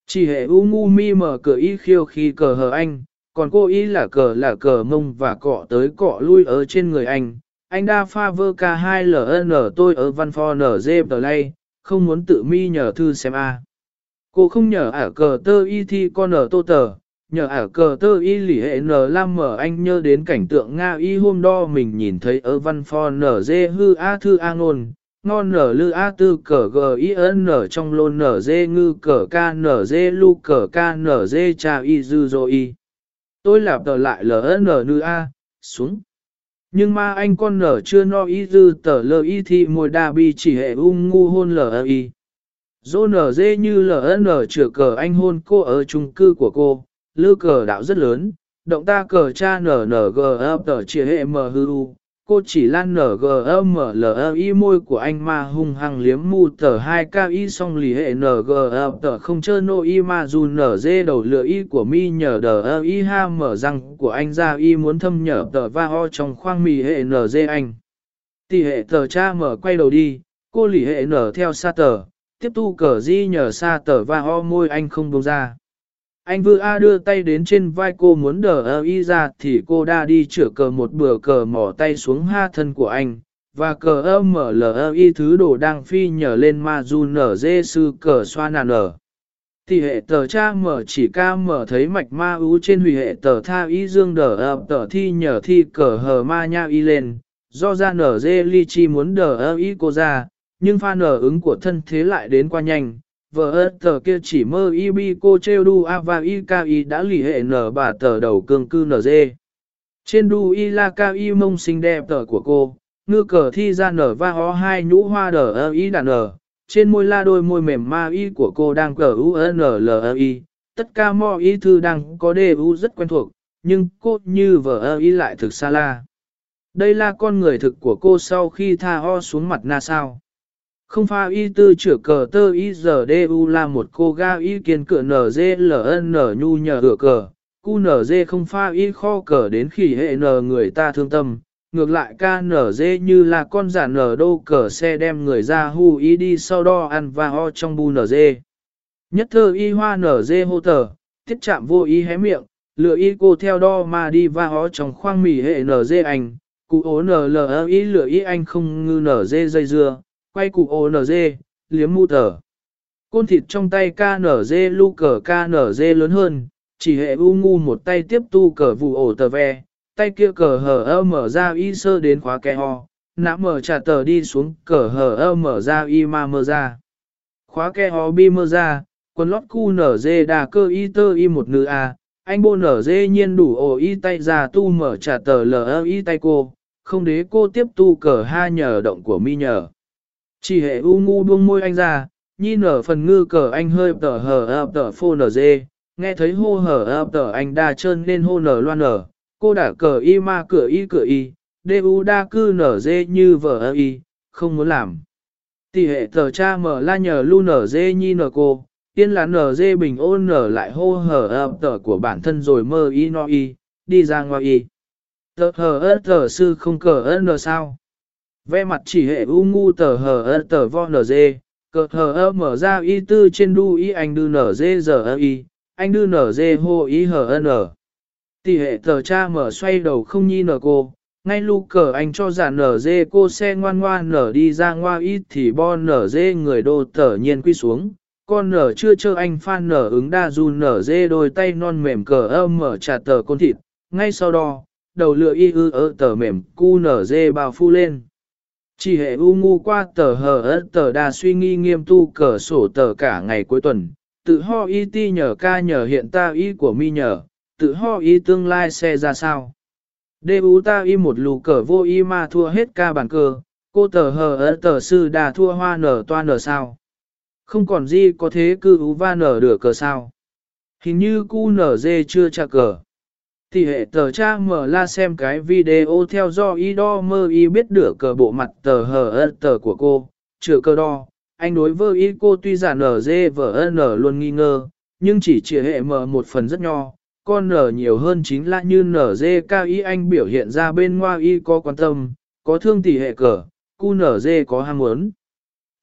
Chỉ hệ u ngu mi mở cửa y khiêu khi cờ hờ anh, còn cô y là cờ là cờ mông và cọ tới cọ lui ở trên người anh. Anh đa pha vơ ca 2 ln tôi ở văn phò nở dê lay, không muốn tự mi nhờ thư xem a. Cô không nhờ ả cờ tơ y thi con ở tô tờ, nhờ ả cờ tơ y lỉ hệ n lam mở anh nhớ đến cảnh tượng Nga y hôm đó mình nhìn thấy ở văn phò nở dê hư a thư a ngôn, ngon nở lư a tư cờ g i n nở trong lôn nở dê ngư cờ k nở dê lu cờ k nở dê cha y dư dô y. Tôi lạp tờ lại ln nư a, xuống. Nhưng mà anh con nở chưa no y dư tờ lơ y thì môi đa bi chỉ hệ ung ngu hôn lờ y. Dô nở dê như LN chữa cờ anh hôn cô ở chung cư của cô, lư cờ đạo rất lớn, động ta cờ cha nở nở g ấp tờ chia hệ mờ hư u, cô chỉ lan nở gmli môi của anh mà hung hăng liếm mu tờ 2 ki song lì hệ ng tờ không chơ nô y ma dù nở dê đầu lửa y của mi nhờ đờ y ha mở răng của anh ra y muốn thâm nhở tờ va ho trong khoang mì hệ nở dê anh. Tỷ hệ tờ cha mở quay đầu đi, cô lì hệ nở theo xa tờ, tiếp tu cờ di nhờ xa tờ va ho môi anh không buông ra. Anh vừa A đưa tay đến trên vai cô muốn đờ y ra thì cô đã đi chữa cờ một bữa cờ mỏ tay xuống ha thân của anh, và cờ ơ mở lờ y thứ đồ đang phi nhờ lên ma du nở dê sư cờ xoa nàn nở. Thì hệ tờ cha mở chỉ ca mở thấy mạch ma ú trên hủy hệ tờ tha y dương đờ ơ tờ thi nhờ thi cờ hờ ma nha y lên, do ra nở dê ly chi muốn đờ y cô ra, nhưng pha nở ứng của thân thế lại đến qua nhanh vợ ớt tờ kia chỉ mơ y bi cô treo đu a và y ca y đã lì hệ nở bà tờ đầu cương cư nở dê. Trên đu y la ca y mông xinh đẹp tờ của cô, ngư cờ thi ra nở va ho hai nhũ hoa đờ ơ y đàn nở, trên môi la đôi môi mềm ma y của cô đang cờ u n l ơ y, tất cả mọi y thư đang có đề u rất quen thuộc, nhưng cô như vợ ơ y lại thực xa la. Đây là con người thực của cô sau khi tha ho xuống mặt na sao. Không pha y tư chữa cờ tơ y giờ đê u là một cô ga y kiên cửa nở dê ln nhu nhờ cửa cờ, cu nở dê không pha y kho cờ đến khi hệ nở người ta thương tâm, ngược lại ca nở dê như là con giả nở đô cờ xe đem người ra hu y đi sau đo ăn và ho trong bu nở dê. Nhất thơ y hoa nở dê hô tờ, tiết chạm vô y hé miệng, lựa y cô theo đo mà đi và ho trong khoang mì hệ nở dê anh, cụ ố nở lờ y lựa y anh không ngư nở dê dây dưa quay cụ ONG, liếm mu tờ. Côn thịt trong tay KNG lu cờ KNG lớn hơn, chỉ hệ u ngu một tay tiếp tu cờ vụ ổ tờ ve, tay kia cờ hờ ơ mở ra y sơ đến khóa kè ho, nã mở trả tờ đi xuống cờ hờ ơ mở ra y ma mơ ra. Khóa kè ho bi mơ ra, quần lót cu nở dê đà cơ y tơ y một nữ a, anh bô nở dê nhiên đủ ổ y tay ra tu mở trả tờ lờ y tay cô, không đế cô tiếp tu cờ ha nhờ động của mi nhờ. Chỉ hệ u ngu buông môi anh ra, nhi nở phần ngư cờ anh hơi tờ hờ ập tờ phô nở dê, nghe thấy hô hở ập tờ anh đa trơn nên hô nở loan nở, cô đã cờ y ma cửa y cửa y, đê u đa cư nở dê như vợ ơ y, không muốn làm. Tỷ hệ tờ cha mở la nhờ lu nở dê nhi nở cô, tiên là nở dê bình ôn nở lại hô hở ập tờ của bản thân rồi mơ y no y, đi ra ngoài y. Tờ hờ ớt tờ sư không cờ ớt nở sao. Ve mặt chỉ hệ u ngu tờ hờ ơ tờ vo nờ dê, cờ hờ ơ mở ra y tư trên đu y anh đư nở dê giờ ơ y, anh đư nở dê hô y hờ ơ nở. Tỷ hệ tờ cha mở xoay đầu không nhi nở cô, ngay lu cờ anh cho giả nở dê cô xe ngoan ngoan nở đi ra ngoa y thì bo nở dê người đô tờ nhiên quy xuống. Con nở chưa chơ anh phan nở ứng đa du nở dê đôi tay non mềm cờ âm mở trà tờ con thịt, ngay sau đó, đầu lựa y ư ơ tờ mềm cu nở dê bao phu lên. Chỉ hệ u ngu qua tờ hờ ớt tờ đa suy nghi nghiêm tu cờ sổ tờ cả ngày cuối tuần, tự ho y ti nhờ ca nhờ hiện ta y của mi nhờ, tự ho y tương lai xe ra sao. Đê u ta y một lù cờ vô y mà thua hết ca bản cờ, cô tờ hờ ớt tờ sư đà thua hoa nở toa nở sao. Không còn gì có thế cư u va nở được cờ sao. Hình như cu nở dê chưa trả cờ. Thì hệ tờ cha mở la xem cái video theo do y đo mơ y biết được cờ bộ mặt tờ hờ ơ tờ của cô, chữa cơ đo. Anh đối với y cô tuy giả nở dê vở nở luôn nghi ngờ, nhưng chỉ chỉ hệ mở một phần rất nho, con nở nhiều hơn chính là như nở dê cao y anh biểu hiện ra bên ngoài y có quan tâm, có thương tỷ hệ cờ, cu nở dê có ham muốn.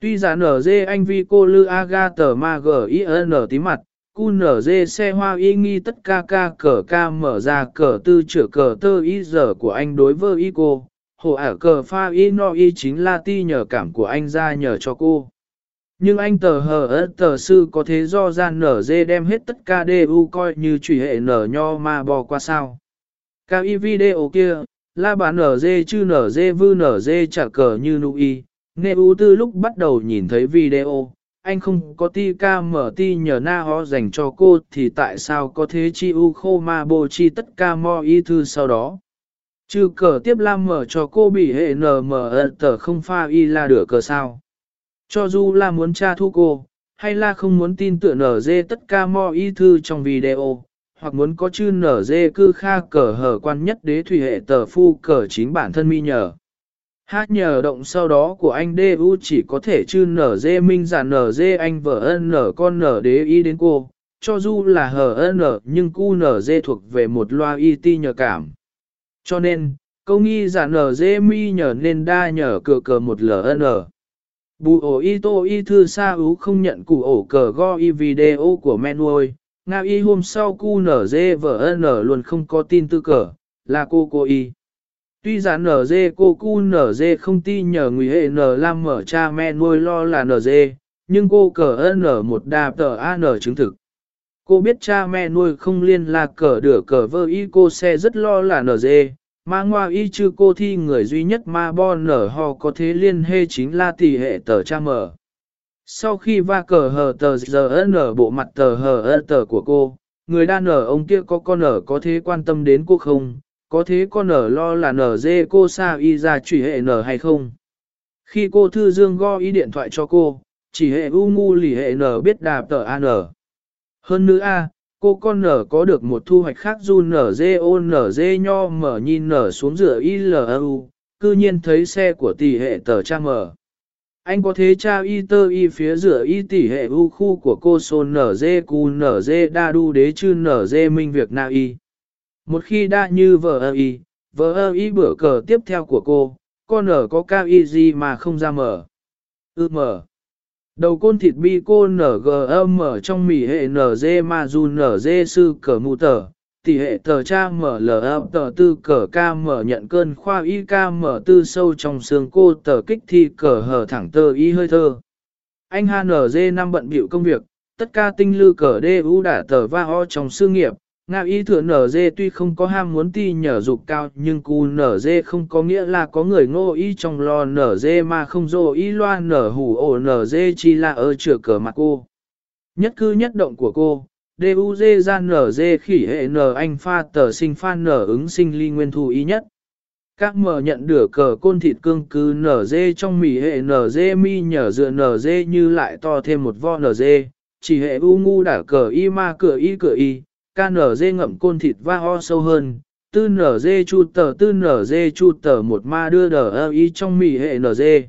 Tuy giả nở dê anh vì cô lư aga tờ ma g i n tí mặt, QNZ xe hoa y nghi tất ca ca cờ ca mở ra cờ tư chữa cờ tơ y giờ của anh đối với y cô, hồ ả cờ pha y no y chính là ti nhờ cảm của anh ra nhờ cho cô. Nhưng anh tờ hờ ớt tờ sư có thế do gian nở dê đem hết tất ca đê u coi như trùy hệ nở nho mà bò qua sao. Cao y video kia, la bà nở dê chư nở dê vư nở dê trả cờ như nụ y, nê u tư lúc bắt đầu nhìn thấy video, anh không có ti ca mở ti nhờ na ho dành cho cô thì tại sao có thế chi u khô ma bô chi tất ca mo y thư sau đó. Chứ cờ tiếp lam mở cho cô bị hệ nm tờ không pha y là đửa cờ sao. Cho dù là muốn tra thu cô, hay là không muốn tin tưởng nở dê tất ca mo y thư trong video, hoặc muốn có chư nở dê cư kha cờ hở quan nhất đế thủy hệ tờ phu cờ chính bản thân mi nhờ. Hát nhờ động sau đó của anh DU chỉ có thể chư nở dê minh giả nở dê anh vợ ân nở con nở đế y đến cô, cho dù là hờ ân nở nhưng cu nở dê thuộc về một loa y ti nhờ cảm. Cho nên, câu nghi giả nở dê mi nhờ nên đa nhờ cờ cờ một ln. Bù ổ y tô y thư sa ú không nhận cụ ổ cờ go y video của Menuôi, Nga y hôm sau cu nở dê vợ nở luôn không có tin tư cờ, là cô cô y. Tuy giả nở cô cu nở không tin nhờ người hệ n làm mở cha mẹ nuôi lo là NG, nhưng cô cờ N một đà tờ an chứng thực. Cô biết cha mẹ nuôi không liên lạc cờ đửa cờ vơ y cô xe rất lo là NG, mà ngoa y chư cô thi người duy nhất ma bo nở ho có thế liên hệ chính là tỷ hệ tờ cha mở. Sau khi va cờ hờ tờ giờ nở bộ mặt tờ hờ tờ của cô, người đa nở ông kia có con nở có thế quan tâm đến cô không, có thế con nở lo là nở dê cô sao y ra chỉ hệ nở hay không. Khi cô thư dương go ý điện thoại cho cô, chỉ hệ u ngu lì hệ nở biết đạp tờ an. Hơn nữa a, cô con nở có được một thu hoạch khác du nở dê ô nở dê nho mở nhìn nở xuống rửa y u cư nhiên thấy xe của tỷ hệ tờ cha mở anh có thế cha y tơ y phía rửa y tỷ hệ u khu của cô sôn nở dê cu nở dê đa đu đế chư nở dê minh việc na y. Một khi đã như vợ ơ y, vợ ơ y bữa cờ tiếp theo của cô, con nở có cao y gì mà không ra mở. Ư mở. Đầu côn thịt bi cô nở gờ mở trong mỉ hệ nở dê mà dù nở dê sư cờ mù tờ, tỷ hệ tờ cha mở lờ tờ tư cờ ca mở nhận cơn khoa y ca mở tư sâu trong xương cô tờ kích thi cờ hở thẳng tờ y hơi thơ. Anh HNZ năm bận biểu công việc, tất cả tinh lư cờ đê u đã tờ va ho trong sư nghiệp. Nga y thừa nở dê tuy không có ham muốn ti nhờ dục cao nhưng cu nở dê không có nghĩa là có người ngô y trong lo nở dê mà không dô y loa nở hủ ổ nở dê chi là ở chữa cờ mặt cô. Nhất cư nhất động của cô, DUZ ra nở dê khỉ hệ nở anh pha tờ sinh pha nở ứng sinh ly nguyên thu ý nhất. Các mở nhận đửa cờ côn thịt cương cư nở dê trong mỉ hệ nở dê mi nhờ dựa nở dê như lại to thêm một vo nở dê, chỉ hệ u ngu đả cờ y ma cửa y cửa y, KNZ dê ngậm côn thịt va ho sâu hơn, tư nở dê chu tờ tư nở dê chu tờ một ma đưa đờ ơ y trong mì hệ nở dê.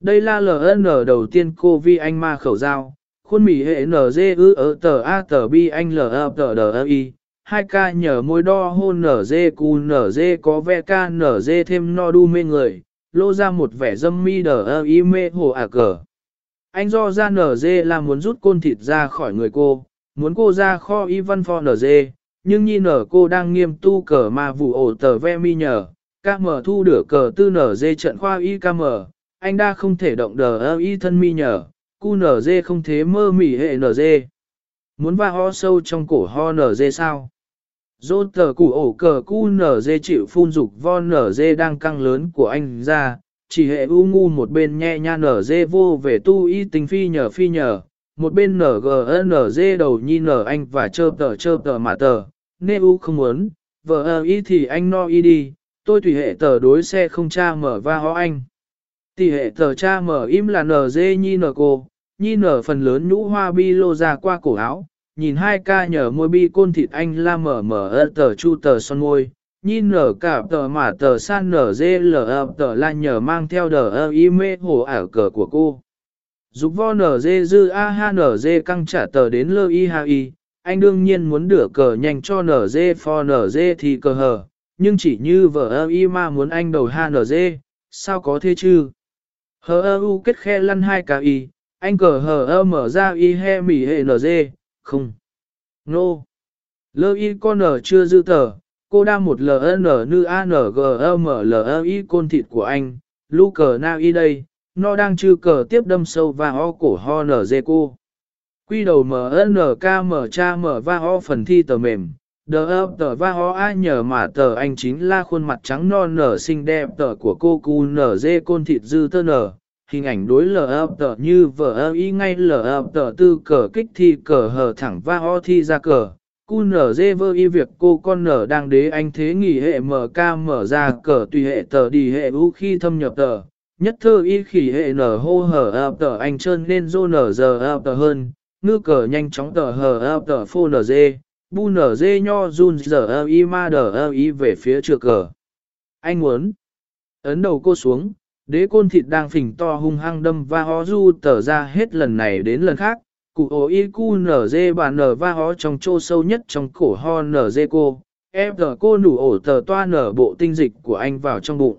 Đây là LN đầu tiên cô vi anh ma khẩu giao, khuôn mỉ hệ NG ư ở tờ A tờ B anh L A tờ đờ ơ y. hai ca nhờ môi đo hôn NG cu dê có ve ca dê thêm no đu mê người, lô ra một vẻ dâm mi đờ ơ y mê hồ à cờ. Anh do ra NG là muốn rút côn thịt ra khỏi người cô, muốn cô ra kho y văn phò dê nhưng nhi nở cô đang nghiêm tu cờ mà vụ ổ tờ ve mi nhờ, ca mở thu đửa cờ tư nở dê trận khoa y ca mở, anh đa không thể động đờ ơ y thân mi nhờ. Cu nở dê không thế mơ mỉ hệ nở dê. Muốn va ho sâu trong cổ ho nở dê sao? Dô tờ củ ổ cờ cu nở dê chịu phun dục vo nở dê đang căng lớn của anh ra, chỉ hệ u ngu một bên nhẹ nha nở dê vô về tu y tình phi nhờ phi nhờ, một bên nở nở đầu nhi nở anh và chơ tờ chơ tờ mà tờ, nê u không muốn, vợ ơ y thì anh no y đi, tôi tùy hệ tờ đối xe không cha mở va ho anh. Tỷ hệ tờ cha mở im là nở nhi nở cô, nhi nở phần lớn nhũ hoa bi lô ra qua cổ áo, nhìn hai ca nhờ môi bi côn thịt anh la mở mở ơ tờ chu tờ son môi, nhi nở cả tờ mà tờ san nở dê lờ tờ la nhờ mang theo đờ ơ y mê hồ ảo cờ của cô. Dục vo nở dê dư a ha nở dê căng trả tờ đến lơ y ha y, anh đương nhiên muốn đửa cờ nhanh cho nở dê for nở dê thì cờ hờ, nhưng chỉ như vợ ơ y ma muốn anh đầu ha nở dê, sao có thế chứ? Hờ ơ u kết khe lăn hai cả y, anh cờ hờ ơ mở ra y he mỉ hệ nở dê, không. Nô. Lơ y con nở chưa dư tờ, cô đang một ln nư a n g e m l y côn thịt của anh, lu cờ na y đây, nó đang chư cờ tiếp đâm sâu và ho cổ ho nở dê cô. Quy đầu mở nở ca mở cha mở va ho phần thi tờ mềm, đờ ấp tờ va ho ai nhờ mà tờ anh chính là khuôn mặt trắng non nở xinh đẹp tờ của cô cu nở dê côn thịt dư tơ nở, hình ảnh đối lờ ấp tờ như vợ ơ y ngay lờ ấp tờ tư cờ kích thi cờ hờ thẳng va ho thi ra cờ. Cu nở dê vơ y việc cô con nở đang đế anh thế nghỉ hệ mở ca mở ra cờ tùy hệ tờ đi hệ u khi thâm nhập tờ. Nhất thơ y khỉ hệ nở hô hở ập tờ anh trơn nên dô nở giờ ập tờ hơn, ngư cờ nhanh chóng tờ hở ập tờ phô nở dê, bu nở dê nho run giờ ập y ma đờ ập y về phía trượt cờ. Anh muốn. Ấn đầu cô xuống, đế côn thịt đang phình to hung hăng đâm và ho du tờ ra hết lần này đến lần khác. Cụ ổ y cu nở dê bà nở va ho trong chỗ sâu nhất trong cổ ho nở dê cô. Ép giờ cô nủ ổ tờ toa nở bộ tinh dịch của anh vào trong bụng.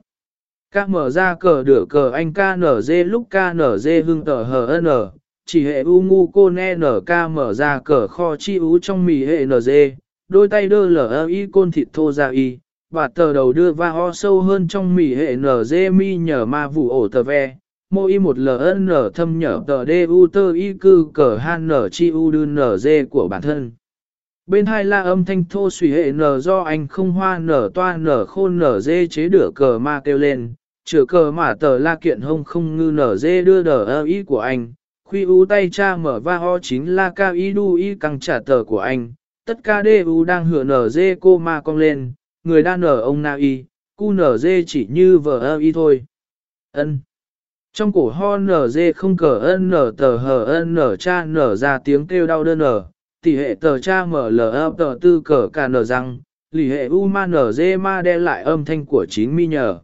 Ca mở ra cờ đửa cờ anh ca nở dê lúc ca nở dê hưng tờ hờ nở chỉ hệ u ngu cô ne nở ca mở ra cờ kho chi ú trong mì hệ nở dê, đôi tay đơ lở y côn thịt thô ra y, và tờ đầu đưa va ho sâu hơn trong mì hệ nở dê mi nhờ ma vụ ổ tờ ve. Mô y một ln thâm nhở tờ đê u tơ y cư cờ han nở chi u đư nở dê của bản thân. Bên hai la âm thanh thô suy hệ nở do anh không hoa nở toa nở khôn nở dê chế đửa cờ ma kêu lên, chữa cờ mà tờ la kiện hông không ngư nở dê đưa đờ ơ ý của anh, Khuy u tay cha mở va ho chính là ca y đu y căng trả tờ của anh, tất cả đê u đang hửa nở dê cô ma cong lên, người đa nở ông na y, cu nở dê chỉ như vợ ơ y thôi. ân. Trong cổ ho nở dê không cờ ân nở tờ hờ ân nở cha nở ra tiếng kêu đau đơn nở, tỷ hệ tờ cha mở lờ tờ tư cờ cả nở rằng, lì hệ u ma nở dê ma đe lại âm thanh của chính mi nhờ.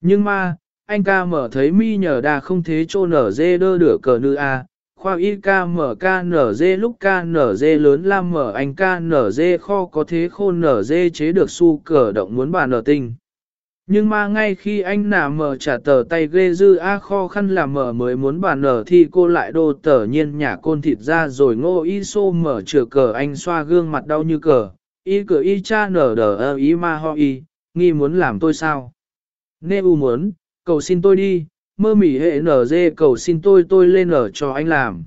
Nhưng ma, anh ca mở thấy mi nhờ đà không thế cho nở dê đơ đửa cờ nữ a khoa y ca mở ca nở dê lúc ca nở dê lớn lam mở anh ca nở dê kho có thế khôn nở dê chế được su cờ động muốn bà nở tinh. Nhưng mà ngay khi anh nà mở trả tờ tay ghê dư a kho khăn là mở mới muốn bà nở thì cô lại đô tờ nhiên nhả côn thịt ra rồi ngô y xô mở chừa cờ anh xoa gương mặt đau như cờ, y cờ y cha nở đờ ơ y ma ho y, nghi muốn làm tôi sao? Nê u muốn, cầu xin tôi đi, mơ mỉ hệ nở dê cầu xin tôi tôi lên nở cho anh làm.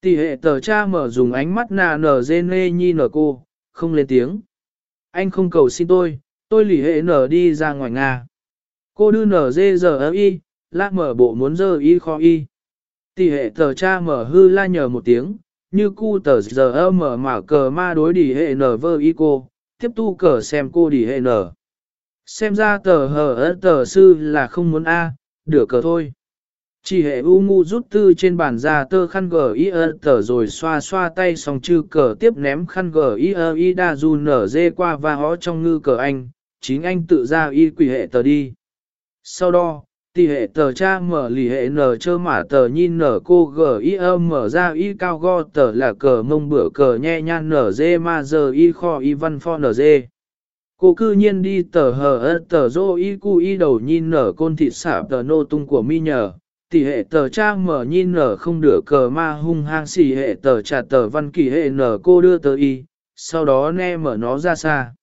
Tỷ hệ tờ cha mở dùng ánh mắt nà nở dê nê nhi nở cô, không lên tiếng. Anh không cầu xin tôi, tôi lì hệ nở đi ra ngoài Nga. Cô đưa nở dê giờ y, la mở bộ muốn giờ y kho y. Tỷ hệ tờ cha mở hư la nhờ một tiếng, như cu tờ giờ mở mở cờ ma đối đi hệ nở vơ y cô, tiếp tu cờ xem cô đi hệ nở. Xem ra tờ hờ tờ sư là không muốn A, đửa cờ thôi. Chỉ hệ u ngu rút tư trên bàn ra tơ khăn gờ y ơ tờ rồi xoa xoa tay xong chư cờ tiếp ném khăn gờ y ơ y đa du nở dê qua và hó trong ngư cờ anh, chính anh tự ra y quỷ hệ tờ đi. Sau đó, tỷ hệ tờ cha mở lì hệ nở chơ mả tờ nhìn nở cô gờ y ơ mở ra y cao go tờ là cờ mông bửa cờ nhe nhan nở dê ma giờ y kho y văn pho nở dê. Cô cư nhiên đi tờ hờ ớt tờ dô y cu y đầu nhìn nở côn thịt xả tờ nô tung của mi nhờ, tỷ hệ tờ cha mở nhìn nở không đửa cờ ma hung hang xì hệ tờ trả tờ văn kỳ hệ nở cô đưa tờ y, sau đó ne mở nó ra xa.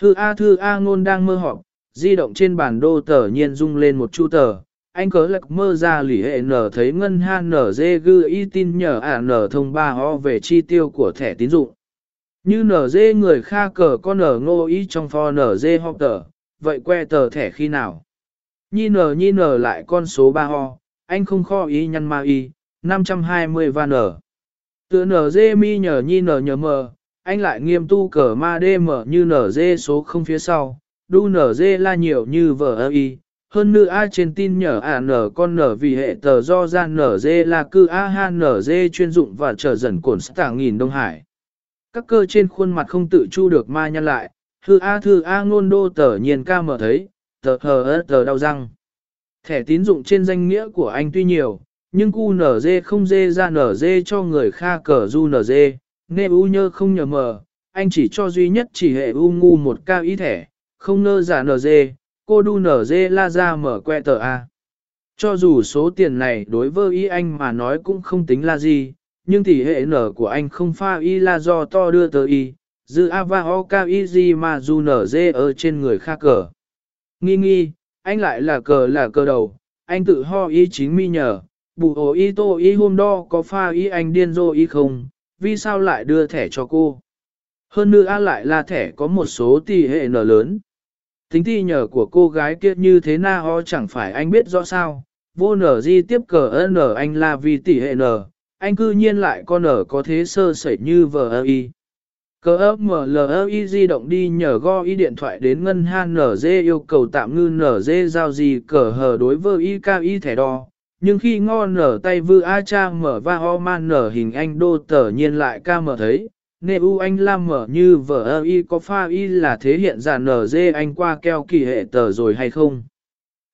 Thư A thư A ngôn đang mơ họp, di động trên bản đô tờ nhiên rung lên một chu tờ. Anh cớ lạc mơ ra lỉ hệ nở thấy ngân han nở dê gư y tin nhờ ả nở thông ba ho về chi tiêu của thẻ tín dụng. Như nở dê người kha cờ con nở ngô ý trong pho nở dê họp tờ, vậy que tờ thẻ khi nào? Nhi nở nhi nở lại con số ba ho, anh không kho ý nhăn ma y, 520 và nở. Tựa nở dê mi nhờ nhi nở nhờ mờ, anh lại nghiêm tu cờ ma đê mở như nở dê số không phía sau, đu nở dê la nhiều như vở ơ y. Hơn nữa a trên tin nhờ à nở con nở vì hệ tờ do ra nở dê là cư a ha nở dê chuyên dụng và trở dần cổn stạng nghìn Đông Hải các cơ trên khuôn mặt không tự chu được ma nhăn lại, thư A thư A ngôn đô tờ nhiên ca mở thấy, tờ hờ tờ đau răng. Thẻ tín dụng trên danh nghĩa của anh tuy nhiều, nhưng cu nở dê không dê ra nở dê cho người kha cờ du nở dê, nê u nhơ không nhờ mờ, anh chỉ cho duy nhất chỉ hệ u ngu một cao ý thẻ, không nơ giả nờ dê, cô đu nở dê la ra mở que tờ A. Cho dù số tiền này đối với ý anh mà nói cũng không tính là gì, nhưng tỷ hệ nở của anh không pha y là do to đưa tới y, dư ava o cao y gì mà dù nở dê ở trên người khác cờ. Nghi nghi, anh lại là cờ là cờ đầu, anh tự ho y chính mi nhờ, bù ổ y tô y hôm đó có pha y anh điên rô y không, vì sao lại đưa thẻ cho cô? Hơn nữa lại là thẻ có một số tỷ hệ nở lớn. Tính ti nhờ của cô gái kia như thế nào chẳng phải anh biết rõ sao, vô nở di tiếp cờ nở anh là vì tỷ hệ nở, anh cư nhiên lại con nở có thế sơ sẩy như vờ y. Cờ ấp mở MLI di động đi nhờ go y điện thoại đến ngân hàng NG yêu cầu tạm ngư NG giao gì cờ hờ đối với y ca y thẻ đo. Nhưng khi ngo nở tay vư A cha mở va ho man nở hình anh đô tờ nhiên lại ca mở thấy, Nê u anh lam mở như vở ơ y có pha y là thế hiện giả nở dê anh qua keo kỳ hệ tờ rồi hay không?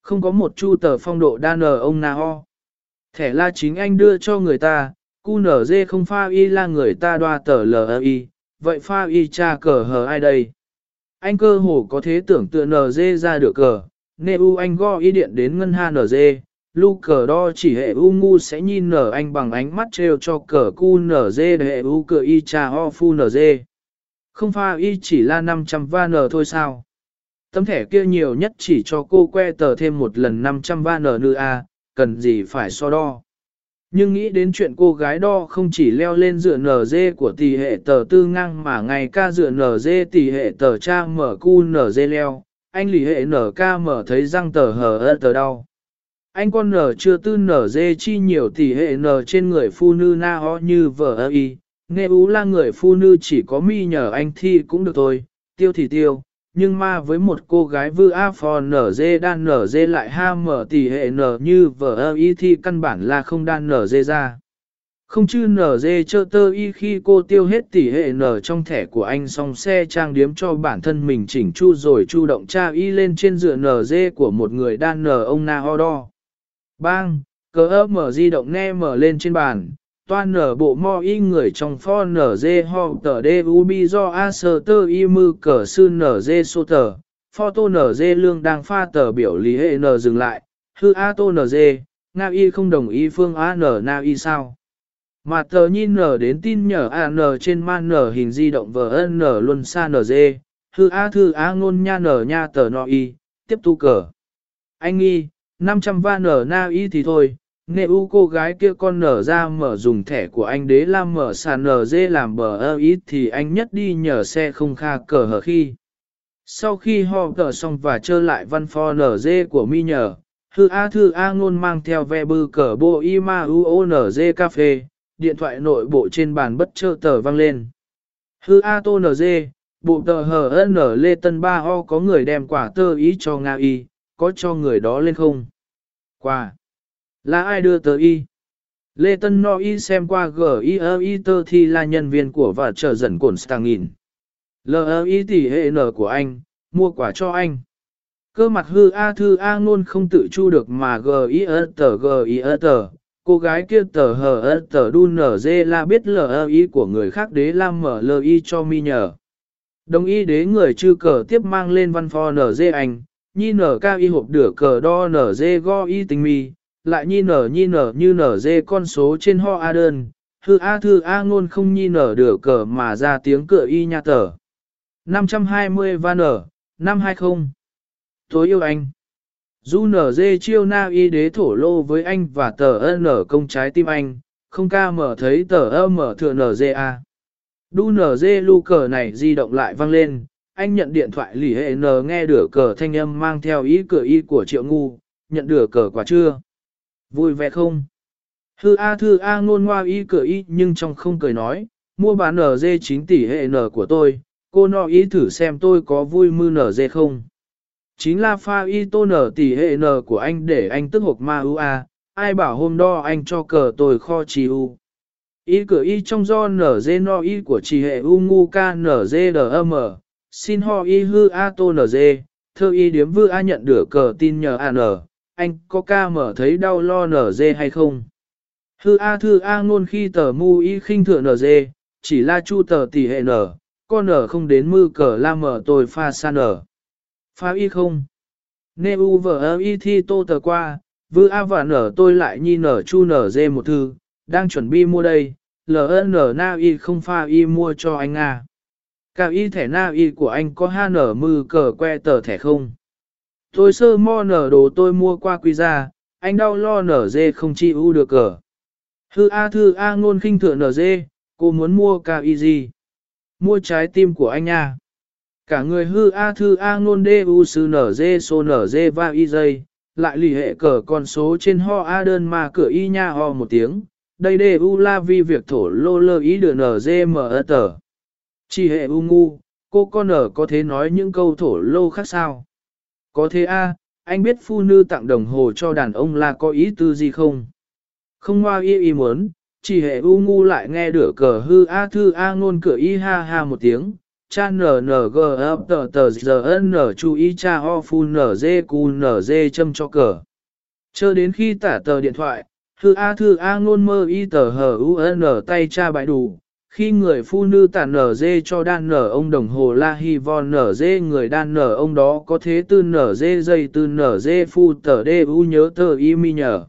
Không có một chu tờ phong độ đa nở ông na ho. Thẻ la chính anh đưa cho người ta, cu nở dê không pha y là người ta đoa tờ lờ ơ y, vậy pha y cha cờ hờ ai đây? Anh cơ hồ có thế tưởng tựa nở dê ra được cờ, nê u anh go y điện đến ngân ha nở dê, lu cờ đo chỉ hệ u ngu sẽ nhìn nở anh bằng ánh mắt treo cho cờ cu nở dê hệ u cờ y cha ho phu nở dê. Không pha y chỉ là 500 va nở thôi sao? Tấm thẻ kia nhiều nhất chỉ cho cô que tờ thêm một lần 500 va nở nữa à, cần gì phải so đo. Nhưng nghĩ đến chuyện cô gái đo không chỉ leo lên dựa nở dê của tỷ hệ tờ tư ngang mà ngày ca dựa nở dê tỷ hệ tờ cha mở cu nở dê leo, anh lì hệ nở ca mở thấy răng tờ hờ ơ tờ đau. Anh con nở chưa tư nở dê chi nhiều tỷ hệ nở trên người phu nữ na ho như vợ ơ y, nghe ú là người phu nữ chỉ có mi nhờ anh thi cũng được thôi, tiêu thì tiêu, nhưng mà với một cô gái vư a phò nở dê đan nở dê lại ha mở tỷ hệ nở như vợ ơ y thì căn bản là không đan nở dê ra. Không chư nở dê chơ tơ y khi cô tiêu hết tỷ hệ nở trong thẻ của anh xong xe trang điếm cho bản thân mình chỉnh chu rồi chu động tra y lên trên dựa nở dê của một người đan nở ông na ho đo. Bang, cờ ấp mở di động nghe mở lên trên bàn, toan nở bộ mo y người trong pho nở dê ho tờ đê u bi do a sơ tơ y mư cờ sư nở dê sô tờ, pho tô nở dê lương đang pha tờ biểu lý hệ nở dừng lại, hư a tô nở dê, nga y không đồng ý phương a nở na y sao. Mà tờ nhìn nở đến tin nhờ a nở trên man nở hình di động vờ nở luôn xa nở dê, hư a thư a ngôn nha nở nha tờ no y, tiếp tu cờ. Anh nghi, 500 va nở na y thì thôi, Nê u cô gái kia con nở ra mở dùng thẻ của anh đế lam mở sàn nở dê làm bờ ơ ít thì anh nhất đi nhờ xe không kha cờ hở khi. Sau khi họ cờ xong và trơ lại văn phò nở dê của mi nhờ, thư A thư A ngôn mang theo ve bư cờ bộ y ma u o nở dê cà phê, điện thoại nội bộ trên bàn bất trơ tờ vang lên. Hư A tô nở dê, bộ tờ hờ nở lê tân ba ho có người đem quả tơ ý cho Nga y, có cho người đó lên không? Quả. Là ai đưa tờ y? Lê Tân No y xem qua G.I.E. tơ thì là nhân viên của và chờ dần cổn Stangin. L Y tỷ hệ N của anh, mua quả cho anh. Cơ mặt hư A thư A ngôn không tự chu được mà G.I.E. tờ G.I.E. tờ. Cô gái kia tờ hờ ơ tờ đun nở dê là biết L Y của người khác đế làm mở L Y cho mi nhờ. Đồng ý đế người chư cờ tiếp mang lên văn phò nở dê anh, nhi nở ca y hộp đửa cờ đo nở dê go y tình mi, lại nhi nở nhi nở như nở dê con số trên ho a đơn, thư a thư a ngôn không nhi nở đửa cờ mà ra tiếng cửa y nha tờ. 520 va nở, 520. Tối yêu anh. Du nở dê chiêu na y đế thổ lô với anh và tờ ơ nở công trái tim anh, không ca mở thấy tờ ơ mở thừa nở dê a. Đu nở dê lu cờ này di động lại vang lên, anh nhận điện thoại lì hệ n nghe đửa cờ thanh âm mang theo ý cửa y của triệu ngu, nhận đửa cờ quả chưa? Vui vẻ không? Hư A thư A ngôn ngoa y cửa y nhưng trong không cười nói, mua bán nở dê 9 tỷ hệ n của tôi, cô nọ ý thử xem tôi có vui mư nở dê không? Chính là pha y tô nở tỷ hệ n của anh để anh tức hộp ma u a, ai bảo hôm đó anh cho cờ tôi kho trì u. Y cửa y trong do nở dê no y của trì hệ u ngu ca nở dê đờ âm xin ho y hư a tô n dê, thơ y điếm vư a nhận được cờ tin nhờ a nở, anh có ca mở thấy đau lo n dê hay không? Hư A thư A ngôn khi tờ mu y khinh thượng n dê, chỉ là chu tờ tỷ hệ n, con n không đến mư cờ la mở tôi pha sa n, Pha y không? Nê u vợ y thi tô tờ qua, vư A và nở tôi lại nhi nở chu nở dê một thư, đang chuẩn bị mua đây, ln na y không pha y mua cho anh à. Cả y thẻ na y của anh có ha nở mư cờ que tờ thẻ không? Tôi sơ mo nở đồ tôi mua qua quy ra, anh đau lo nở dê không chi u được cờ. Hư A thư A ngôn khinh thượng nở dê, cô muốn mua cao y gì? Mua trái tim của anh nha. Cả người hư A thư A ngôn đê u sư nở dê số nở dê và y dây, lại lì hệ cờ con số trên ho A đơn mà cửa y nha ho một tiếng. Đây đê u la vi việc thổ lô lơ ý được nở dê mở tờ. Chỉ hệ u ngu, cô con nở có thể nói những câu thổ lô khác sao? Có thế a, anh biết phu nư tặng đồng hồ cho đàn ông là có ý tư gì không? Không hoa y y muốn, Chỉ hệ u ngu lại nghe được cờ hư a thư a ngôn cửa y ha ha một tiếng, cha nờ nờ g ấp tờ tờ giờ n chú ý cha ho phu nờ dê cu nờ dê châm cho cờ. Chờ đến khi tả tờ điện thoại, thư a thư a ngôn mơ y tờ hờ u n tay cha bãi đủ, khi người phụ nữ tả nở dê cho đan nở ông đồng hồ la hi von nở dê người đan nở ông đó có thế tư nở dê dây tư nở dê phu tờ đê u nhớ tờ y mi nhờ.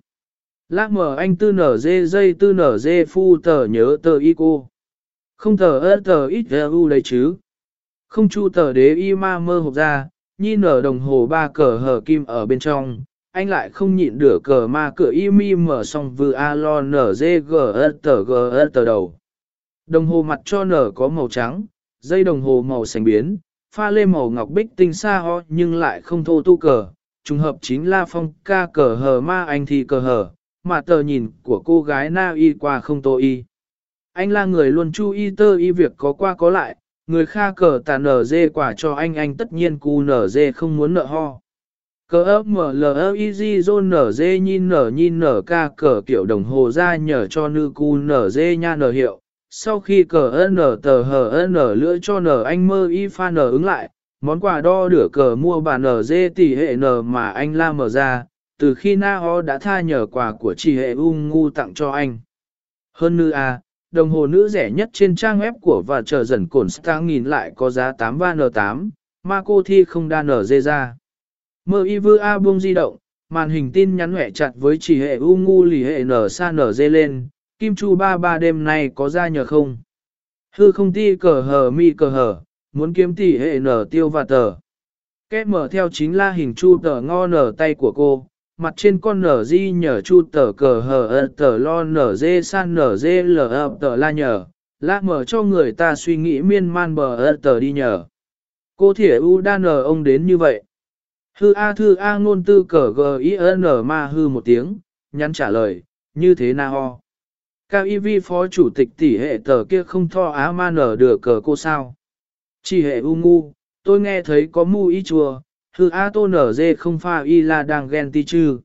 Lát mở anh tư nở dê dây tư nở dê phu tờ nhớ tờ y cô. Không tờ ơ tờ ít u đấy chứ. Không chu tờ đế y ma mơ hộp ra, nhi nở đồng hồ ba cờ hở kim ở bên trong, anh lại không nhịn được cờ ma cửa y mi mở xong vừa a lo nở dê g tờ g tờ đầu. Đồng hồ mặt cho nở có màu trắng, dây đồng hồ màu xanh biến, pha lê màu ngọc bích tinh xa ho nhưng lại không thô tu cờ, trùng hợp chính la phong ca cờ hờ ma anh thì cờ hờ, mà tờ nhìn của cô gái na y qua không tô y. Anh là người luôn chú y tơ y việc có qua có lại, người kha cờ tà nở dê quả cho anh anh tất nhiên cu nở dê không muốn nợ ho. Cờ ấp mở lờ y di dô nở dê nhìn nở nhìn nở ca cờ kiểu đồng hồ ra nhờ cho nữ cu nở dê nha nở hiệu. Sau khi cờ n tờ hờ n lưỡi cho n anh mơ y pha n ứng lại, món quà đo đửa cờ mua bà n dê tỷ hệ n mà anh la mở ra, từ khi na ho đã tha nhờ quà của chị hệ ung ngu tặng cho anh. Hơn nữa à, đồng hồ nữ rẻ nhất trên trang web của và chờ dần cồn stang nghìn lại có giá 8 van N8, mà cô thi không đa nở dê ra. Mơ y vư A buông di động, màn hình tin nhắn hẹ chặt với chỉ hệ u ngu lì hệ nở sa nở dê lên, kim chu ba ba đêm nay có ra nhờ không? Hư không ti cờ hờ mi cờ hờ, muốn kiếm tỷ hệ nở tiêu và tờ. Kết mở theo chính là hình chu tờ ngo nở tay của cô, mặt trên con nở di nhờ chu tờ cờ hờ ơ tờ lo nở dê san nở dê lờ ơ tờ la nhờ, la mở cho người ta suy nghĩ miên man bờ ơ tờ đi nhờ. Cô thỉa u đa nở ông đến như vậy. Hư A thư A ngôn tư cờ g i n ma hư một tiếng, nhắn trả lời, như thế na ho. Cao y vi phó chủ tịch tỷ hệ tờ kia không tho á ma nở đửa cờ cô sao. Chỉ hệ u ngu, tôi nghe thấy có mu y chùa, hư A tô nở dê không pha y là đang ghen ti chư.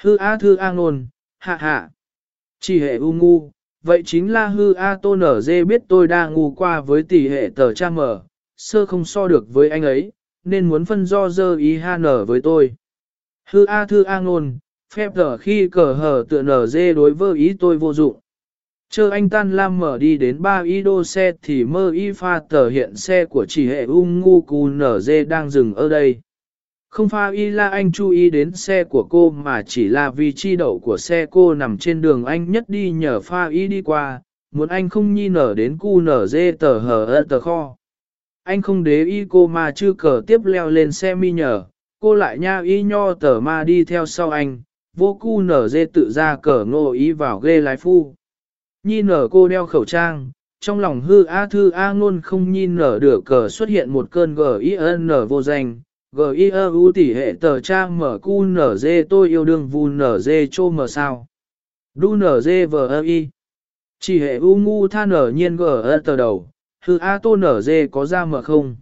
Hư A thư A nôn, hạ hạ. Chỉ hệ u ngu, vậy chính là hư A tô nở dê biết tôi đang ngu qua với tỷ hệ tờ cha mở, sơ không so được với anh ấy, nên muốn phân do dơ ý ha nở với tôi. Hư A thư A nôn, phép tờ khi cờ hở tựa nở dê đối với ý tôi vô dụng. Chờ anh tan lam mở đi đến ba y đô xe thì mơ y pha tờ hiện xe của chỉ hệ ung ngu cù nở dê đang dừng ở đây. Không pha y la anh chú ý đến xe của cô mà chỉ là vì chi đậu của xe cô nằm trên đường anh nhất đi nhờ pha y đi qua, muốn anh không nhi nở đến cu nở dê tờ hờ ơ tờ kho. Anh không đế y cô mà chưa cờ tiếp leo lên xe mi nhờ, cô lại nha y nho tờ ma đi theo sau anh, vô cu nở dê tự ra cờ ngô ý vào ghê lái phu. Nhi nở cô đeo khẩu trang, trong lòng hư A thư A ngôn không nhi nở được cờ xuất hiện một cơn G.I.N vô danh, g i u tỷ hệ tờ trang mở cu nở dê tôi yêu đương vu nở dê chô mở sao. Đu nở dê vờ ơ y. Chỉ hệ u ngu tha nở nhiên gờ ơ tờ đầu, hư A tô nở dê có ra mở không?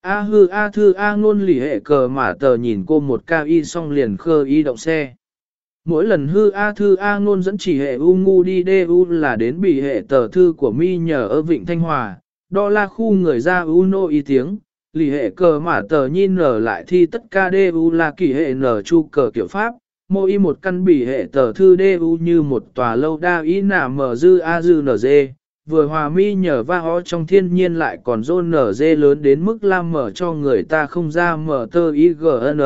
A hư A thư A ngôn lì hệ cờ mà tờ nhìn cô một ca y xong liền khơ y động xe. Mỗi lần hư A thư A ngôn dẫn chỉ hệ u ngu đi đê u là đến bị hệ tờ thư của mi nhờ ở Vịnh Thanh Hòa, đo là khu người ra u nô y tiếng, lì hệ cờ mà tờ nhìn nở lại thi tất ca đê u là kỳ hệ nở chu cờ kiểu pháp, mô y một căn bỉ hệ tờ thư đê u như một tòa lâu đa y nả mở dư A dư nở dê. Vừa hòa mi nhờ va ho trong thiên nhiên lại còn rôn nở dê lớn đến mức lam mở cho người ta không ra mở tơ y gn.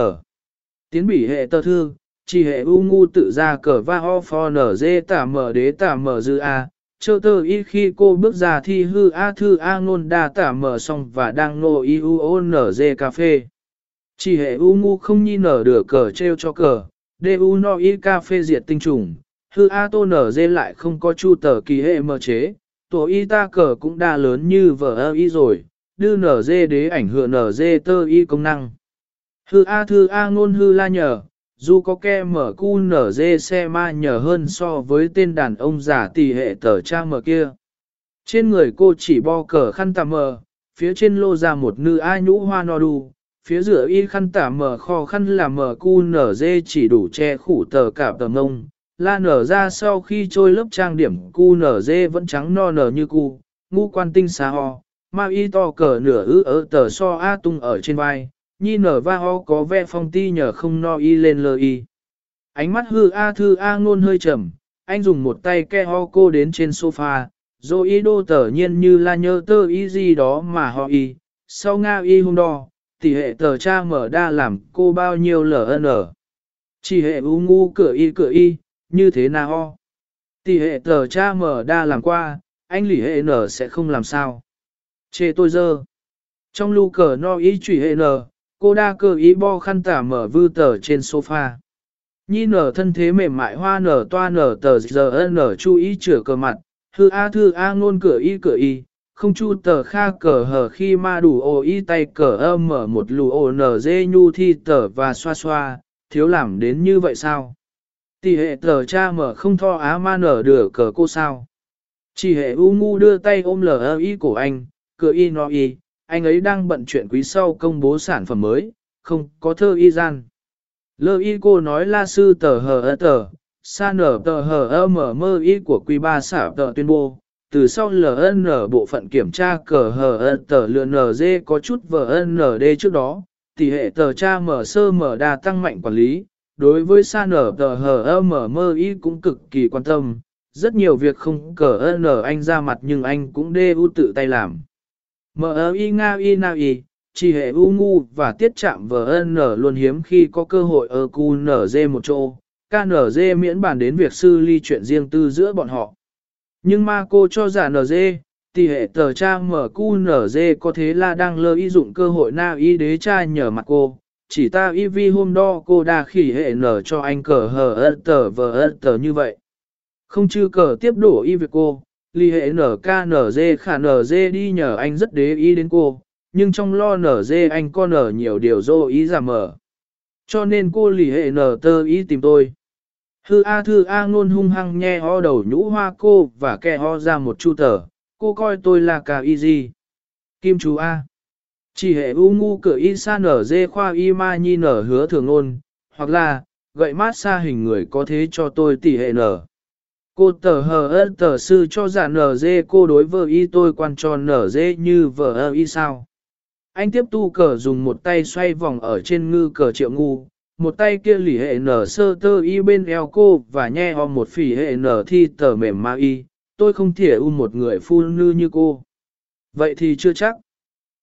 Tiến bỉ hệ tờ thư, chỉ hệ u ngu tự ra cờ va ho for nở dê tả mở đế tả mở dư a, chơ tơ y khi cô bước ra thi hư a thư a ngôn đa tả mở xong và đang nô y u o nở dê cà phê. Chỉ hệ u ngu không nhi nở được cờ treo cho cờ, đê u no y cà phê diệt tinh trùng, hư a tô nở dê lại không có chu tờ kỳ hệ mở chế, tổ y ta cờ cũng đa lớn như vở ơ y rồi, đưa nở dê đế ảnh hưởng nở dê tơ y công năng. Hư a thư a ngôn hư la nhờ dù có ke mở cu nở dê xe ma nhờ hơn so với tên đàn ông giả tỷ hệ tờ trang mở kia. Trên người cô chỉ bo cờ khăn tà mờ, phía trên lô ra một nữ ai nhũ hoa no đu, phía giữa y khăn tà mờ kho khăn là mờ cu nở dê chỉ đủ che khủ tờ cả tờ ngông, La nở ra sau khi trôi lớp trang điểm cu nở dê vẫn trắng no nở như cu, ngu quan tinh xa ho, ma y to cờ nửa ư ở tờ so A tung ở trên vai, nhi nở va ho có vẻ phong ti nhờ không no y lên lơ y. Ánh mắt hư A thư A ngôn hơi trầm, anh dùng một tay ke ho cô đến trên sofa, rồi y đô tờ nhiên như là nhơ tơ y gì đó mà ho y, sau Nga y hôm đo, tỷ hệ tờ cha mở đa làm cô bao nhiêu ln. Chỉ hệ u ngu cửa y cửa y, như thế nào ho. Tỷ hệ tờ cha mở đa làm qua, anh lỉ hệ nở sẽ không làm sao. Chê tôi dơ. Trong lưu cờ no ý chủy hệ nở, cô đa cơ ý bo khăn tả mở vư tờ trên sofa. Nhi nở thân thế mềm mại hoa nở toa nở tờ giờ nở chú ý chữa cờ mặt, thư a thư a ngôn cửa y cửa y, không chu tờ kha cờ hở khi ma đủ ô y tay cờ âm mở một lù ô nở dê nhu thi tờ và xoa xoa, thiếu làm đến như vậy sao? Tỷ hệ tờ cha mở không tho á ma nở đửa cờ cô sao? Chỉ hệ u ngu đưa tay ôm lờ y cổ anh, cửa y nói y, anh ấy đang bận chuyện quý sau công bố sản phẩm mới, không có thơ y gian. Lơ y cô nói la sư tờ hờ ơ tờ, sa nở tờ hờ ơ mở mơ y của quý ba xả tờ tuyên bố. Từ sau LN bộ phận kiểm tra cờ hờ ơ tờ lượn NG có chút VND trước đó, tỷ hệ tờ tra mở sơ mở đa tăng mạnh quản lý, đối với sa nở tờ hờ ơ mở mơ y cũng cực kỳ quan tâm, rất nhiều việc không cờ n anh ra mặt nhưng anh cũng đê u tự tay làm. Mờ y nga y na y, chỉ hệ u ngu và tiết chạm vn luôn hiếm khi có cơ hội ở cu nở dê một chỗ, ca nở dê miễn bàn đến việc sư ly chuyện riêng tư giữa bọn họ. Nhưng ma cô cho giả nở dê, tỷ hệ tờ cha mở cu nở dê có thế là đang lơ y dụng cơ hội na y đế cha nhờ mặt cô. Chỉ ta y vi hôm đó cô đa khỉ hệ nở cho anh cờ hờ ơ tờ vờ ơ tờ như vậy. Không chư cờ tiếp đổ y việc cô, ly hệ nở nở khả nở đi nhờ anh rất đế ý đến cô, nhưng trong lo nở anh có nở nhiều điều dô ý giảm mở. Cho nên cô lì hệ nở tơ ý tìm tôi. Thư A thư A ngôn hung hăng nhe ho đầu nhũ hoa cô và kè ho ra một chu tờ, cô coi tôi là cả y gì. Kim chú A. Chỉ hệ u ngu cửa y sa nở dê khoa y ma nhi nở hứa thường ngôn, hoặc là, gậy mát xa hình người có thế cho tôi tỷ hệ nở. Cô tờ hờ ơn tờ sư cho giả nở dê cô đối vợ y tôi quan cho nở dê như vợ ơ y sao. Anh tiếp tu cờ dùng một tay xoay vòng ở trên ngư cờ triệu ngu, một tay kia lỉ hệ nở sơ tơ y bên eo cô và nhe ho một phỉ hệ nở thi tờ mềm ma y, tôi không thể u một người phu nư như cô. Vậy thì chưa chắc.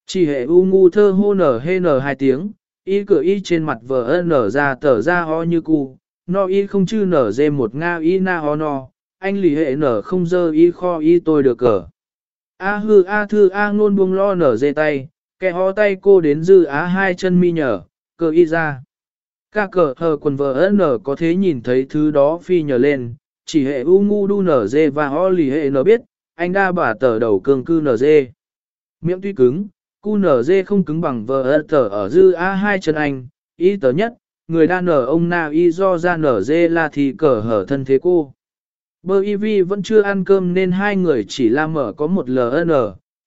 Chỉ hệ u ngu thơ hô nở hê nở hai tiếng, y cửa y trên mặt vợ nở ra tờ ra ho như cu, no y không chư nở dê một nga y na ho no, anh lì hệ nở không dơ y kho y tôi được cờ. A hư A thư A ngôn buông lo nở dê tay, kẻ ho tay cô đến dư á hai chân mi nhở, cờ y ra. Ca cờ hờ quần vợ nở có thế nhìn thấy thứ đó phi nhờ lên, chỉ hệ u ngu đu nở dê và ho lì hệ nở biết, anh đa bà tờ đầu cường cư nở dê. Miệng tuy cứng, cu nở dê không cứng bằng vợ tờ ở dư á hai chân anh, y tờ nhất, người đa nở ông na y do ra nở dê là thì cờ hở thân thế cô. Bơ y vi vẫn chưa ăn cơm nên hai người chỉ la mở có một LN.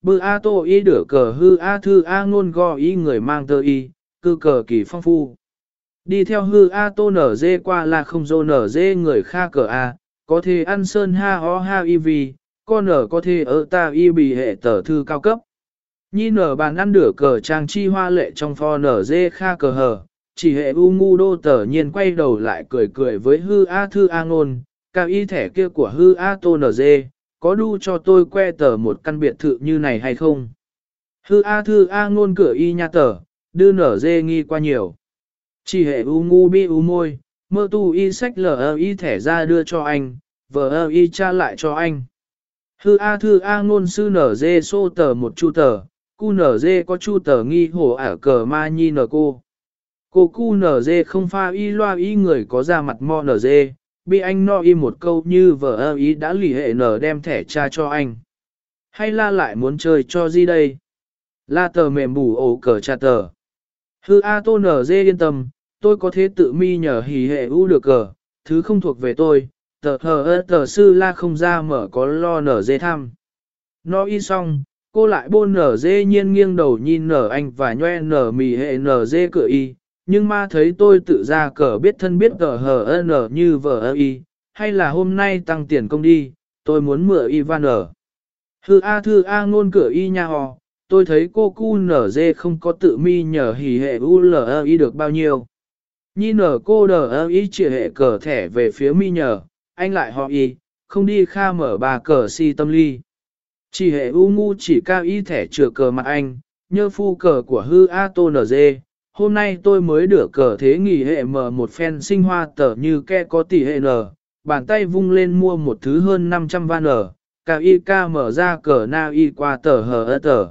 Bơ A tô y đửa cờ hư A thư A ngôn go y người mang tơ y, cư cờ kỳ phong phu. Đi theo hư A tô nở dê qua là không dô nở dê người kha cờ A, có thể ăn sơn ha ho ha y vi, con nở có thể ở ta y bì hệ tờ thư cao cấp. Nhi nở bàn ăn đửa cờ trang chi hoa lệ trong pho nở dê kha cờ hờ, chỉ hệ u ngu đô tờ nhiên quay đầu lại cười cười với hư A thư A ngôn, cao y thẻ kia của hư A Tô NG, có đu cho tôi que tờ một căn biệt thự như này hay không? Hư A thư A ngôn cửa y nha tờ, đưa nở dê nghi qua nhiều. Chỉ hệ u ngu bi u môi, mơ tu y sách lờ y thẻ ra đưa cho anh, vờ y tra lại cho anh. Hư A thư A ngôn sư nở dê xô tờ một chu tờ, cu nở dê có chu tờ nghi hổ ở cờ ma nhi nở cô. Cô cu nở dê không pha y loa y người có ra mặt mo nở dê, bi anh no y một câu như vợ ơ ý đã lì hệ nở đem thẻ cha cho anh. Hay la lại muốn chơi cho gì đây? La tờ mềm bù ổ cờ cha tờ. Hư A tô nở dê yên tâm, tôi có thể tự mi nhờ hỉ hệ u được cờ, thứ không thuộc về tôi, tờ hờ ơ tờ sư la không ra mở có lo nở dê thăm. No y xong, cô lại bôn nở dê nhiên nghiêng đầu nhìn nở anh và nhoe nở mì hệ nở dê cửa y, nhưng ma thấy tôi tự ra cờ biết thân biết cờ hờ n như vờ y, hay là hôm nay tăng tiền công đi, tôi muốn mượn Ivan ở. thư A thư A ngôn cửa y nha hò, tôi thấy cô cu nở dê không có tự mi nhờ hỉ hệ u l y được bao nhiêu. Nhi nở cô đờ y chỉ hệ cờ thẻ về phía mi nhờ, anh lại họ y, không đi kha mở bà cờ si tâm ly. Chỉ hệ u ngu chỉ cao y thẻ chừa cờ mặt anh, nhơ phu cờ của hư A tô nở dê. Hôm nay tôi mới được cờ thế nghỉ hệ mở một phen sinh hoa tờ như ke có tỷ hệ nở, bàn tay vung lên mua một thứ hơn 500 van nở, cả y ca mở ra cờ na y qua tờ hờ tờ.